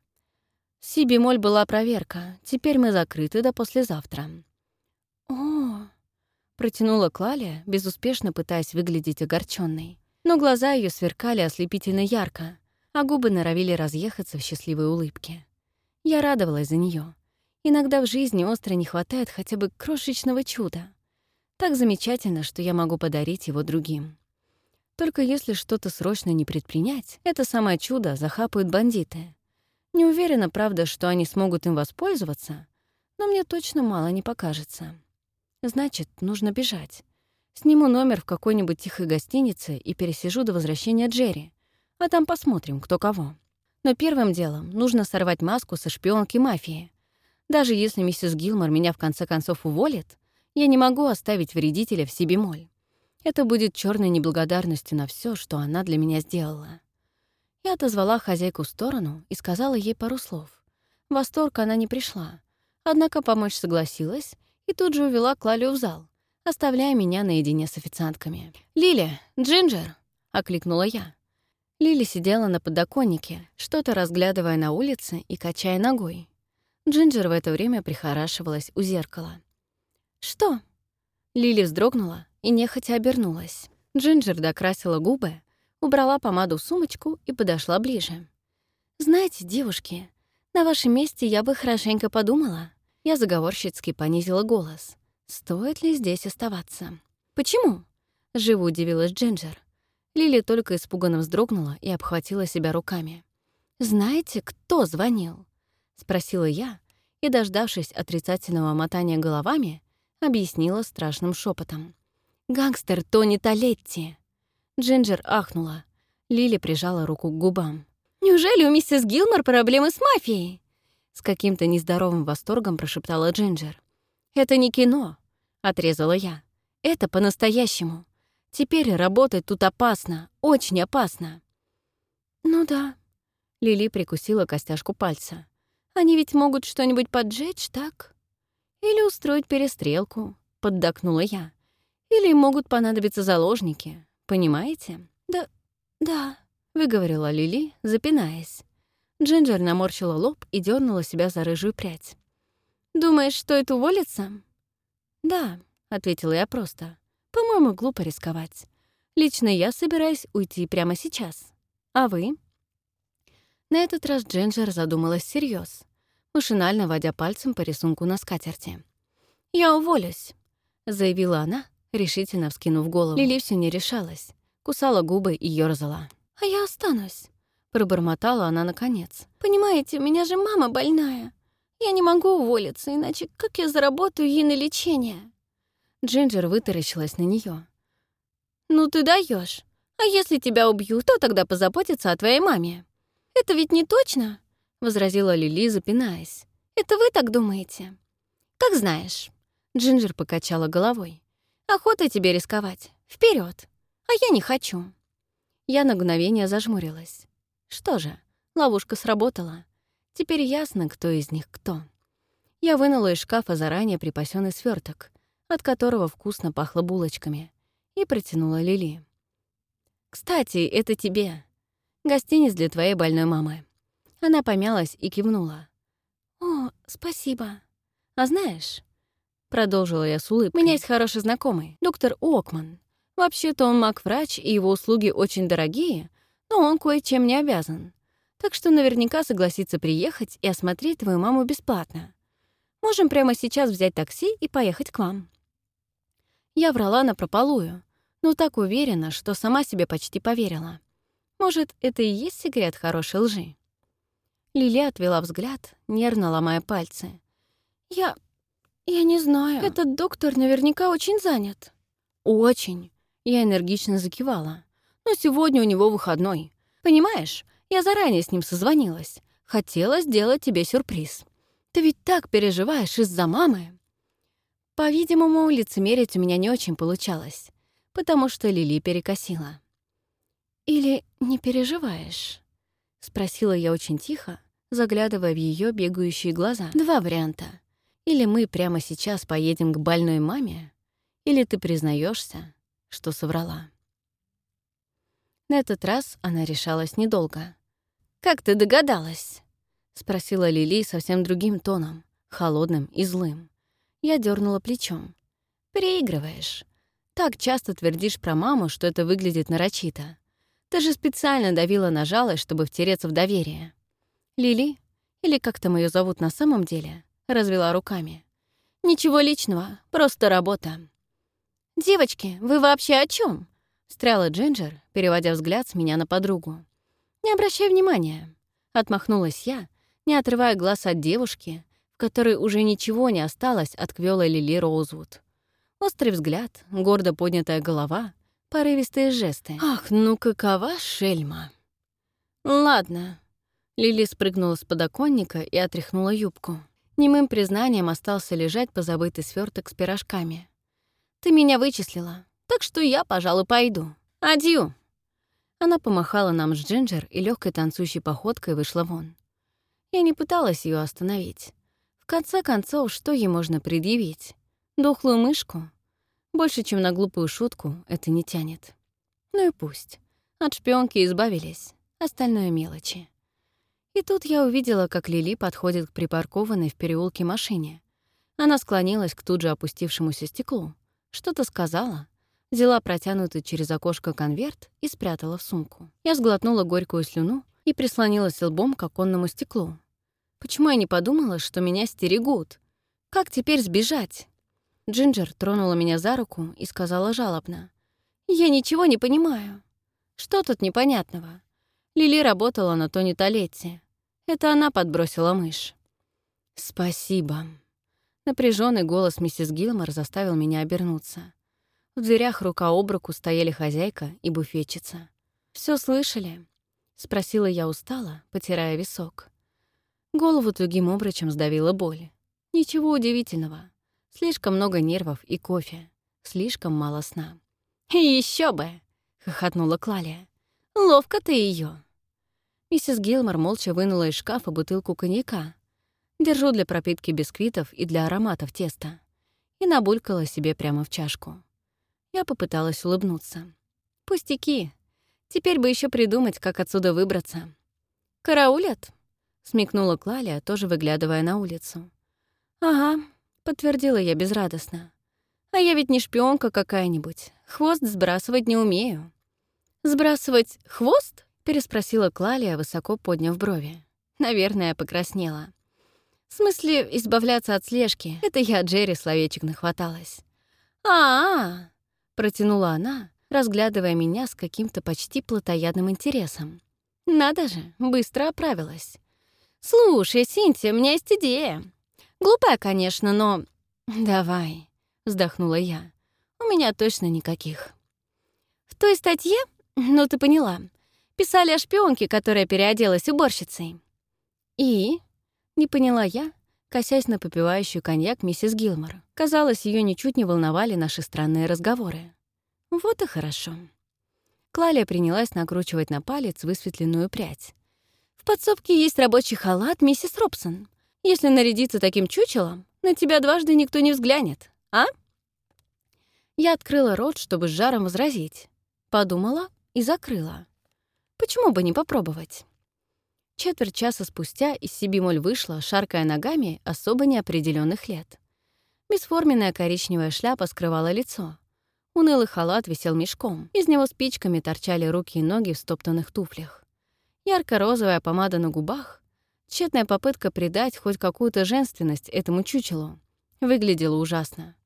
С Моль была проверка. Теперь мы закрыты до послезавтра. О, протянула Клалия, безуспешно пытаясь выглядеть огорченной но глаза ее сверкали ослепительно ярко, а губы норовили разъехаться в счастливой улыбке. Я радовалась за нее. Иногда в жизни остро не хватает хотя бы крошечного чуда. Так замечательно, что я могу подарить его другим. Только если что-то срочно не предпринять, это самое чудо захапают бандиты. Не уверена, правда, что они смогут им воспользоваться, но мне точно мало не покажется. Значит, нужно бежать. Сниму номер в какой-нибудь тихой гостинице и пересижу до возвращения Джерри, а там посмотрим, кто кого. Но первым делом нужно сорвать маску со шпионки мафии. Даже если миссис Гилмор меня в конце концов уволит, я не могу оставить вредителя в себе моль. Это будет черной неблагодарностью на все, что она для меня сделала. Я отозвала хозяйку в сторону и сказала ей пару слов. В восторг она не пришла, однако помочь согласилась и тут же увела Клалию в зал, оставляя меня наедине с официантками. «Лили, Джинджер!» — окликнула я. Лили сидела на подоконнике, что-то разглядывая на улице и качая ногой. Джинджер в это время прихорашивалась у зеркала. «Что?» Лили вздрогнула и нехотя обернулась. Джинджер докрасила губы, убрала помаду в сумочку и подошла ближе. «Знаете, девушки, на вашем месте я бы хорошенько подумала». Я заговорщицки понизила голос. Стоит ли здесь оставаться? Почему? Живо удивилась Джинджер. Лили только испуганно вздрогнула и обхватила себя руками. «Знаете, кто звонил?» — спросила я, и, дождавшись отрицательного мотания головами, объяснила страшным шепотом. «Гангстер Тони Толетти!» Джинджер ахнула. Лили прижала руку к губам. «Неужели у миссис Гилмор проблемы с мафией?» С каким-то нездоровым восторгом прошептала Джинджер. «Это не кино», — отрезала я. «Это по-настоящему. Теперь работать тут опасно, очень опасно». «Ну да», — Лили прикусила костяшку пальца. «Они ведь могут что-нибудь поджечь, так? Или устроить перестрелку», — поддакнула я. «Или могут понадобиться заложники, понимаете?» «Да, да», — выговорила Лили, запинаясь. Джинджер наморщила лоб и дернула себя за рыжую прядь. «Думаешь, стоит уволиться?» «Да», — ответила я просто. «По-моему, глупо рисковать. Лично я собираюсь уйти прямо сейчас. А вы?» На этот раз Джинджер задумалась всерьез, машинально водя пальцем по рисунку на скатерти. «Я уволюсь», — заявила она, решительно вскинув голову. Лили все не решалась, кусала губы и ёрзала. «А я останусь», — пробормотала она наконец. «Понимаете, у меня же мама больная. Я не могу уволиться, иначе как я заработаю ей на лечение?» Джинджер вытаращилась на нее. «Ну ты даешь. А если тебя убьют, то тогда позаботиться о твоей маме. Это ведь не точно?» — возразила Лили, запинаясь. «Это вы так думаете?» «Как знаешь». Джинджер покачала головой. «Охота тебе рисковать. Вперед. А я не хочу». Я на мгновение зажмурилась. Что же, ловушка сработала. Теперь ясно, кто из них кто. Я вынула из шкафа заранее припасенный сверток, от которого вкусно пахло булочками, и протянула Лили. «Кстати, это тебе. Гостиниц для твоей больной мамы». Она помялась и кивнула. «О, спасибо. А знаешь...» Продолжила я с улыбкой. «У меня есть хороший знакомый, доктор Окман. Вообще-то он маг-врач, и его услуги очень дорогие, но он кое-чем не обязан. Так что наверняка согласится приехать и осмотреть твою маму бесплатно. Можем прямо сейчас взять такси и поехать к вам». Я врала напропалую, но так уверена, что сама себе почти поверила. Может, это и есть секрет хорошей лжи? Лили отвела взгляд, нервно ломая пальцы. «Я... я не знаю. Этот доктор наверняка очень занят». «Очень. Я энергично закивала. «Но сегодня у него выходной. Понимаешь, я заранее с ним созвонилась. Хотела сделать тебе сюрприз. Ты ведь так переживаешь из-за мамы». По-видимому, лицемерить у меня не очень получалось, потому что Лили перекосила. «Или не переживаешь?» — спросила я очень тихо, заглядывая в ее бегающие глаза. «Два варианта. Или мы прямо сейчас поедем к больной маме, или ты признаешься, что соврала. На этот раз она решалась недолго. «Как ты догадалась?» — спросила Лили совсем другим тоном, холодным и злым. Я дернула плечом. «Переигрываешь. Так часто твердишь про маму, что это выглядит нарочито. Ты же специально давила на жалость, чтобы втереться в доверие». Лили, или как там ее зовут на самом деле, развела руками. «Ничего личного, просто работа. «Девочки, вы вообще о чем? Встряла Джинджер, переводя взгляд с меня на подругу. «Не обращай внимания», — отмахнулась я, не отрывая глаз от девушки, в которой уже ничего не осталось от Квёла Лили Роузвуд. Острый взгляд, гордо поднятая голова, порывистые жесты. «Ах, ну какова шельма!» «Ладно». Лили спрыгнула с подоконника и отряхнула юбку. Немым признанием остался лежать позабытый сверток с пирожками. Ты меня вычислила, так что я, пожалуй, пойду. Адью!» Она помахала нам с Джинджер и легкой танцующей походкой вышла вон. Я не пыталась ее остановить. В конце концов, что ей можно предъявить? Дохлую мышку? Больше, чем на глупую шутку, это не тянет. Ну и пусть. От шпионки избавились. Остальное мелочи. И тут я увидела, как Лили подходит к припаркованной в переулке машине. Она склонилась к тут же опустившемуся стеклу, что-то сказала, взяла протянутый через окошко конверт и спрятала в сумку. Я сглотнула горькую слюну и прислонилась лбом к оконному стеклу. Почему я не подумала, что меня стерегут? Как теперь сбежать? Джинджер тронула меня за руку и сказала жалобно. «Я ничего не понимаю. Что тут непонятного? Лили работала на Тони Толетти. Это она подбросила мышь». «Спасибо», Напряженный голос миссис Гилмор заставил меня обернуться. В дверях рука об руку стояли хозяйка и буфетчица. Все слышали?» — спросила я устало, потирая висок. Голову тугим обручем сдавила боль. Ничего удивительного. Слишком много нервов и кофе. Слишком мало сна. Еще бы!» — хохотнула Клалия. «Ловко ты ее. Миссис Гилмор молча вынула из шкафа бутылку коньяка, Держу для пропитки бисквитов и для ароматов теста. И набулькала себе прямо в чашку. Я попыталась улыбнуться. Пустяки. Теперь бы еще придумать, как отсюда выбраться. «Караулят?» — смекнула Клалия, тоже выглядывая на улицу. «Ага», — подтвердила я безрадостно. «А я ведь не шпионка какая-нибудь. Хвост сбрасывать не умею». «Сбрасывать хвост?» — Переспросила Клалия, высоко подняв брови. Наверное, покраснела. В смысле, избавляться от слежки. Это я Джерри словечек нахваталась. а, -а, -а протянула она, разглядывая меня с каким-то почти плотоядным интересом. Надо же, быстро оправилась. «Слушай, Синтия, у меня есть идея. Глупая, конечно, но...» «Давай», — вздохнула я. «У меня точно никаких». В той статье, ну ты поняла, писали о шпионке, которая переоделась уборщицей. «И?» — не поняла я, косясь на попивающую коньяк миссис Гилмор. Казалось, ее ничуть не волновали наши странные разговоры. Вот и хорошо. Клалия принялась накручивать на палец высветленную прядь. «В подсобке есть рабочий халат, миссис Робсон. Если нарядиться таким чучелом, на тебя дважды никто не взглянет, а?» Я открыла рот, чтобы с жаром возразить. Подумала и закрыла. Почему бы не попробовать? Четверть часа спустя из Сибимоль вышла, шаркая ногами особо неопределенных лет. Бесформенная коричневая шляпа скрывала лицо. Унылый халат висел мешком. Из него спичками торчали руки и ноги в стоптанных туфлях. Ярко-розовая помада на губах, тщетная попытка придать хоть какую-то женственность этому чучелу, выглядела ужасно.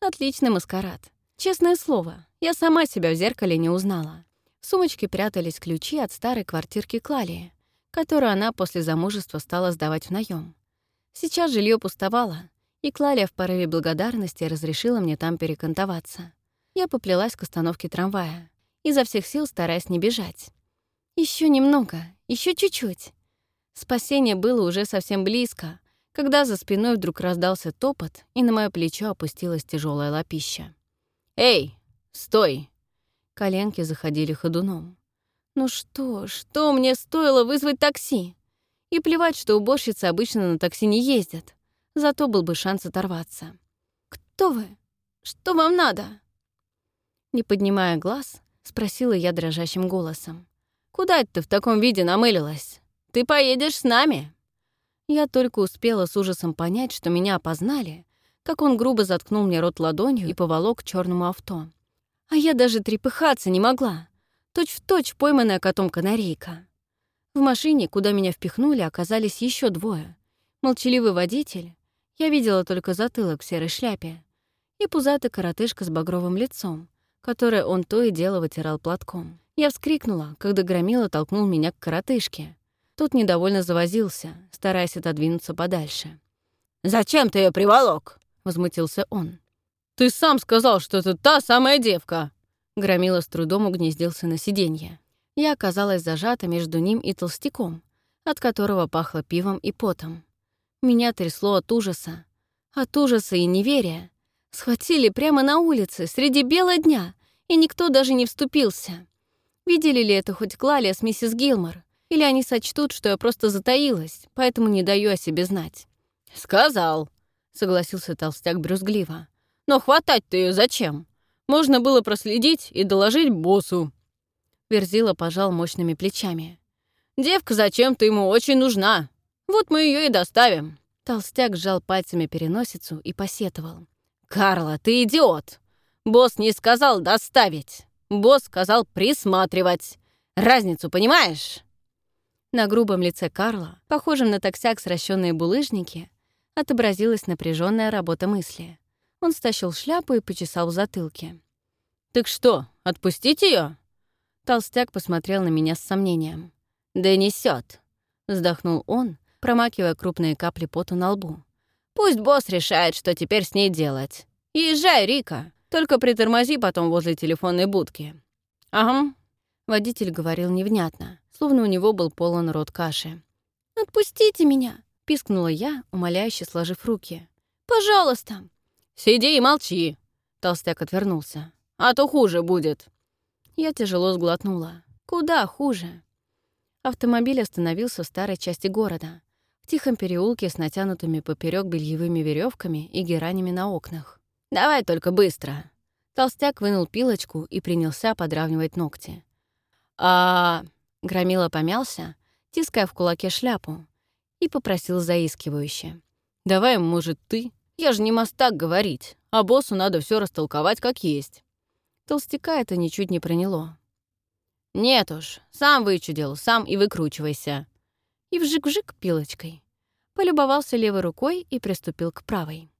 Отличный маскарад. Честное слово, я сама себя в зеркале не узнала. В сумочке прятались ключи от старой квартирки Клалии, которую она после замужества стала сдавать в наем. Сейчас жилье пустовало, и Клалия в порыве благодарности разрешила мне там перекантоваться я поплелась к остановке трамвая, изо всех сил стараясь не бежать. Еще немного, еще чуть-чуть. Спасение было уже совсем близко, когда за спиной вдруг раздался топот, и на мое плечо опустилась тяжелая лапища. «Эй, стой!» Коленки заходили ходуном. «Ну что, что мне стоило вызвать такси?» И плевать, что уборщицы обычно на такси не ездят. Зато был бы шанс оторваться. «Кто вы? Что вам надо?» Не поднимая глаз, спросила я дрожащим голосом. «Куда ты в таком виде намылилась? Ты поедешь с нами?» Я только успела с ужасом понять, что меня опознали, как он грубо заткнул мне рот ладонью и поволок к черному авто. А я даже трепыхаться не могла, точь-в-точь точь пойманная котом канарейка. В машине, куда меня впихнули, оказались еще двое. Молчаливый водитель, я видела только затылок в серой шляпе, и пузатый коротышка с багровым лицом, которое он то и дело вытирал платком. Я вскрикнула, когда Громила толкнул меня к коротышке. Тот недовольно завозился, стараясь отодвинуться подальше. «Зачем ты ее приволок?» — возмутился он. «Ты сам сказал, что это та самая девка!» Громила с трудом угнездился на сиденье. Я оказалась зажата между ним и толстяком, от которого пахло пивом и потом. Меня трясло от ужаса. От ужаса и неверия. Схватили прямо на улице, среди бела дня, и никто даже не вступился. Видели ли это хоть Клалия с миссис Гилмор? Или они сочтут, что я просто затаилась, поэтому не даю о себе знать? «Сказал», — согласился толстяк брюзгливо. «Но хватать-то ее зачем? Можно было проследить и доложить боссу». Верзила пожал мощными плечами. «Девка зачем-то ему очень нужна. Вот мы ее и доставим». Толстяк сжал пальцами переносицу и посетовал. «Карла, ты идиот! Босс не сказал доставить. Босс сказал присматривать. Разницу понимаешь?» На грубом лице Карла, похожем на таксяк сращенные булыжники, отобразилась напряженная работа мысли. Он стащил шляпу и почесал в затылке. «Так что, отпустить ее? Толстяк посмотрел на меня с сомнением. «Да несет, вздохнул он, промакивая крупные капли пота на лбу. «Пусть босс решает, что теперь с ней делать. Езжай, Рика. Только притормози потом возле телефонной будки». «Ага». Водитель говорил невнятно, словно у него был полон рот каши. «Отпустите меня!» — пискнула я, умоляюще сложив руки. «Пожалуйста!» «Сиди и молчи!» — толстяк отвернулся. «А то хуже будет!» Я тяжело сглотнула. «Куда хуже?» Автомобиль остановился в старой части города, в тихом переулке с натянутыми поперек бельевыми веревками и геранями на окнах. «Давай только быстро». Толстяк вынул пилочку и принялся подравнивать ногти. «А...» — Громила помялся, тиская в кулаке шляпу, и попросил заискивающе. «Давай, может, ты? Я же не мастак говорить, а боссу надо все растолковать как есть». Толстяка это ничуть не проняло. Нет уж, сам вычудил, сам и выкручивайся. И вжик-вжик пилочкой. Полюбовался левой рукой и приступил к правой.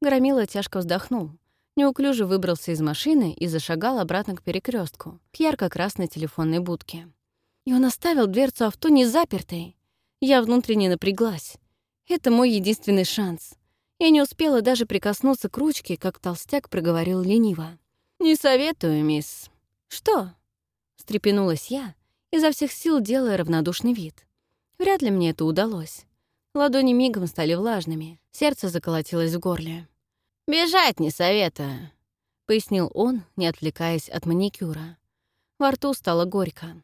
Громила тяжко вздохнул, неуклюже выбрался из машины и зашагал обратно к перекрестку, к ярко-красной телефонной будке. И он оставил дверцу авто не запертой. Я внутренне напряглась. Это мой единственный шанс. Я не успела даже прикоснуться к ручке, как толстяк проговорил лениво. «Не советую, мисс». «Что?» — встрепенулась я, изо всех сил делая равнодушный вид. Вряд ли мне это удалось. Ладони мигом стали влажными, сердце заколотилось в горле. «Бежать не советую», — пояснил он, не отвлекаясь от маникюра. Во рту стало горько.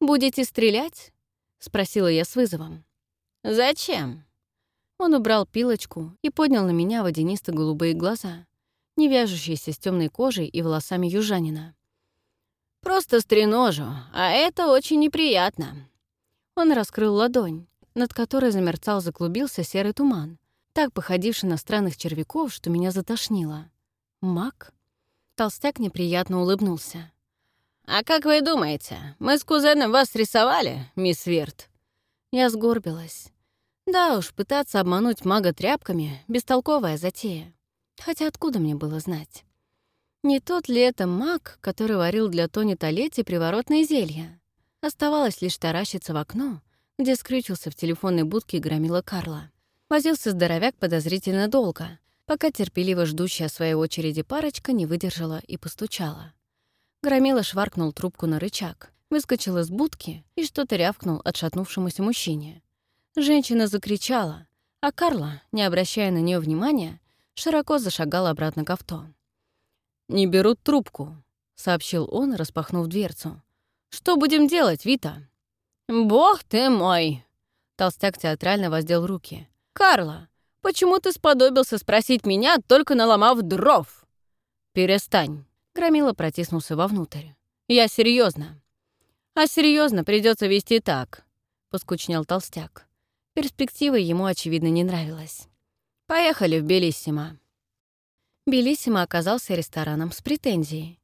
«Будете стрелять?» — спросила я с вызовом. «Зачем?» Он убрал пилочку и поднял на меня водянисто-голубые глаза, не вяжущиеся с темной кожей и волосами южанина. «Просто стреножу, а это очень неприятно». Он раскрыл ладонь, над которой замерцал заклубился серый туман, так походивший на странных червяков, что меня затошнило. Мак? Толстяк неприятно улыбнулся. «А как вы думаете, мы с кузеном вас рисовали, мисс Вирт?» Я сгорбилась. Да уж, пытаться обмануть мага тряпками — бестолковая затея. Хотя откуда мне было знать? Не тот ли это маг, который варил для Тони Толетти приворотное зелье? Оставалось лишь таращиться в окно, где скрючился в телефонной будке громила Карла. Возился здоровяк подозрительно долго, пока терпеливо ждущая своей очереди парочка не выдержала и постучала. Громила шваркнул трубку на рычаг, выскочил из будки и что-то рявкнул отшатнувшемуся мужчине. Женщина закричала, а Карла, не обращая на нее внимания, широко зашагала обратно к авто. «Не берут трубку», — сообщил он, распахнув дверцу. «Что будем делать, Вита?» «Бог ты мой!» Толстяк театрально воздел руки. «Карла, почему ты сподобился спросить меня, только наломав дров?» «Перестань», — Громила протиснулся вовнутрь. «Я серьезно. «А серьезно придется вести так», — поскучнел толстяк. Перспектива ему, очевидно, не нравилась. «Поехали в Белиссимо». Белиссимо оказался рестораном с претензией.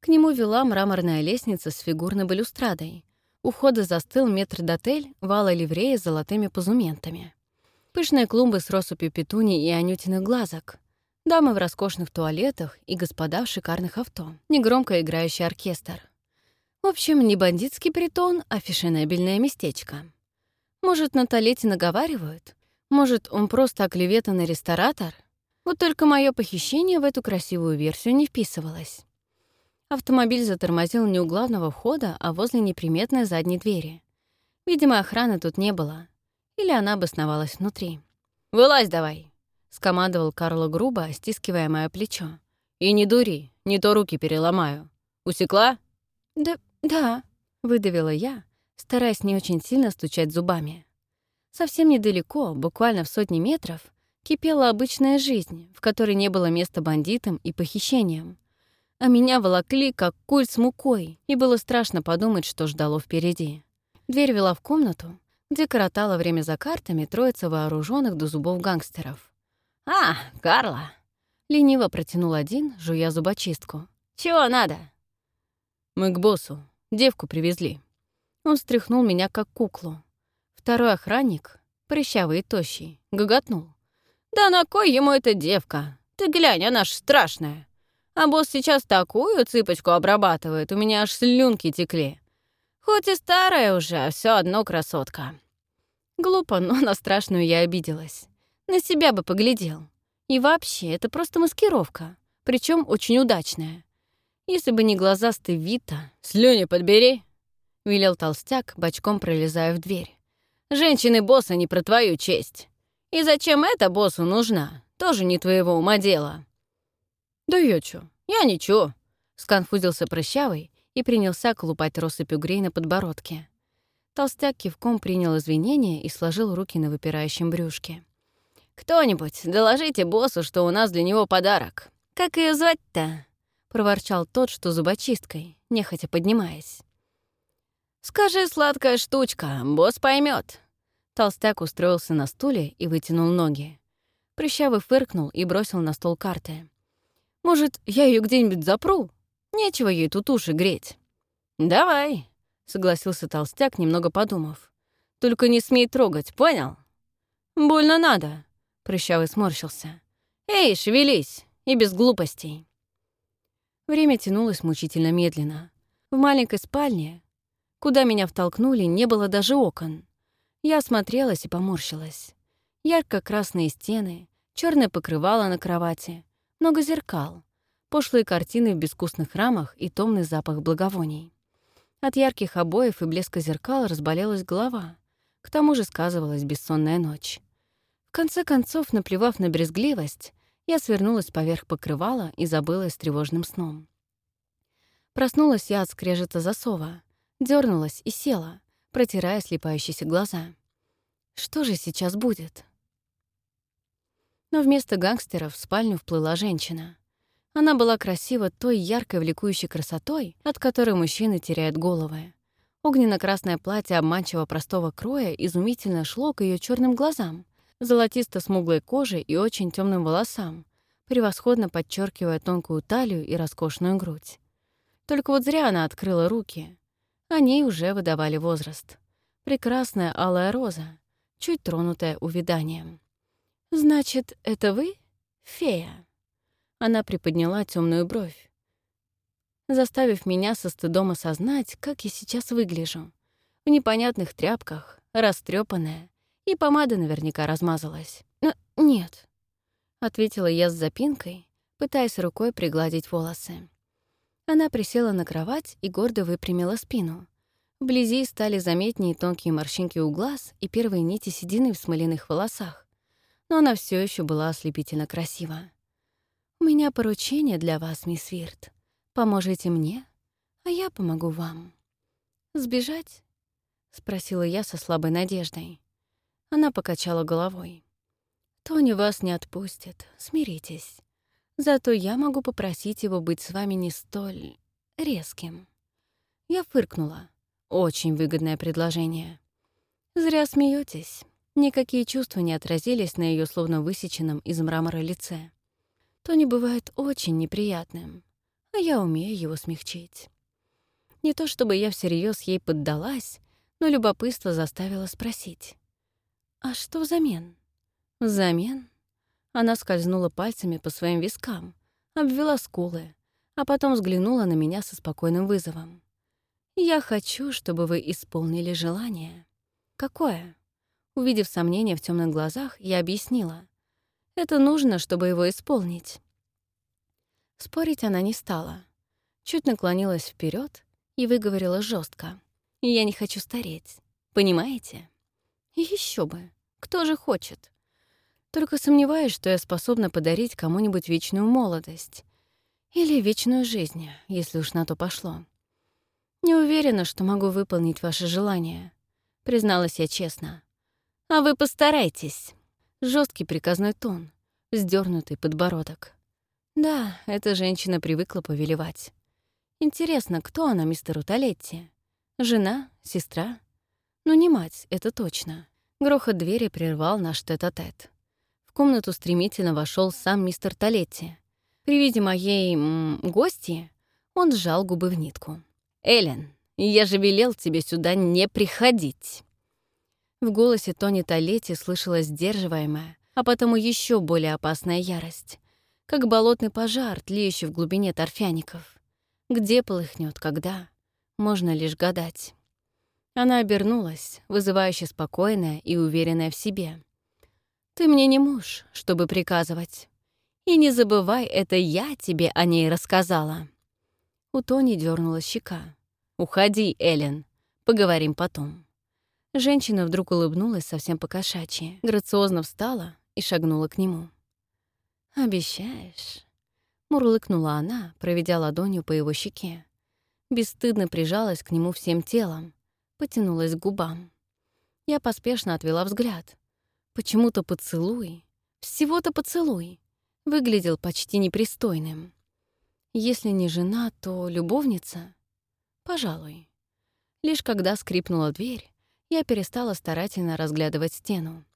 К нему вела мраморная лестница с фигурной балюстрадой. У входа застыл метрдотель вала ливрея с золотыми позументами. Пышные клумбы с россыпью петуний и анютиных глазок. Дамы в роскошных туалетах и господа в шикарных авто. Негромко играющий оркестр. В общем, не бандитский притон, а фешенебельное местечко. Может, на Толете наговаривают? Может, он просто оклеветанный ресторатор? Вот только мое похищение в эту красивую версию не вписывалось. Автомобиль затормозил не у главного входа, а возле неприметной задней двери. Видимо, охраны тут не было. Или она обосновалась внутри. «Вылазь давай!» — скомандовал Карло грубо, стискивая мое плечо. «И не дури, не то руки переломаю. Усекла?» «Да, да», — выдавила я, стараясь не очень сильно стучать зубами. Совсем недалеко, буквально в сотни метров, кипела обычная жизнь, в которой не было места бандитам и похищениям. А меня волокли, как куль с мукой, и было страшно подумать, что ждало впереди. Дверь вела в комнату, где коротало время за картами троица вооруженных до зубов гангстеров. «А, Карла!» — лениво протянул один, жуя зубочистку. «Чего надо?» «Мы к боссу. Девку привезли». Он встряхнул меня, как куклу. Второй охранник, прыщавый и тощий, гоготнул. «Да на кой ему эта девка? Ты глянь, она ж страшная. А босс сейчас такую цыпочку обрабатывает, у меня аж слюнки текли. Хоть и старая уже, а все одно красотка». Глупо, но на страшную я обиделась. На себя бы поглядел. И вообще, это просто маскировка, причем очень удачная. Если бы не глазастый Вита... «Слюни подбери!» — велел толстяк, бочком пролезая в дверь. «Женщины босса не про твою честь. И зачем это боссу нужна? Тоже не твоего ума дело». «Да я чё? Я ничего», — сконфузился прыщавый и принялся колупать россыпью грей на подбородке. Толстяк кивком принял извинения и сложил руки на выпирающем брюшке. «Кто-нибудь, доложите боссу, что у нас для него подарок. Как ее звать-то?» — проворчал тот, что зубочисткой, нехотя поднимаясь. «Скажи, сладкая штучка, босс поймет. Толстяк устроился на стуле и вытянул ноги. Прыщавый фыркнул и бросил на стол карты. «Может, я ее где-нибудь запру? Нечего ей тут уши греть». «Давай», — согласился толстяк, немного подумав. «Только не смей трогать, понял?» «Больно надо», — прыщавый сморщился. «Эй, шевелись, и без глупостей». Время тянулось мучительно медленно. В маленькой спальне, куда меня втолкнули, не было даже окон. Я осмотрелась и поморщилась. Ярко-красные стены, черное покрывало на кровати, много зеркал, пошлые картины в безвкусных рамах и томный запах благовоний. От ярких обоев и блеска зеркал разболелась голова. К тому же сказывалась бессонная ночь. В конце концов, наплевав на брезгливость, я свернулась поверх покрывала и забылась тревожным сном. Проснулась я от скрежета засова, дернулась и села, протирая слепающиеся глаза. Что же сейчас будет? Но вместо гангстеров в спальню вплыла женщина. Она была красива той яркой влекущей красотой, от которой мужчины теряют головы. Огненно-красное платье обманчиво простого кроя изумительно шло к ее черным глазам, золотисто-смуглой коже и очень темным волосам, превосходно подчеркивая тонкую талию и роскошную грудь. Только вот зря она открыла руки. Они уже выдавали возраст. Прекрасная алая роза, чуть тронутая увиданием. «Значит, это вы, фея?» Она приподняла темную бровь, заставив меня со стыдом осознать, как я сейчас выгляжу. В непонятных тряпках, растрепанная, и помада наверняка размазалась. «Н «Нет», — ответила я с запинкой, пытаясь рукой пригладить волосы. Она присела на кровать и гордо выпрямила спину. Вблизи стали заметнее тонкие морщинки у глаз и первые нити седины в смоляных волосах, но она все еще была ослепительно красива. «У меня поручение для вас, мисс Вирт. Поможете мне, а я помогу вам». «Сбежать?» — спросила я со слабой надеждой. Она покачала головой. «Тони вас не отпустит, смиритесь. Зато я могу попросить его быть с вами не столь резким». Я фыркнула. Очень выгодное предложение. «Зря смеетесь. Никакие чувства не отразились на ее словно высеченном из мрамора лице то не бывает очень неприятным, а я умею его смягчить. Не то чтобы я всерьез ей поддалась, но любопытство заставило спросить. «А что взамен?» «Взамен?» Она скользнула пальцами по своим вискам, обвела скулы, а потом взглянула на меня со спокойным вызовом. «Я хочу, чтобы вы исполнили желание». «Какое?» Увидев сомнение в темных глазах, я объяснила. Это нужно, чтобы его исполнить. Спорить она не стала. Чуть наклонилась вперед и выговорила жестко. «Я не хочу стареть. Понимаете?» Еще бы. Кто же хочет? Только сомневаюсь, что я способна подарить кому-нибудь вечную молодость. Или вечную жизнь, если уж на то пошло. Не уверена, что могу выполнить ваше желание, призналась я честно. А вы постарайтесь. Жесткий приказной тон, вздернутый подбородок. Да, эта женщина привыкла повелевать. Интересно, кто она мистеру Толетти? Жена? Сестра? Ну, не мать, это точно. Грохот двери прервал наш тет-а-тет. -тет. Комнату стремительно вошел сам мистер Толетти. При виде моей м, гости он сжал губы в нитку. «Эллен, я же велел тебе сюда не приходить!» В голосе Тони Толетти слышалась сдерживаемая, а потому еще более опасная ярость, как болотный пожар, тлеющий в глубине торфяников. Где полыхнет, когда, можно лишь гадать. Она обернулась, вызывающе спокойная и уверенная в себе. «Ты мне не муж, чтобы приказывать. И не забывай, это я тебе о ней рассказала». У Тони дернула щека. «Уходи, Эллен, поговорим потом». Женщина вдруг улыбнулась совсем по-кошачьи, грациозно встала и шагнула к нему. «Обещаешь?» — мурлыкнула она, проведя ладонью по его щеке. Бесстыдно прижалась к нему всем телом, потянулась к губам. Я поспешно отвела взгляд. Почему-то поцелуй, всего-то поцелуй, выглядел почти непристойным. Если не жена, то любовница? Пожалуй. Лишь когда скрипнула дверь, я перестала старательно разглядывать стену.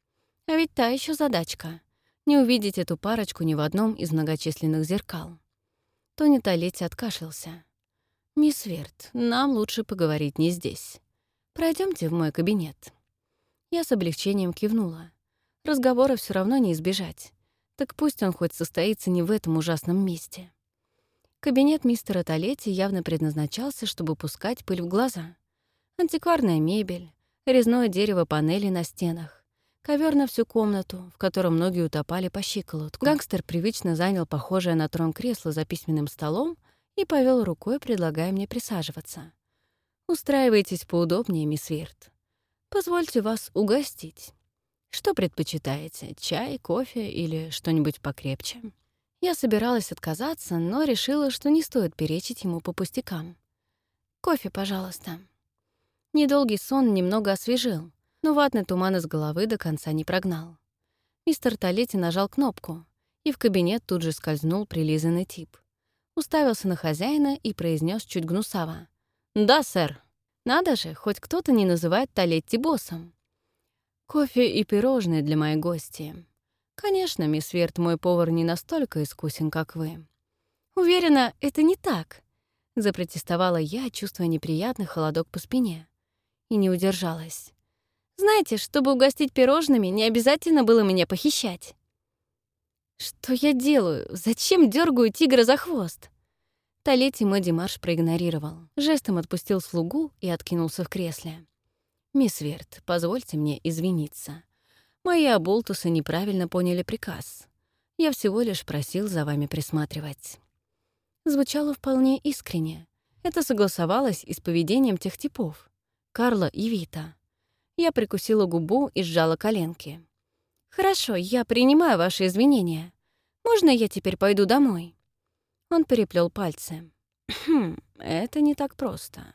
А ведь та еще задачка — не увидеть эту парочку ни в одном из многочисленных зеркал. Тони Толетти откашлялся. «Мисс Верт, нам лучше поговорить не здесь. Пройдемте в мой кабинет». Я с облегчением кивнула. Разговора все равно не избежать. Так пусть он хоть состоится не в этом ужасном месте. Кабинет мистера Толетти явно предназначался, чтобы пускать пыль в глаза. Антикварная мебель, резное дерево панели на стенах, ковер на всю комнату, в котором многие утопали по щиколотку. Гангстер привычно занял похожее на трон кресло за письменным столом и повел рукой, предлагая мне присаживаться. «Устраивайтесь поудобнее, мисс Вирт. Позвольте вас угостить». Что предпочитаете, чай, кофе или что-нибудь покрепче? Я собиралась отказаться, но решила, что не стоит перечить ему по пустякам. Кофе, пожалуйста. Недолгий сон немного освежил, но ватный туман из головы до конца не прогнал. Мистер Толетти нажал кнопку, и в кабинет тут же скользнул прилизанный тип. Уставился на хозяина и произнес чуть гнусаво. «Да, сэр. Надо же, хоть кто-то не называет Толетти боссом. Кофе и пирожные для моей гости. Конечно, мисс Верт, мой повар не настолько искусен, как вы. Уверена, это не так, запротестовала я, чувствуя неприятный холодок по спине. И не удержалась. Знаете, чтобы угостить пирожными, не обязательно было меня похищать. Что я делаю? Зачем дергаю тигра за хвост? Толетти мой Димарш проигнорировал. Жестом отпустил слугу и откинулся в кресле. «Мисс Верт, позвольте мне извиниться. Мои оболтусы неправильно поняли приказ. Я всего лишь просил за вами присматривать». Звучало вполне искренне. Это согласовалось и с поведением тех типов — Карла и Вита. Я прикусила губу и сжала коленки. «Хорошо, я принимаю ваши извинения. Можно я теперь пойду домой?» Он переплел пальцы. «Хм, это не так просто.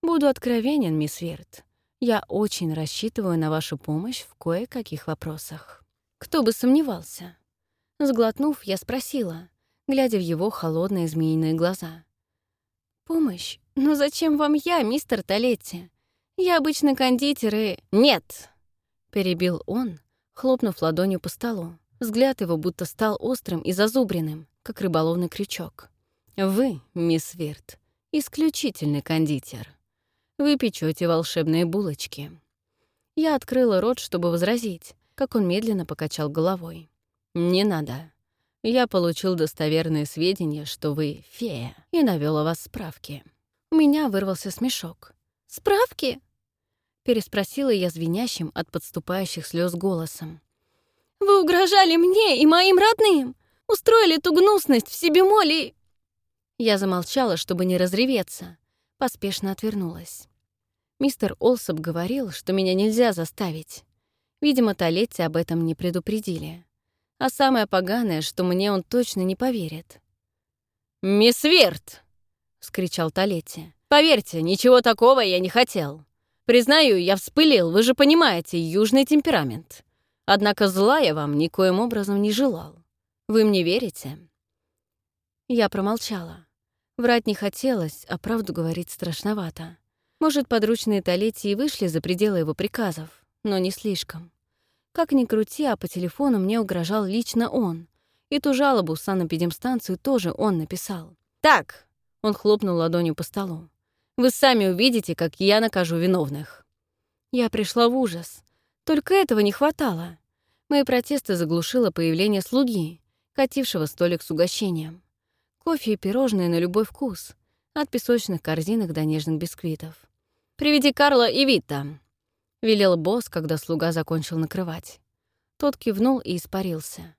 Буду откровенен, мисс Верт. Я очень рассчитываю на вашу помощь в кое-каких вопросах. Кто бы сомневался. Сглотнув, я спросила, глядя в его холодные змеиные глаза. «Помощь? Но зачем вам я, мистер Толетти? Я обычный кондитер и...» «Нет!» — перебил он, хлопнув ладонью по столу. Взгляд его будто стал острым и зазубренным, как рыболовный крючок. «Вы, мисс Вирт, исключительный кондитер». Вы печете волшебные булочки». Я открыла рот, чтобы возразить, как он медленно покачал головой. «Не надо. Я получил достоверные сведения, что вы фея, и навёл о вас справки». У меня вырвался смешок. «Справки?» Переспросила я звенящим от подступающих слез голосом. «Вы угрожали мне и моим родным! Устроили ту гнусность в моли!» Я замолчала, чтобы не разреветься, поспешно отвернулась. Мистер Олсоп говорил, что меня нельзя заставить. Видимо, Толетти об этом не предупредили. А самое поганое, что мне он точно не поверит. «Мисс Верт!» — вскричал Толетти. «Поверьте, ничего такого я не хотел. Признаю, я вспылил, вы же понимаете, южный темперамент. Однако зла я вам никоим образом не желал. Вы мне верите?» Я промолчала. Врать не хотелось, а правду говорить страшновато. Может, подручные Толетти и вышли за пределы его приказов, но не слишком. Как ни крути, а по телефону мне угрожал лично он. И ту жалобу в санэпидемстанцию тоже он написал. «Так!» — он хлопнул ладонью по столу. «Вы сами увидите, как я накажу виновных». Я пришла в ужас. Только этого не хватало. Мои протесты заглушило появление слуги, катившего столик с угощением. Кофе и пирожные на любой вкус, от песочных корзинок до нежных бисквитов. «Приведи Карла и Вита», — велел босс, когда слуга закончил накрывать. Тот кивнул и испарился.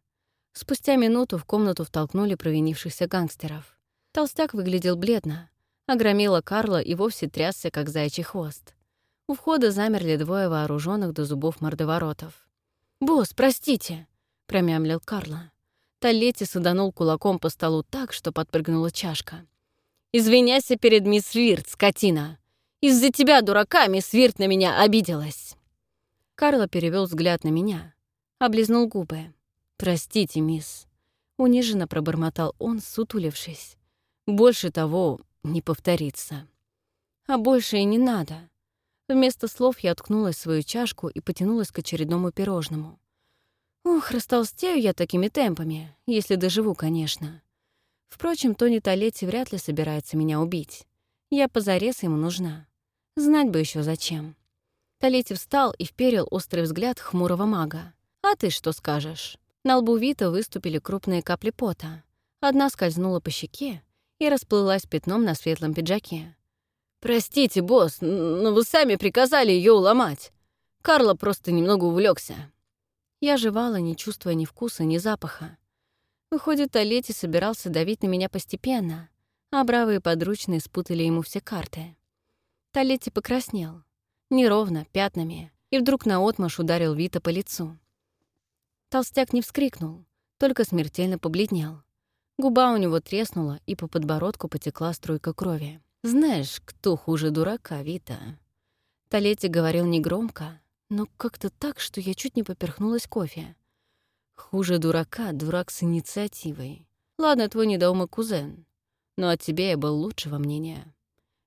Спустя минуту в комнату втолкнули провинившихся гангстеров. Толстяк выглядел бледно, а громила Карла и вовсе трясся, как заячий хвост. У входа замерли двое вооруженных до зубов мордоворотов. «Босс, простите!» — промямлил Карла. Толетти саданул кулаком по столу так, что подпрыгнула чашка. «Извиняйся перед мисс Вирт, скотина!» Из-за тебя, дурака, мисс Вирт на меня обиделась». Карло перевел взгляд на меня, облизнул губы. «Простите, мисс». Униженно пробормотал он, сутулившись. «Больше того не повторится». «А больше и не надо». Вместо слов я ткнулась в свою чашку и потянулась к очередному пирожному. Ух, растолстею я такими темпами, если доживу, конечно. Впрочем, Тони Толетти вряд ли собирается меня убить. Я позарез ему нужна. Знать бы еще зачем. Толетти встал и вперил острый взгляд хмурого мага. «А ты что скажешь?» На лбу Вита выступили крупные капли пота. Одна скользнула по щеке и расплылась пятном на светлом пиджаке. «Простите, босс, но вы сами приказали ее уломать. Карло просто немного увлекся. Я жевала, не чувствуя ни вкуса, ни запаха. Выходит, Олети собирался давить на меня постепенно, а бравые подручные спутали ему все карты. Толетти покраснел, неровно, пятнами, и вдруг наотмашь ударил Вита по лицу. Толстяк не вскрикнул, только смертельно побледнел. Губа у него треснула, и по подбородку потекла струйка крови. «Знаешь, кто хуже дурака, Вита?» Толетти говорил негромко, но как-то так, что я чуть не поперхнулась кофе. Хуже дурака — дурак с инициативой. Ладно, твой недоумок кузен, но от тебя я был лучшего мнения.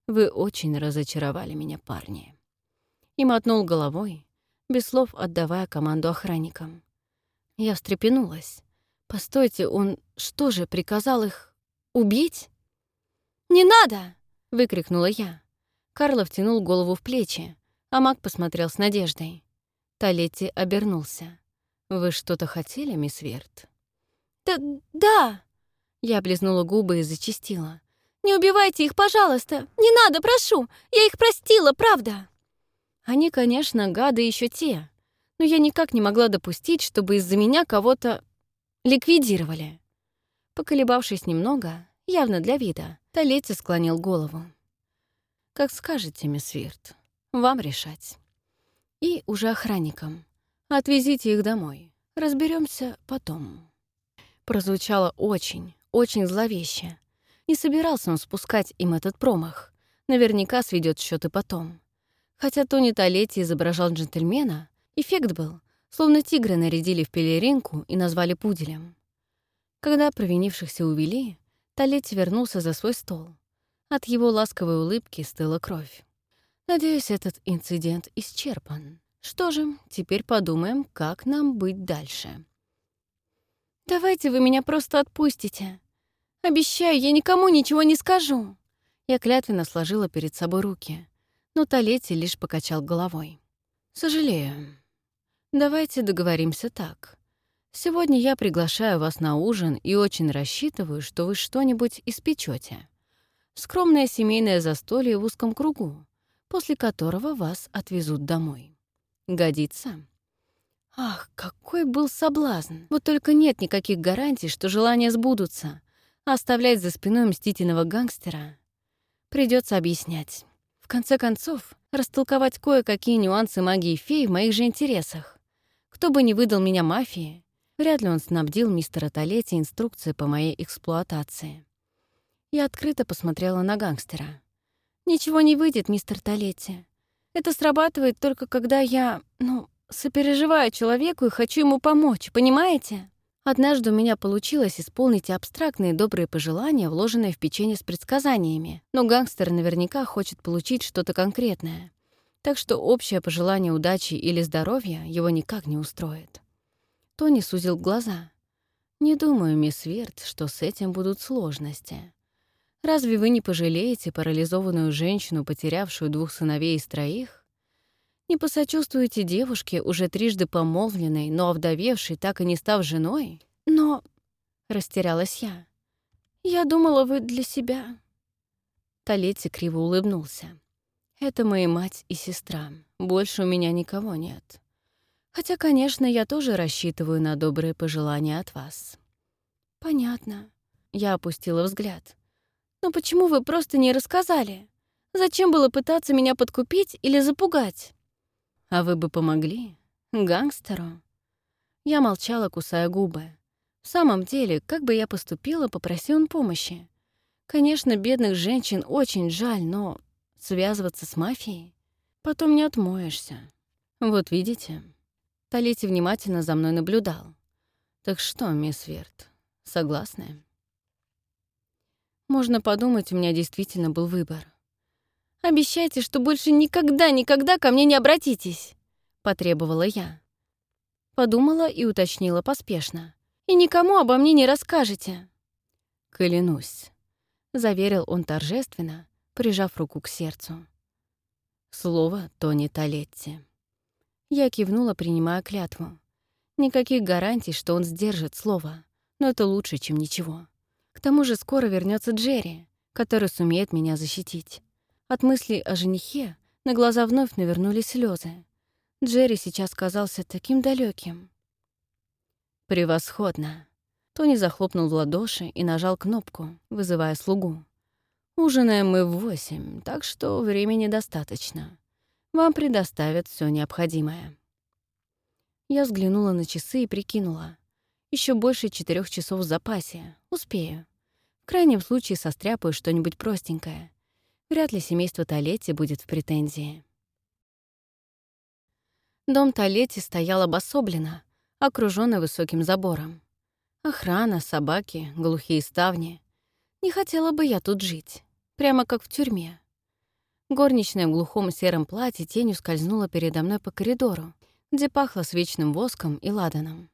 Вы очень разочаровали меня, парни. И мотнул головой, без слов отдавая команду охранникам. Я встрепенулась. Постойте, он что же, приказал их убить? «Не надо!» выкрикнула я. Карло втянул голову в плечи, а маг посмотрел с надеждой. Толетти обернулся. «Вы что-то хотели, мисс Верт?» «Да, да!» Я облизнула губы и зачистила. «Не убивайте их, пожалуйста! Не надо, прошу! Я их простила, правда!» Они, конечно, гады еще те, но я никак не могла допустить, чтобы из-за меня кого-то ликвидировали. Поколебавшись немного, явно для вида, Толетти склонил голову. «Как скажете, мисс Вирт, вам решать. И уже охранникам. Отвезите их домой. Разберемся потом». Прозвучало очень, очень зловеще. Не собирался он спускать им этот промах. Наверняка сведет счеты потом. Хотя Тони Толетти изображал джентльмена, эффект был, словно тигра нарядили в пелеринку и назвали пуделем. Когда провинившихся увели, Толетти вернулся за свой стол. От его ласковой улыбки стыла кровь. Надеюсь, этот инцидент исчерпан. Что же, теперь подумаем, как нам быть дальше. «Давайте вы меня просто отпустите. Обещаю, я никому ничего не скажу». Я клятвенно сложила перед собой руки, но Толетти лишь покачал головой. «Сожалею. Давайте договоримся так. Сегодня я приглашаю вас на ужин и очень рассчитываю, что вы что-нибудь испечете. Скромное семейное застолье в узком кругу, после которого вас отвезут домой. Годится? Ах, какой был соблазн! Вот только нет никаких гарантий, что желания сбудутся. Оставлять за спиной мстительного гангстера придется объяснять. В конце концов, растолковать кое-какие нюансы магии фей в моих же интересах. Кто бы не выдал меня мафии, Вряд ли он снабдил мистера Толетти инструкцией по моей эксплуатации. Я открыто посмотрела на гангстера. «Ничего не выйдет, мистер Толетти. Это срабатывает только когда я, ну, сопереживаю человеку и хочу ему помочь, понимаете? Однажды у меня получилось исполнить абстрактные добрые пожелания, вложенные в печенье с предсказаниями, но гангстер наверняка хочет получить что-то конкретное. Так что общее пожелание удачи или здоровья его никак не устроит. Тони сузил глаза. «Не думаю, мисс Верт, что с этим будут сложности. Разве вы не пожалеете парализованную женщину, потерявшую двух сыновей из троих? Не посочувствуете девушке, уже трижды помолвленной, но овдовевшей, так и не став женой? Но...» — растерялась я. «Я думала, вы для себя...» Толетти криво улыбнулся. «Это мои мать и сестра. Больше у меня никого нет. Хотя, конечно, я тоже рассчитываю на добрые пожелания от вас». «Понятно». Я опустила взгляд. «Но почему вы просто не рассказали? Зачем было пытаться меня подкупить или запугать?» «А вы бы помогли? Гангстеру?» Я молчала, кусая губы. В самом деле, как бы я поступила, попроси он помощи. Конечно, бедных женщин очень жаль, но связываться с мафией потом не отмоешься. Вот видите, Толетти внимательно за мной наблюдал. «Так что, мисс Верт, согласны?» Можно подумать, у меня действительно был выбор. «Обещайте, что больше никогда-никогда ко мне не обратитесь», — потребовала я. Подумала и уточнила поспешно. «И никому обо мне не расскажете». «Клянусь», — заверил он торжественно, прижав руку к сердцу. Слово Тони Толетти. Я кивнула, принимая клятву. Никаких гарантий, что он сдержит слово, но это лучше, чем ничего. К тому же скоро вернется Джерри, который сумеет меня защитить. От мыслей о женихе на глаза вновь навернулись слезы. Джерри сейчас казался таким далеким. «Превосходно!» Тони захлопнул в ладоши и нажал кнопку, вызывая слугу. «Ужинаем мы в восемь, так что времени достаточно. Вам предоставят все необходимое». Я взглянула на часы и прикинула. Еще больше четырех часов в запасе. Успею. В крайнем случае состряпаю что-нибудь простенькое. Вряд ли семейство Толетти будет в претензии. Дом Толетти стоял обособленно, окружённый высоким забором. Охрана, собаки, глухие ставни. Не хотела бы я тут жить. Прямо как в тюрьме. Горничная в глухом сером платье тенью скользнула передо мной по коридору, где пахло свечным воском и ладаном.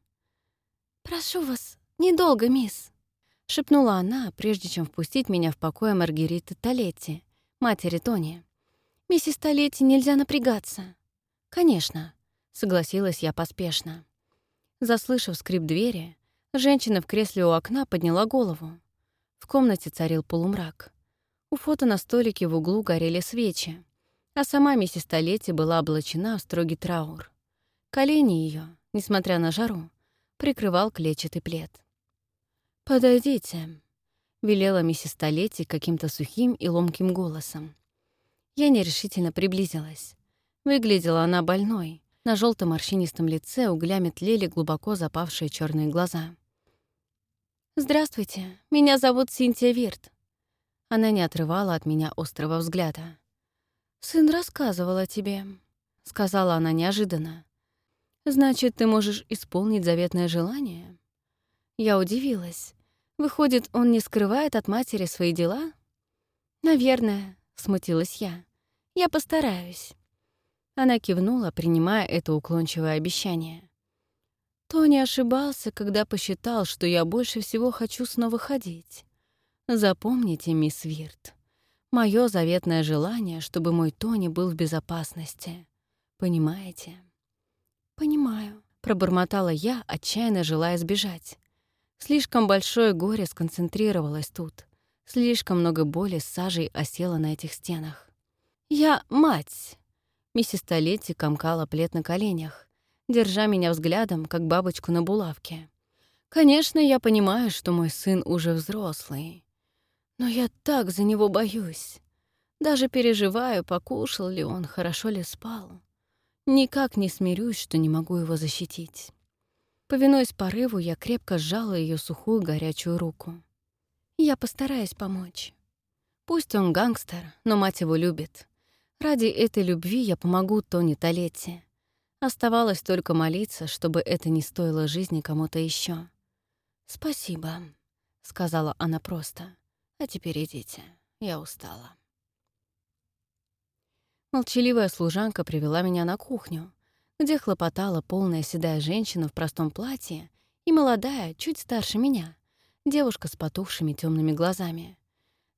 «Прошу вас, недолго, мисс», — шепнула она, прежде чем впустить меня в покое Маргариты Толетти, матери Тони. «Миссис Толетти нельзя напрягаться». «Конечно», — согласилась я поспешно. Заслышав скрип двери, Женщина в кресле у окна подняла голову. В комнате царил полумрак. У фото на столике в углу горели свечи, а сама миссис Толетти была облачена в строгий траур. Колени ее, несмотря на жару, прикрывал клетчатый плед. «Подойдите», — велела миссис Толетти каким-то сухим и ломким голосом. Я нерешительно приблизилась. Выглядела она больной. На желтом морщинистом лице углями тлели глубоко запавшие черные глаза. «Здравствуйте, меня зовут Синтия Вирт». Она не отрывала от меня острого взгляда. «Сын рассказывал о тебе», — сказала она неожиданно. «Значит, ты можешь исполнить заветное желание?» Я удивилась. Выходит, он не скрывает от матери свои дела? «Наверное», — смутилась я. «Я постараюсь». Она кивнула, принимая это уклончивое обещание. Тони ошибался, когда посчитал, что я больше всего хочу снова ходить. Запомните, мисс Вирт, мое заветное желание, чтобы мой Тони был в безопасности. Понимаете? Понимаю, пробормотала я, отчаянно желая сбежать. Слишком большое горе сконцентрировалось тут. Слишком много боли с сажей осело на этих стенах. «Я мать!» Миссис Толетти комкала плед на коленях держа меня взглядом, как бабочку на булавке. Конечно, я понимаю, что мой сын уже взрослый. Но я так за него боюсь. Даже переживаю, покушал ли он, хорошо ли спал. Никак не смирюсь, что не могу его защитить. Повинуясь порыву, я крепко сжала ее сухую горячую руку. Я постараюсь помочь. Пусть он гангстер, но мать его любит. Ради этой любви я помогу Тони Толетти. Оставалось только молиться, чтобы это не стоило жизни кому-то еще. «Спасибо», — сказала она просто. «А теперь идите, я устала». Молчаливая служанка привела меня на кухню, где хлопотала полная седая женщина в простом платье и молодая, чуть старше меня, девушка с потухшими темными глазами.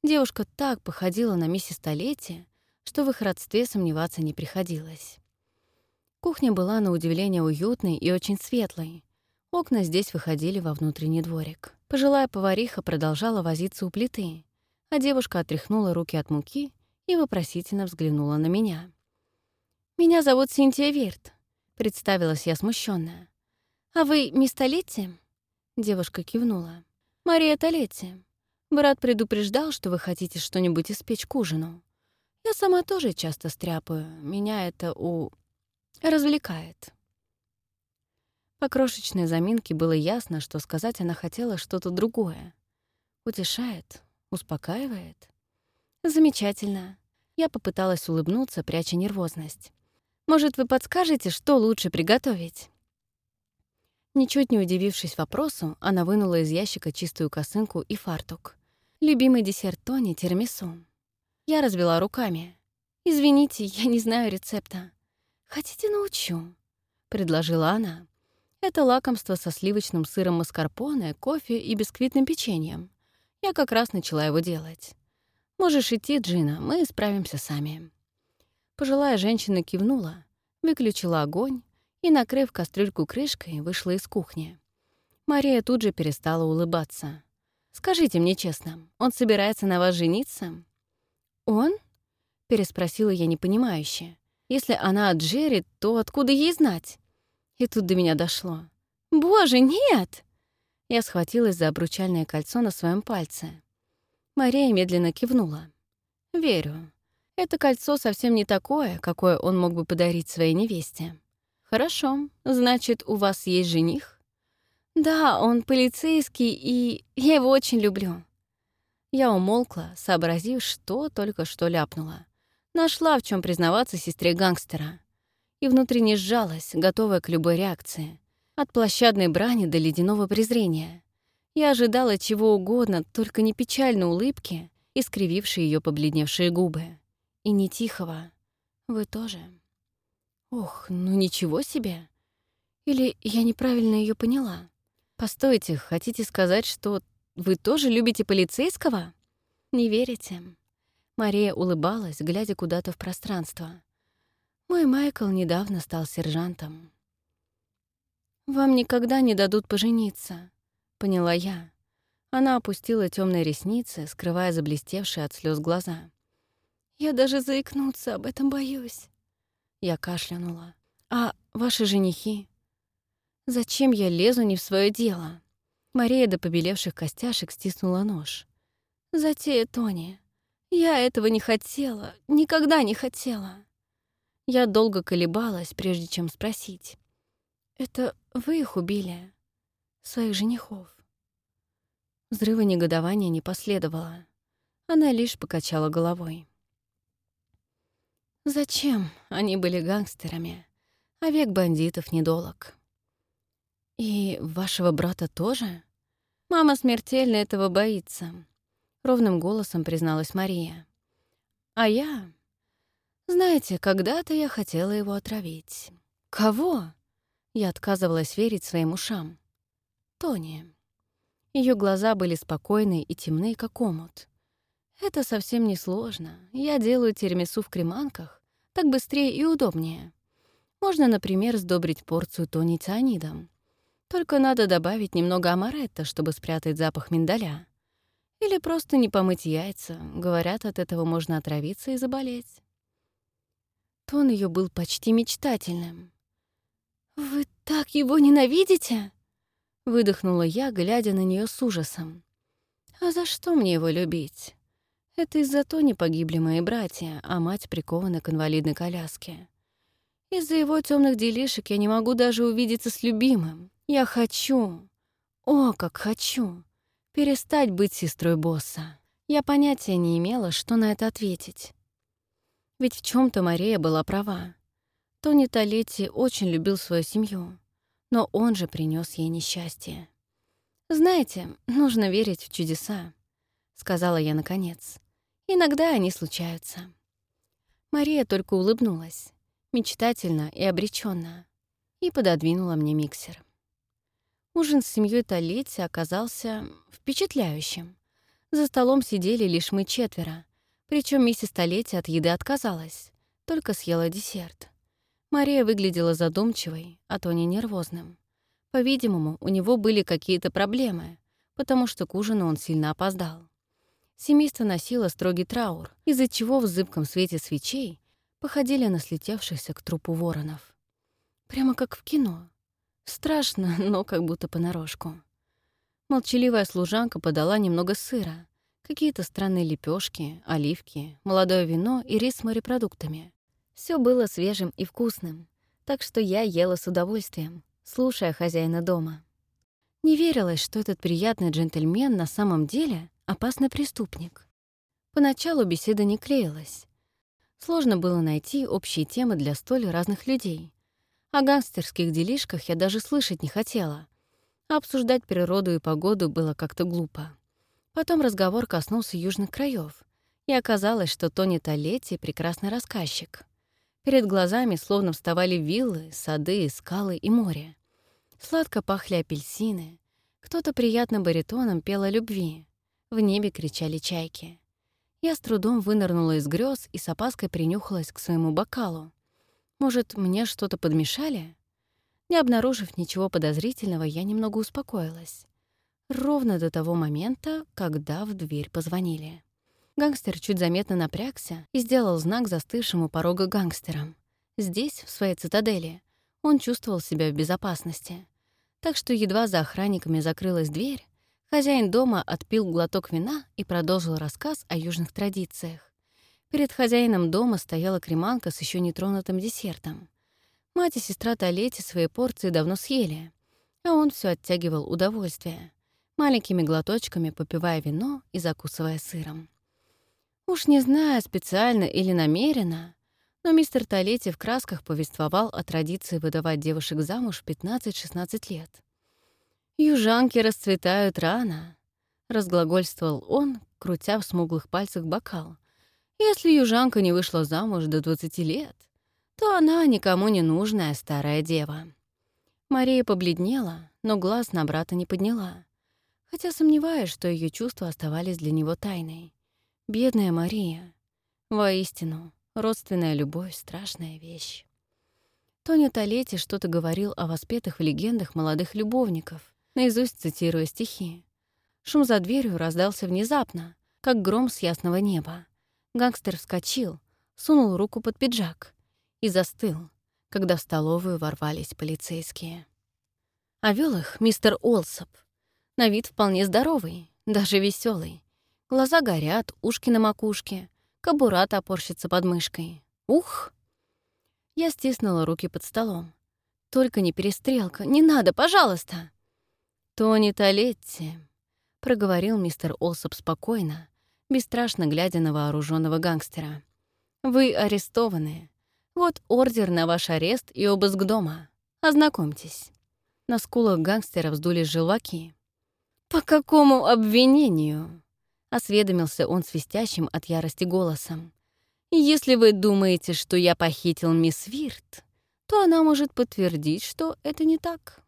Девушка так походила на миссис Столетия, что в их родстве сомневаться не приходилось. Кухня была на удивление уютной и очень светлой. Окна здесь выходили во внутренний дворик. Пожилая повариха продолжала возиться у плиты, а девушка отряхнула руки от муки и вопросительно взглянула на меня. «Меня зовут Синтия Вирт», — представилась я смущенная. «А вы мисс Толетти?» Девушка кивнула. «Мария Толетти. Брат предупреждал, что вы хотите что-нибудь испечь к ужину. Я сама тоже часто стряпаю. Меня это у развлекает. По крошечной заминке было ясно, что сказать она хотела что-то другое. Утешает, успокаивает. Замечательно. Я попыталась улыбнуться, пряча нервозность. Может, вы подскажете, что лучше приготовить? Ничуть не удивившись вопросу, она вынула из ящика чистую косынку и фартук. Любимый десерт Тони — тирамису. Я развела руками. «Извините, я не знаю рецепта. «Хотите, научу?» — предложила она. «Это лакомство со сливочным сыром маскарпоне, кофе и бисквитным печеньем. Я как раз начала его делать. «Можешь идти, Джина, мы справимся сами». Пожилая женщина кивнула, выключила огонь и, накрыв кастрюльку крышкой, вышла из кухни. Мария тут же перестала улыбаться. «Скажите мне честно, он собирается на вас жениться?» «Он?» — переспросила я непонимающе. «Если она от Джерри, то откуда ей знать?» И тут до меня дошло. «Боже, нет!» Я схватилась за обручальное кольцо на своем пальце. Мария медленно кивнула. «Верю. Это кольцо совсем не такое, какое он мог бы подарить своей невесте. Хорошо, значит, у вас есть жених?» «Да, он полицейский, и я его очень люблю». Я умолкла, сообразив, что только что ляпнула. Нашла, в чем признаваться сестре гангстера. И внутренне сжалась, готовая к любой реакции. От площадной брани до ледяного презрения. Я ожидала чего угодно, только не печальной улыбки, искривившей ее побледневшие губы. И не тихого. Вы тоже. Ох, ну ничего себе. Или я неправильно ее поняла? Постойте, хотите сказать, что вы тоже любите полицейского? Не верите? Мария улыбалась, глядя куда-то в пространство. Мой Майкл недавно стал сержантом. «Вам никогда не дадут пожениться», — поняла я. Она опустила темные ресницы, скрывая заблестевшие от слез глаза. «Я даже заикнуться об этом боюсь». Я кашлянула. «А ваши женихи?» Зачем я лезу не в свое дело? Мария до побелевших костяшек стиснула нож. Затея Тони. Я этого не хотела, никогда не хотела. Я долго колебалась, прежде чем спросить. «Это вы их убили? Своих женихов?» Взрыва негодования не последовало. Она лишь покачала головой. «Зачем? Они были гангстерами, а век бандитов недолог». «И вашего брата тоже?» «Мама смертельно этого боится», — ровным голосом призналась Мария. «А я...» «Знаете, когда-то я хотела его отравить». «Кого?» Я отказывалась верить своим ушам. «Тони». Ее глаза были спокойны и темны, как омут. «Это совсем не сложно. Я делаю тирамису в креманках. Так быстрее и удобнее. Можно, например, сдобрить порцию Тони цианидом. Только надо добавить немного амаретта, чтобы спрятать запах миндаля. Или просто не помыть яйца. Говорят, от этого можно отравиться и заболеть. Тон ее был почти мечтательным. «Вы так его ненавидите?» Выдохнула я, глядя на нее с ужасом. «А за что мне его любить? Это из-за Тони погибли мои братья, а мать прикована к инвалидной коляске. Из-за его темных делишек я не могу даже увидеться с любимым. Я хочу, о, как хочу, перестать быть сестрой босса. Я понятия не имела, что на это ответить. Ведь в чем то Мария была права. Тони Толетти очень любил свою семью, но он же принес ей несчастье. «Знаете, нужно верить в чудеса», — сказала я наконец. «Иногда они случаются». Мария только улыбнулась, мечтательно и обреченно, и пододвинула мне миксер. Ужин с семьей Толетти оказался впечатляющим. За столом сидели лишь мы четверо, причем миссис Толетти от еды отказалась, только съела десерт. Мария выглядела задумчивой, а Тони нервозным. По-видимому, у него были какие-то проблемы, потому что к ужину он сильно опоздал. Семейство носило строгий траур, из-за чего в зыбком свете свечей походили на слетевшихся к трупу воронов. Прямо как в кино. Страшно, но как будто понарошку. Молчаливая служанка подала немного сыра, какие-то странные лепешки, оливки, молодое вино и рис с морепродуктами. Все было свежим и вкусным, так что я ела с удовольствием, слушая хозяина дома. Не верилось, что этот приятный джентльмен на самом деле опасный преступник. Поначалу беседа не клеилась. Сложно было найти общие темы для столь разных людей, о гангстерских делишках я даже слышать не хотела. А обсуждать природу и погоду было как-то глупо. Потом разговор коснулся южных краев, и оказалось, что Тони Толетти — прекрасный рассказчик. Перед глазами словно вставали виллы, сады, скалы и море. Сладко пахли апельсины. Кто-то приятным баритоном пел о любви. В небе кричали чайки. Я с трудом вынырнула из грез и с опаской принюхалась к своему бокалу. Может, мне что-то подмешали? Не обнаружив ничего подозрительного, я немного успокоилась. Ровно до того момента, когда в дверь позвонили. Гангстер чуть заметно напрягся и сделал знак застывшему порога гангстерам. Здесь, в своей цитадели, он чувствовал себя в безопасности. Так что едва за охранниками закрылась дверь, хозяин дома отпил глоток вина и продолжил рассказ о южных традициях. Перед хозяином дома стояла креманка с еще нетронутым десертом. Мать и сестра Толети свои порции давно съели, а он все оттягивал удовольствие, маленькими глоточками попивая вино и закусывая сыром. Уж не знаю, специально или намеренно, но мистер Толетти в красках повествовал о традиции выдавать девушек замуж в 15-16 лет. «Южанки расцветают рано», — разглагольствовал он, крутя в смуглых пальцах бокал. «Если южанка не вышла замуж до 20 лет, то она никому не нужная старая дева». Мария побледнела, но глаз на брата не подняла, хотя сомневаюсь, что ее чувства оставались для него тайной. Бедная Мария. Воистину, родственная любовь — страшная вещь. Тони Толетти что-то говорил о воспетых в легендах молодых любовников, наизусть цитируя стихи. Шум за дверью раздался внезапно, как гром с ясного неба. Гангстер вскочил, сунул руку под пиджак и застыл, когда в столовую ворвались полицейские. А вел их мистер Олсоп. На вид вполне здоровый, даже веселый, Глаза горят, ушки на макушке, кобура топорщится под мышкой. Ух! Я стиснула руки под столом. Только не перестрелка. Не надо, пожалуйста. Тони Толетти, проговорил мистер Олсоп спокойно, бесстрашно глядя на вооруженного гангстера. Вы арестованы. Вот ордер на ваш арест и обыск дома. Ознакомьтесь. На скулах гангстера вздулись желваки. «По какому обвинению?» Осведомился он свистящим от ярости голосом. «Если вы думаете, что я похитил мисс Вирт, то она может подтвердить, что это не так».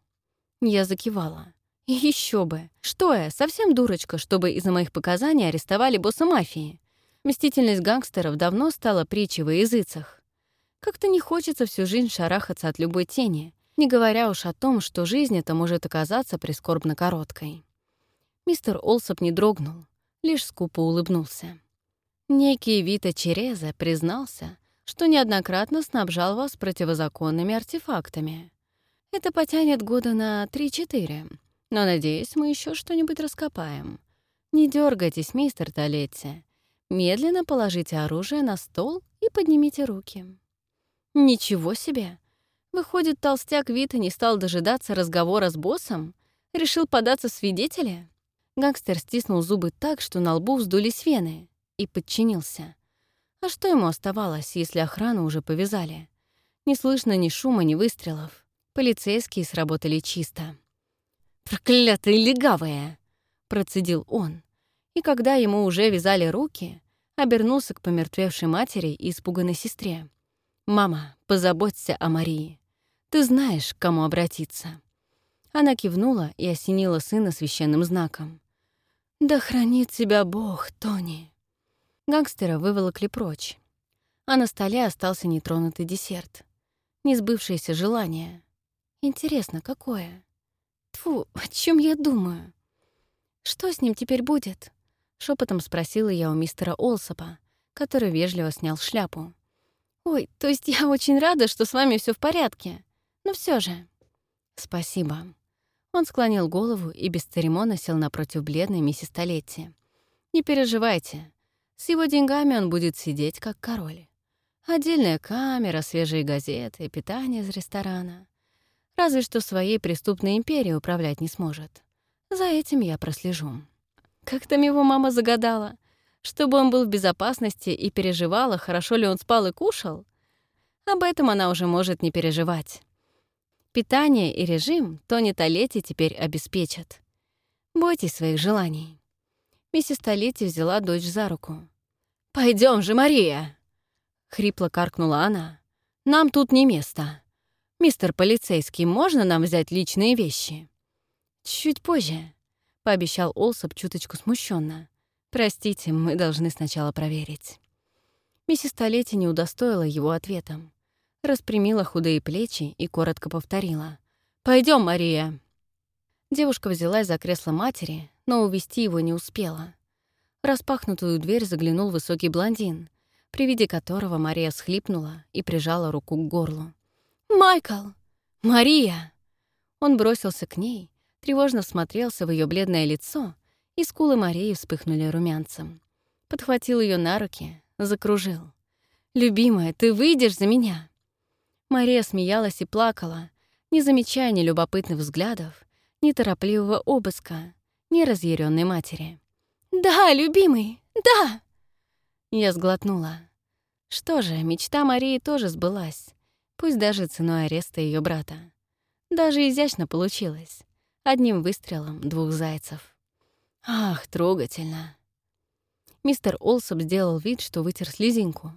Я закивала. Еще бы! Что я, совсем дурочка, чтобы из-за моих показаний арестовали босса мафии? Мстительность гангстеров давно стала притчей во языцах. Как-то не хочется всю жизнь шарахаться от любой тени, не говоря уж о том, что жизнь эта может оказаться прискорбно короткой. Мистер Олсоп не дрогнул лишь скупо улыбнулся. Некий Вита Череза признался, что неоднократно снабжал вас противозаконными артефактами. Это потянет года на 3-4, но, надеюсь, мы еще что-нибудь раскопаем. Не дергайтесь, мистер Толетти. Медленно положите оружие на стол и поднимите руки. Ничего себе! Выходит, толстяк Вита не стал дожидаться разговора с боссом? Решил податься в свидетели? Гангстер стиснул зубы так, что на лбу вздулись вены, и подчинился. А что ему оставалось, если охрану уже повязали? Не слышно ни шума, ни выстрелов. Полицейские сработали чисто. «Проклятые легавые!» — процедил он. И когда ему уже вязали руки, обернулся к помертвевшей матери и испуганной сестре. «Мама, позаботься о Марии. Ты знаешь, к кому обратиться». Она кивнула и осенила сына священным знаком. «Да хранит тебя Бог, Тони!» Гангстера выволокли прочь, а на столе остался нетронутый десерт. Несбывшееся желание. Интересно, какое? Тфу, о чем я думаю? Что с ним теперь будет? Шепотом спросила я у мистера Олсопа, который вежливо снял шляпу. «Ой, то есть я очень рада, что с вами все в порядке. Но все же...» «Спасибо», он склонил голову и без церемона сел напротив бледной миссис Толетти. «Не переживайте. С его деньгами он будет сидеть как король. Отдельная камера, свежие газеты, питание из ресторана. Разве что своей преступной империей управлять не сможет. За этим я прослежу. Как там его мама загадала? Чтобы он был в безопасности и переживала, хорошо ли он спал и кушал? Об этом она уже может не переживать. Питание и режим Тони Толетти теперь обеспечат. Бойтесь своих желаний. Миссис Толетти взяла дочь за руку. Пойдем же, Мария!» Хрипло каркнула она. «Нам тут не место. Мистер полицейский, можно нам взять личные вещи?» «Чуть позже», — пообещал Олсоп чуточку смущенно. Простите, мы должны сначала проверить». Миссис Толетти не удостоила его ответом. Распрямила худые плечи и коротко повторила. Пойдем, Мария!» Девушка взялась за кресло матери, но увести его не успела. В распахнутую дверь заглянул высокий блондин, при виде которого Мария схлипнула и прижала руку к горлу. «Майкл! Мария!» Он бросился к ней, тревожно смотрелся в ее бледное лицо, и скулы Марии вспыхнули румянцем. Подхватил ее на руки, закружил. «Любимая, ты выйдешь за меня?» Мария смеялась и плакала, не замечая ни любопытных взглядов, ни торопливого обыска, ни разъяренной матери. «Да, любимый, да!» Я сглотнула. Что же, мечта Марии тоже сбылась, пусть даже ценой ареста ее брата. Даже изящно получилось. Одним выстрелом двух зайцев. Ах, трогательно. Мистер Олсоп сделал вид, что вытер слезинку,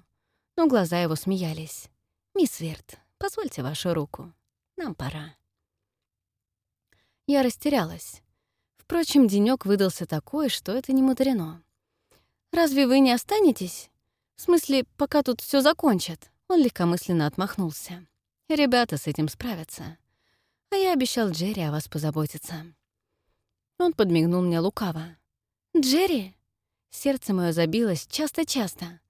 но глаза его смеялись. «Мисс Верт, позвольте вашу руку». Нам пора. Я растерялась. Впрочем, денёк выдался такой, что это не мудрено. «Разве вы не останетесь? В смысле, пока тут все закончат?» Он легкомысленно отмахнулся. «Ребята с этим справятся. А я обещал Джерри о вас позаботиться». Он подмигнул мне лукаво. «Джерри?» Сердце мое забилось часто-часто.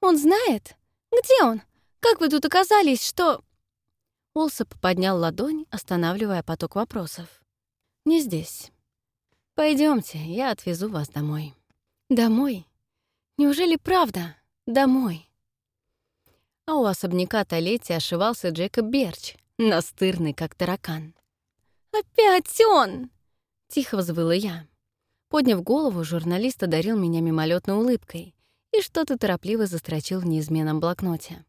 «Он знает? Где он? Как вы тут оказались, что...» Олсоп поднял ладонь, останавливая поток вопросов. «Не здесь. Пойдемте, я отвезу вас домой». «Домой? Неужели правда? Домой?» А у особняка Толетти ошивался Джекоб Берч, настырный, как таракан. «Опять он!» — тихо взвыла я. Подняв голову, журналист одарил меня мимолетной улыбкой и что-то торопливо застрочил в неизменном блокноте.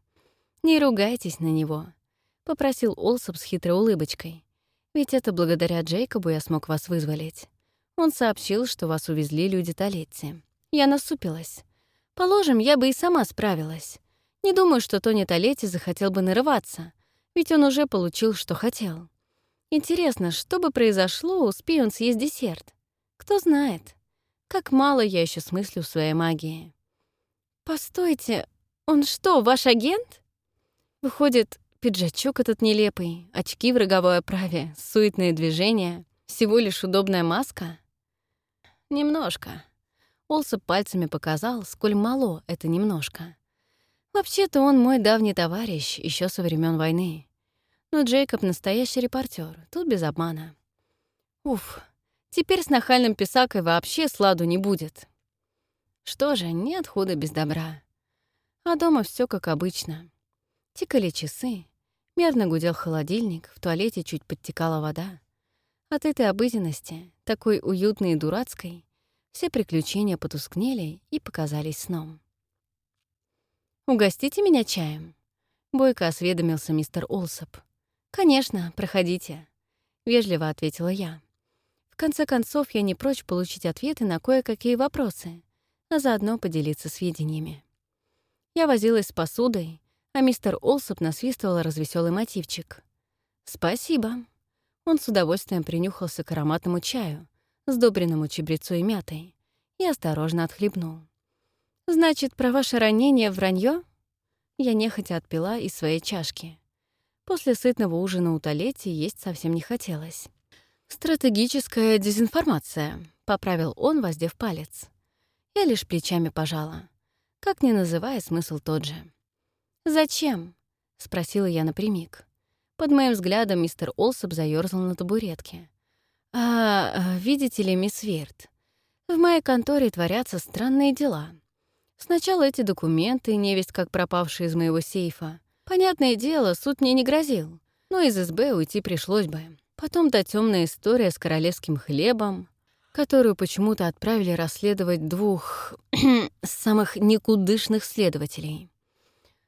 «Не ругайтесь на него. — попросил Олсоп с хитрой улыбочкой. «Ведь это благодаря Джейкобу я смог вас вызволить. Он сообщил, что вас увезли люди Толетти. Я насупилась. Положим, я бы и сама справилась. Не думаю, что Тони Толетти захотел бы нарываться, ведь он уже получил, что хотел. Интересно, что бы произошло, успея он съесть десерт? Кто знает. Как мало я еще смыслю в своей магии. «Постойте, он что, ваш агент?» Выходит, Пиджачок этот нелепый, очки в роговой оправе, суетные движения, всего лишь удобная маска? Немножко. Олсоп пальцами показал, сколь мало это немножко. Вообще-то он мой давний товарищ еще со времен войны. Но Джейкоб — настоящий репортер, тут без обмана. Уф, теперь с нахальным писакой вообще сладу не будет. Что же, нет худа без добра. А дома все как обычно. Тикали часы, Мерно гудел холодильник, в туалете чуть подтекала вода. От этой обыденности, такой уютной и дурацкой, все приключения потускнели и показались сном. «Угостите меня чаем?» — бойко осведомился мистер Олсоп. «Конечно, проходите», — вежливо ответила я. В конце концов, я не прочь получить ответы на кое-какие вопросы, а заодно поделиться сведениями. Я возилась с посудой, а мистер Олсоп насвистывал развеселый мотивчик. «Спасибо». Он с удовольствием принюхался к ароматному чаю, сдобренному чебрецой и мятой, и осторожно отхлебнул. «Значит, про ваше ранение вранье? Я нехотя отпила из своей чашки. После сытного ужина у Толетти есть совсем не хотелось. «Стратегическая дезинформация», — поправил он, воздев палец. Я лишь плечами пожала. Как ни называя, смысл тот же. «Зачем?» — спросила я напрямик. Под моим взглядом мистер Олсоп заёрзал на табуретке. «А, а, видите ли, мисс Верт, в моей конторе творятся странные дела. Сначала эти документы, невесть как пропавшие из моего сейфа. Понятное дело, суд мне не грозил, но из СБ уйти пришлось бы. Потом та темная история с королевским хлебом, которую почему-то отправили расследовать двух самых никудышных следователей.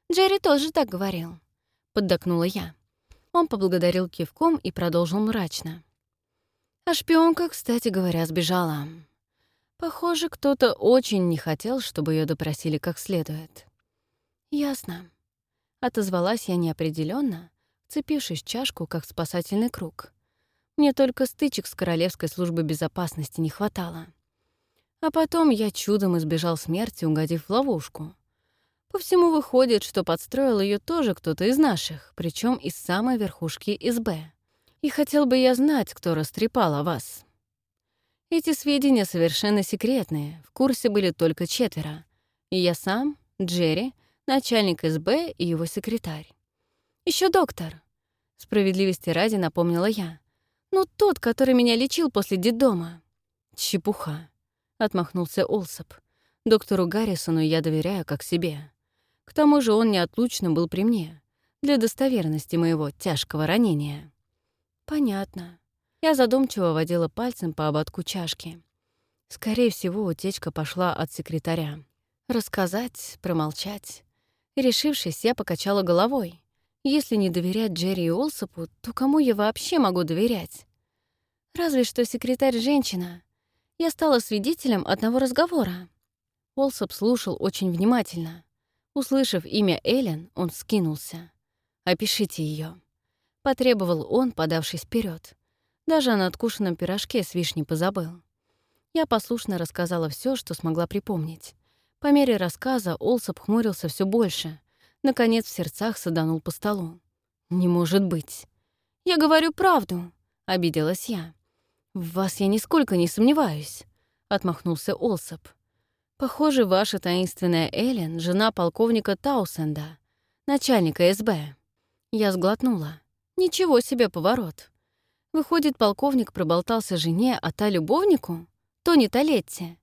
Джерри тоже так говорил», — поддакнула я. Он поблагодарил кивком и продолжил мрачно. А шпионка, кстати говоря, сбежала. Похоже, кто-то очень не хотел, чтобы ее допросили как следует. «Ясно», — отозвалась я неопределенно, цепившись в чашку, как спасательный круг. Мне только стычек с Королевской службой безопасности не хватало. А потом я чудом избежал смерти, угодив в ловушку. По всему выходит, что подстроил ее тоже кто-то из наших, причем из самой верхушки СБ. И хотел бы я знать, кто растрепал о вас. Эти сведения совершенно секретные, в курсе были только четверо. И я сам, Джерри, начальник СБ и его секретарь. Еще доктор. Справедливости ради напомнила я. Ну, тот, который меня лечил после детдома. Чепуха. Отмахнулся Олсоп. Доктору Гаррисону я доверяю как себе. К тому же он неотлучно был при мне, для достоверности моего тяжкого ранения. Понятно. Я задумчиво водила пальцем по ободку чашки. Скорее всего, утечка пошла от секретаря. Рассказать, промолчать. Решившись, я покачала головой. Если не доверять Джерри и Олсопу, то кому я вообще могу доверять? Разве что секретарь женщина. Я стала свидетелем одного разговора. Олсоп слушал очень внимательно. Услышав имя Эллен, он скинулся. «Опишите ее. потребовал он, подавшись вперед. Даже о надкушенном пирожке с вишней позабыл. Я послушно рассказала все, что смогла припомнить. По мере рассказа Олсоп хмурился все больше. Наконец в сердцах саданул по столу. «Не может быть!» «Я говорю правду», — обиделась я. «В вас я нисколько не сомневаюсь», — отмахнулся Олсоп. «Похоже, ваша таинственная Эллен — жена полковника Таусенда, начальника СБ». Я сглотнула. «Ничего себе поворот. Выходит, полковник проболтался жене, а та любовнику? Тони Толетти.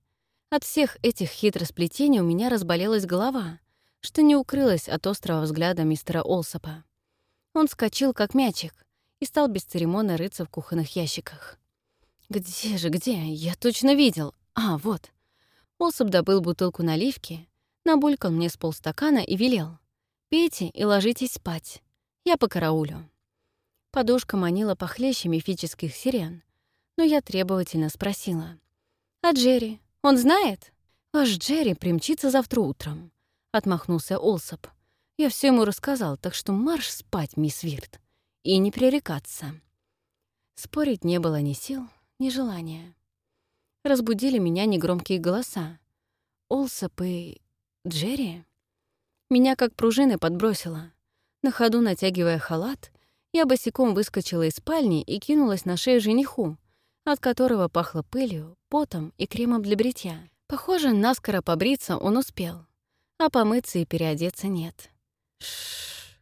От всех этих хитросплетений у меня разболелась голова, что не укрылась от острого взгляда мистера Олсопа. Он вскочил, как мячик, и стал бесцеремонно рыться в кухонных ящиках. «Где же, где? Я точно видел. А, вот». Олсоп добыл бутылку наливки, набулькал мне с полстакана и велел. «Пейте и ложитесь спать. Я по караулю». Подушка манила похлеще мифических сирен, но я требовательно спросила. «А Джерри? Он знает?» «Ваш Джерри примчится завтра утром», — отмахнулся Олсоп. «Я все ему рассказал, так что марш спать, мисс Вирт, и не пререкаться». Спорить не было ни сил, ни желания. Разбудили меня негромкие голоса. Олсоп и... Джерри? Меня как пружины подбросило. На ходу натягивая халат, я босиком выскочила из спальни и кинулась на шею жениху, от которого пахло пылью, потом и кремом для бритья. Похоже, наскоро побриться он успел, а помыться и переодеться нет. Шш.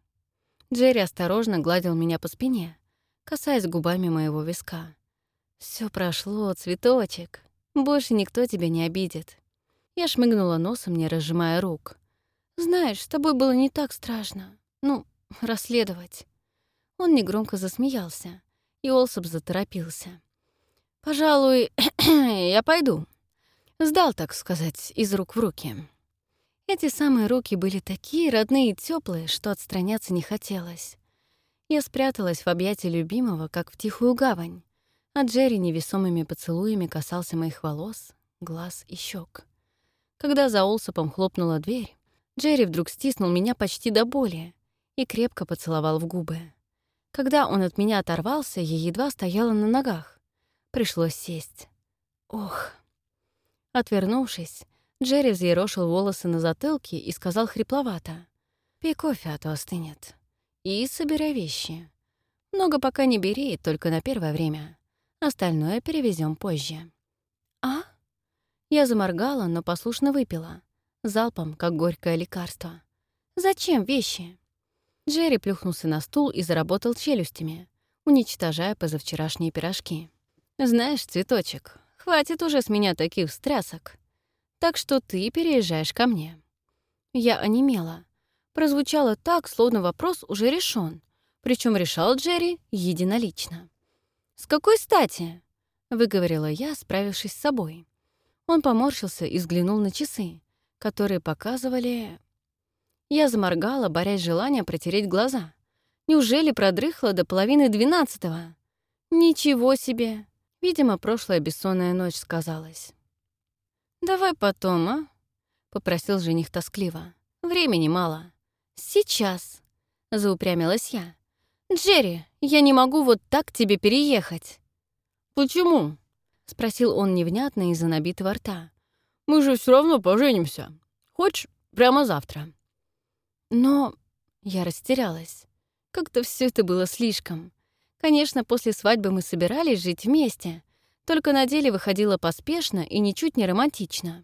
Джерри осторожно гладил меня по спине, касаясь губами моего виска. Все прошло, цветочек. Больше никто тебя не обидит. Я шмыгнула носом, не разжимая рук. Знаешь, с тобой было не так страшно. Ну, расследовать. Он негромко засмеялся, и Олсоп заторопился. «Пожалуй, я пойду». Сдал, так сказать, из рук в руки. Эти самые руки были такие родные и теплые, что отстраняться не хотелось. Я спряталась в объятии любимого, как в тихую гавань, а Джерри невесомыми поцелуями касался моих волос, глаз и щек. Когда за Олсопом хлопнула дверь, Джерри вдруг стиснул меня почти до боли и крепко поцеловал в губы. Когда он от меня оторвался, я едва стояла на ногах. Пришлось сесть. Ох. Отвернувшись, Джерри взъерошил волосы на затылке и сказал хрипловато. «Пей кофе, а то остынет. И собирай вещи. Много пока не бери, только на первое время. Остальное перевезем позже». «А?» Я заморгала, но послушно выпила. Залпом, как горькое лекарство. «Зачем вещи?» Джерри плюхнулся на стул и заработал челюстями, уничтожая позавчерашние пирожки. «Знаешь, цветочек, хватит уже с меня таких встрясок. Так что ты переезжаешь ко мне». Я онемела. Прозвучало так, словно вопрос уже решен, причем решал Джерри единолично. «С какой стати?» — выговорила я, справившись с собой. Он поморщился и взглянул на часы, которые показывали я заморгала, борясь с желанием протереть глаза. Неужели продрыхла до половины двенадцатого? Ничего себе! Видимо, прошлая бессонная ночь сказалась. «Давай потом, а?» — попросил жених тоскливо. «Времени мало». «Сейчас», — заупрямилась я. «Джерри, я не могу вот так тебе переехать». «Почему?» — спросил он невнятно из-за набитого рта. Мы же все равно поженимся. Хочешь, прямо завтра?» Но я растерялась. Как-то все это было слишком. Конечно, после свадьбы мы собирались жить вместе, только на деле выходило поспешно и ничуть не романтично.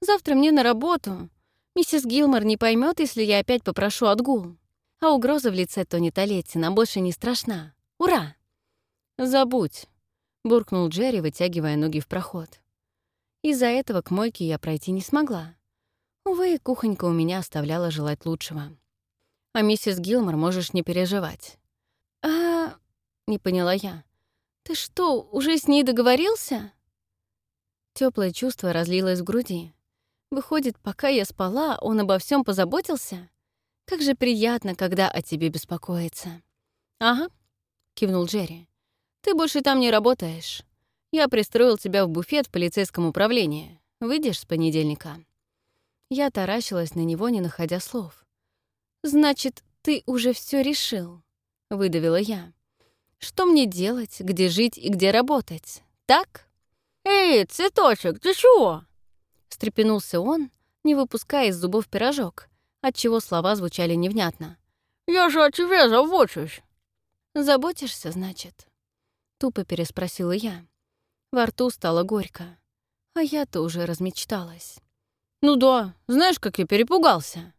Завтра мне на работу. Миссис Гилмор не поймет, если я опять попрошу отгул. А угроза в лице Тони Толеттина больше не страшна. Ура! «Забудь», — буркнул Джерри, вытягивая ноги в проход. Из-за этого к мойке я пройти не смогла. Увы, кухонька у меня оставляла желать лучшего. А миссис Гилмор можешь не переживать. «А...» — не поняла я. «Ты что, уже с ней договорился?» Теплое чувство разлилось в груди. Выходит, пока я спала, он обо всем позаботился? Как же приятно, когда о тебе беспокоится. «Ага», — кивнул Джерри. «Ты больше там не работаешь. Я пристроил тебя в буфет в полицейском управлении. Выйдешь с понедельника?» Я таращилась на него, не находя слов. «Значит, ты уже все решил?» — выдавила я. «Что мне делать, где жить и где работать? Так?» «Эй, цветочек, ты чего?» — встрепенулся он, не выпуская из зубов пирожок, отчего слова звучали невнятно. «Я же о тебе забочусь». «Заботишься, значит?» Тупо переспросила я. Во рту стало горько. А я-то уже размечталась. «Ну да, знаешь, как я перепугался?»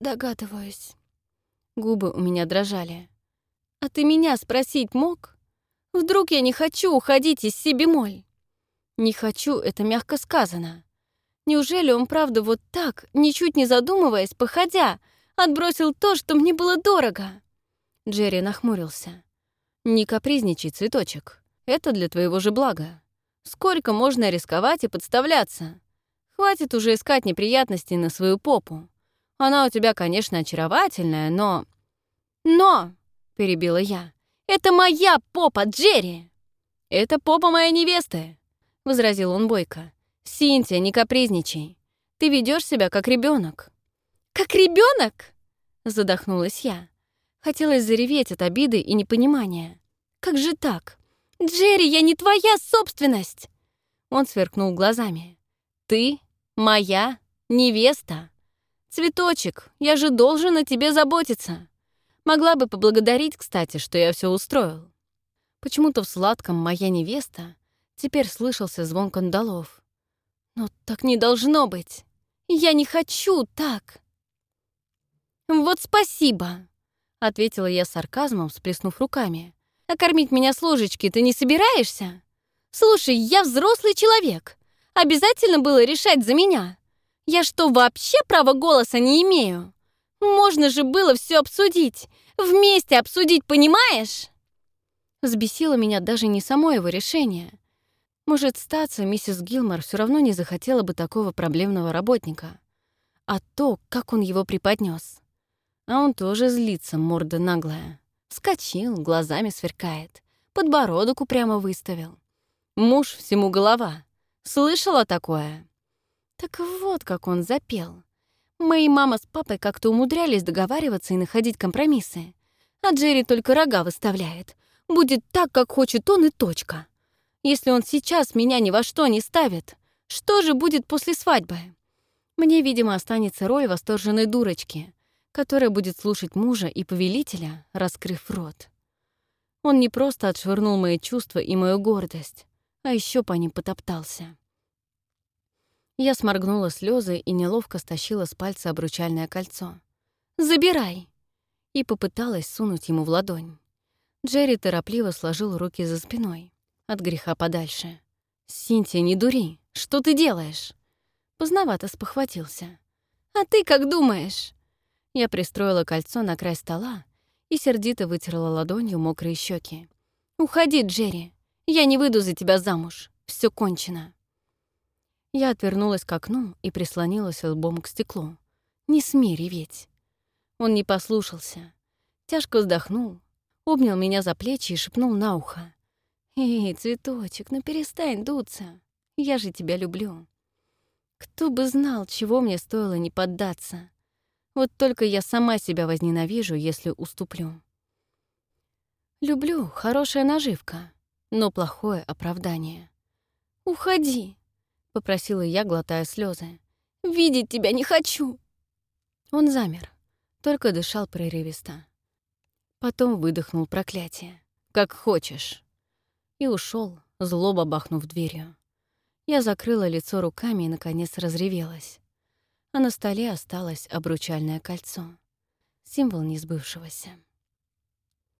«Догадываюсь». Губы у меня дрожали. «А ты меня спросить мог? Вдруг я не хочу уходить из Сибимоль?» «Не хочу» — это мягко сказано. Неужели он правда вот так, ничуть не задумываясь, походя, отбросил то, что мне было дорого?» Джерри нахмурился. «Не капризничай, цветочек. Это для твоего же блага. Сколько можно рисковать и подставляться? Хватит уже искать неприятностей на свою попу. Она у тебя, конечно, очаровательная, но...» «Но!» — перебила я. «Это моя попа, Джерри!» «Это попа моей невесты!» — возразил он бойко. «Синтия, не капризничай. Ты ведешь себя как ребенок. «Как ребенок? задохнулась я. Хотелось зареветь от обиды и непонимания. «Как же так? Джерри, я не твоя собственность!» Он сверкнул глазами. «Ты моя невеста. Цветочек, я же должен о тебе заботиться. Могла бы поблагодарить, кстати, что я все устроил». Почему-то в сладком «моя невеста» теперь слышался звон кандалов. Но так не должно быть. Я не хочу так. Вот спасибо, ответила я сарказмом, всплеснув руками. А кормить меня с ложечки ты не собираешься? Слушай, я взрослый человек. Обязательно было решать за меня. Я что, вообще права голоса не имею? Можно же было все обсудить. Вместе обсудить, понимаешь? Взбесило меня даже не само его решение, может, статься, миссис Гилмор все равно не захотела бы такого проблемного работника. А то, как он его преподнес. А он тоже злится, морда наглая. Скочил, глазами сверкает, подбородок упрямо выставил. Муж всему голова. Слышала такое? Так вот, как он запел. Мои мама с папой как-то умудрялись договариваться и находить компромиссы. А Джерри только рога выставляет. Будет так, как хочет он, и точка. Если он сейчас меня ни во что не ставит, что же будет после свадьбы? Мне, видимо, останется роль восторженной дурочки, которая будет слушать мужа и повелителя, раскрыв рот. Он не просто отшвырнул мои чувства и мою гордость, а еще по ним потоптался. Я сморгнула слезы и неловко стащила с пальца обручальное кольцо. «Забирай!» и попыталась сунуть ему в ладонь. Джерри торопливо сложил руки за спиной от греха подальше. «Синтия, не дури! Что ты делаешь?» Поздновато спохватился. «А ты как думаешь?» Я пристроила кольцо на край стола и сердито вытерла ладонью мокрые щеки. «Уходи, Джерри! Я не выйду за тебя замуж. Все кончено!» Я отвернулась к окну и прислонилась лбом к стеклу. «Не смей реветь!» Он не послушался. Тяжко вздохнул, обнял меня за плечи и шепнул на ухо. «Эй, цветочек, ну перестань дуться. Я же тебя люблю». Кто бы знал, чего мне стоило не поддаться. Вот только я сама себя возненавижу, если уступлю. Люблю — хорошая наживка, но плохое оправдание. «Уходи!» — попросила я, глотая слезы. «Видеть тебя не хочу!» Он замер, только дышал прерывисто. Потом выдохнул проклятие. «Как хочешь!» И ушел, злобо бахнув дверью. Я закрыла лицо руками и, наконец, разревелась. А на столе осталось обручальное кольцо. Символ несбывшегося.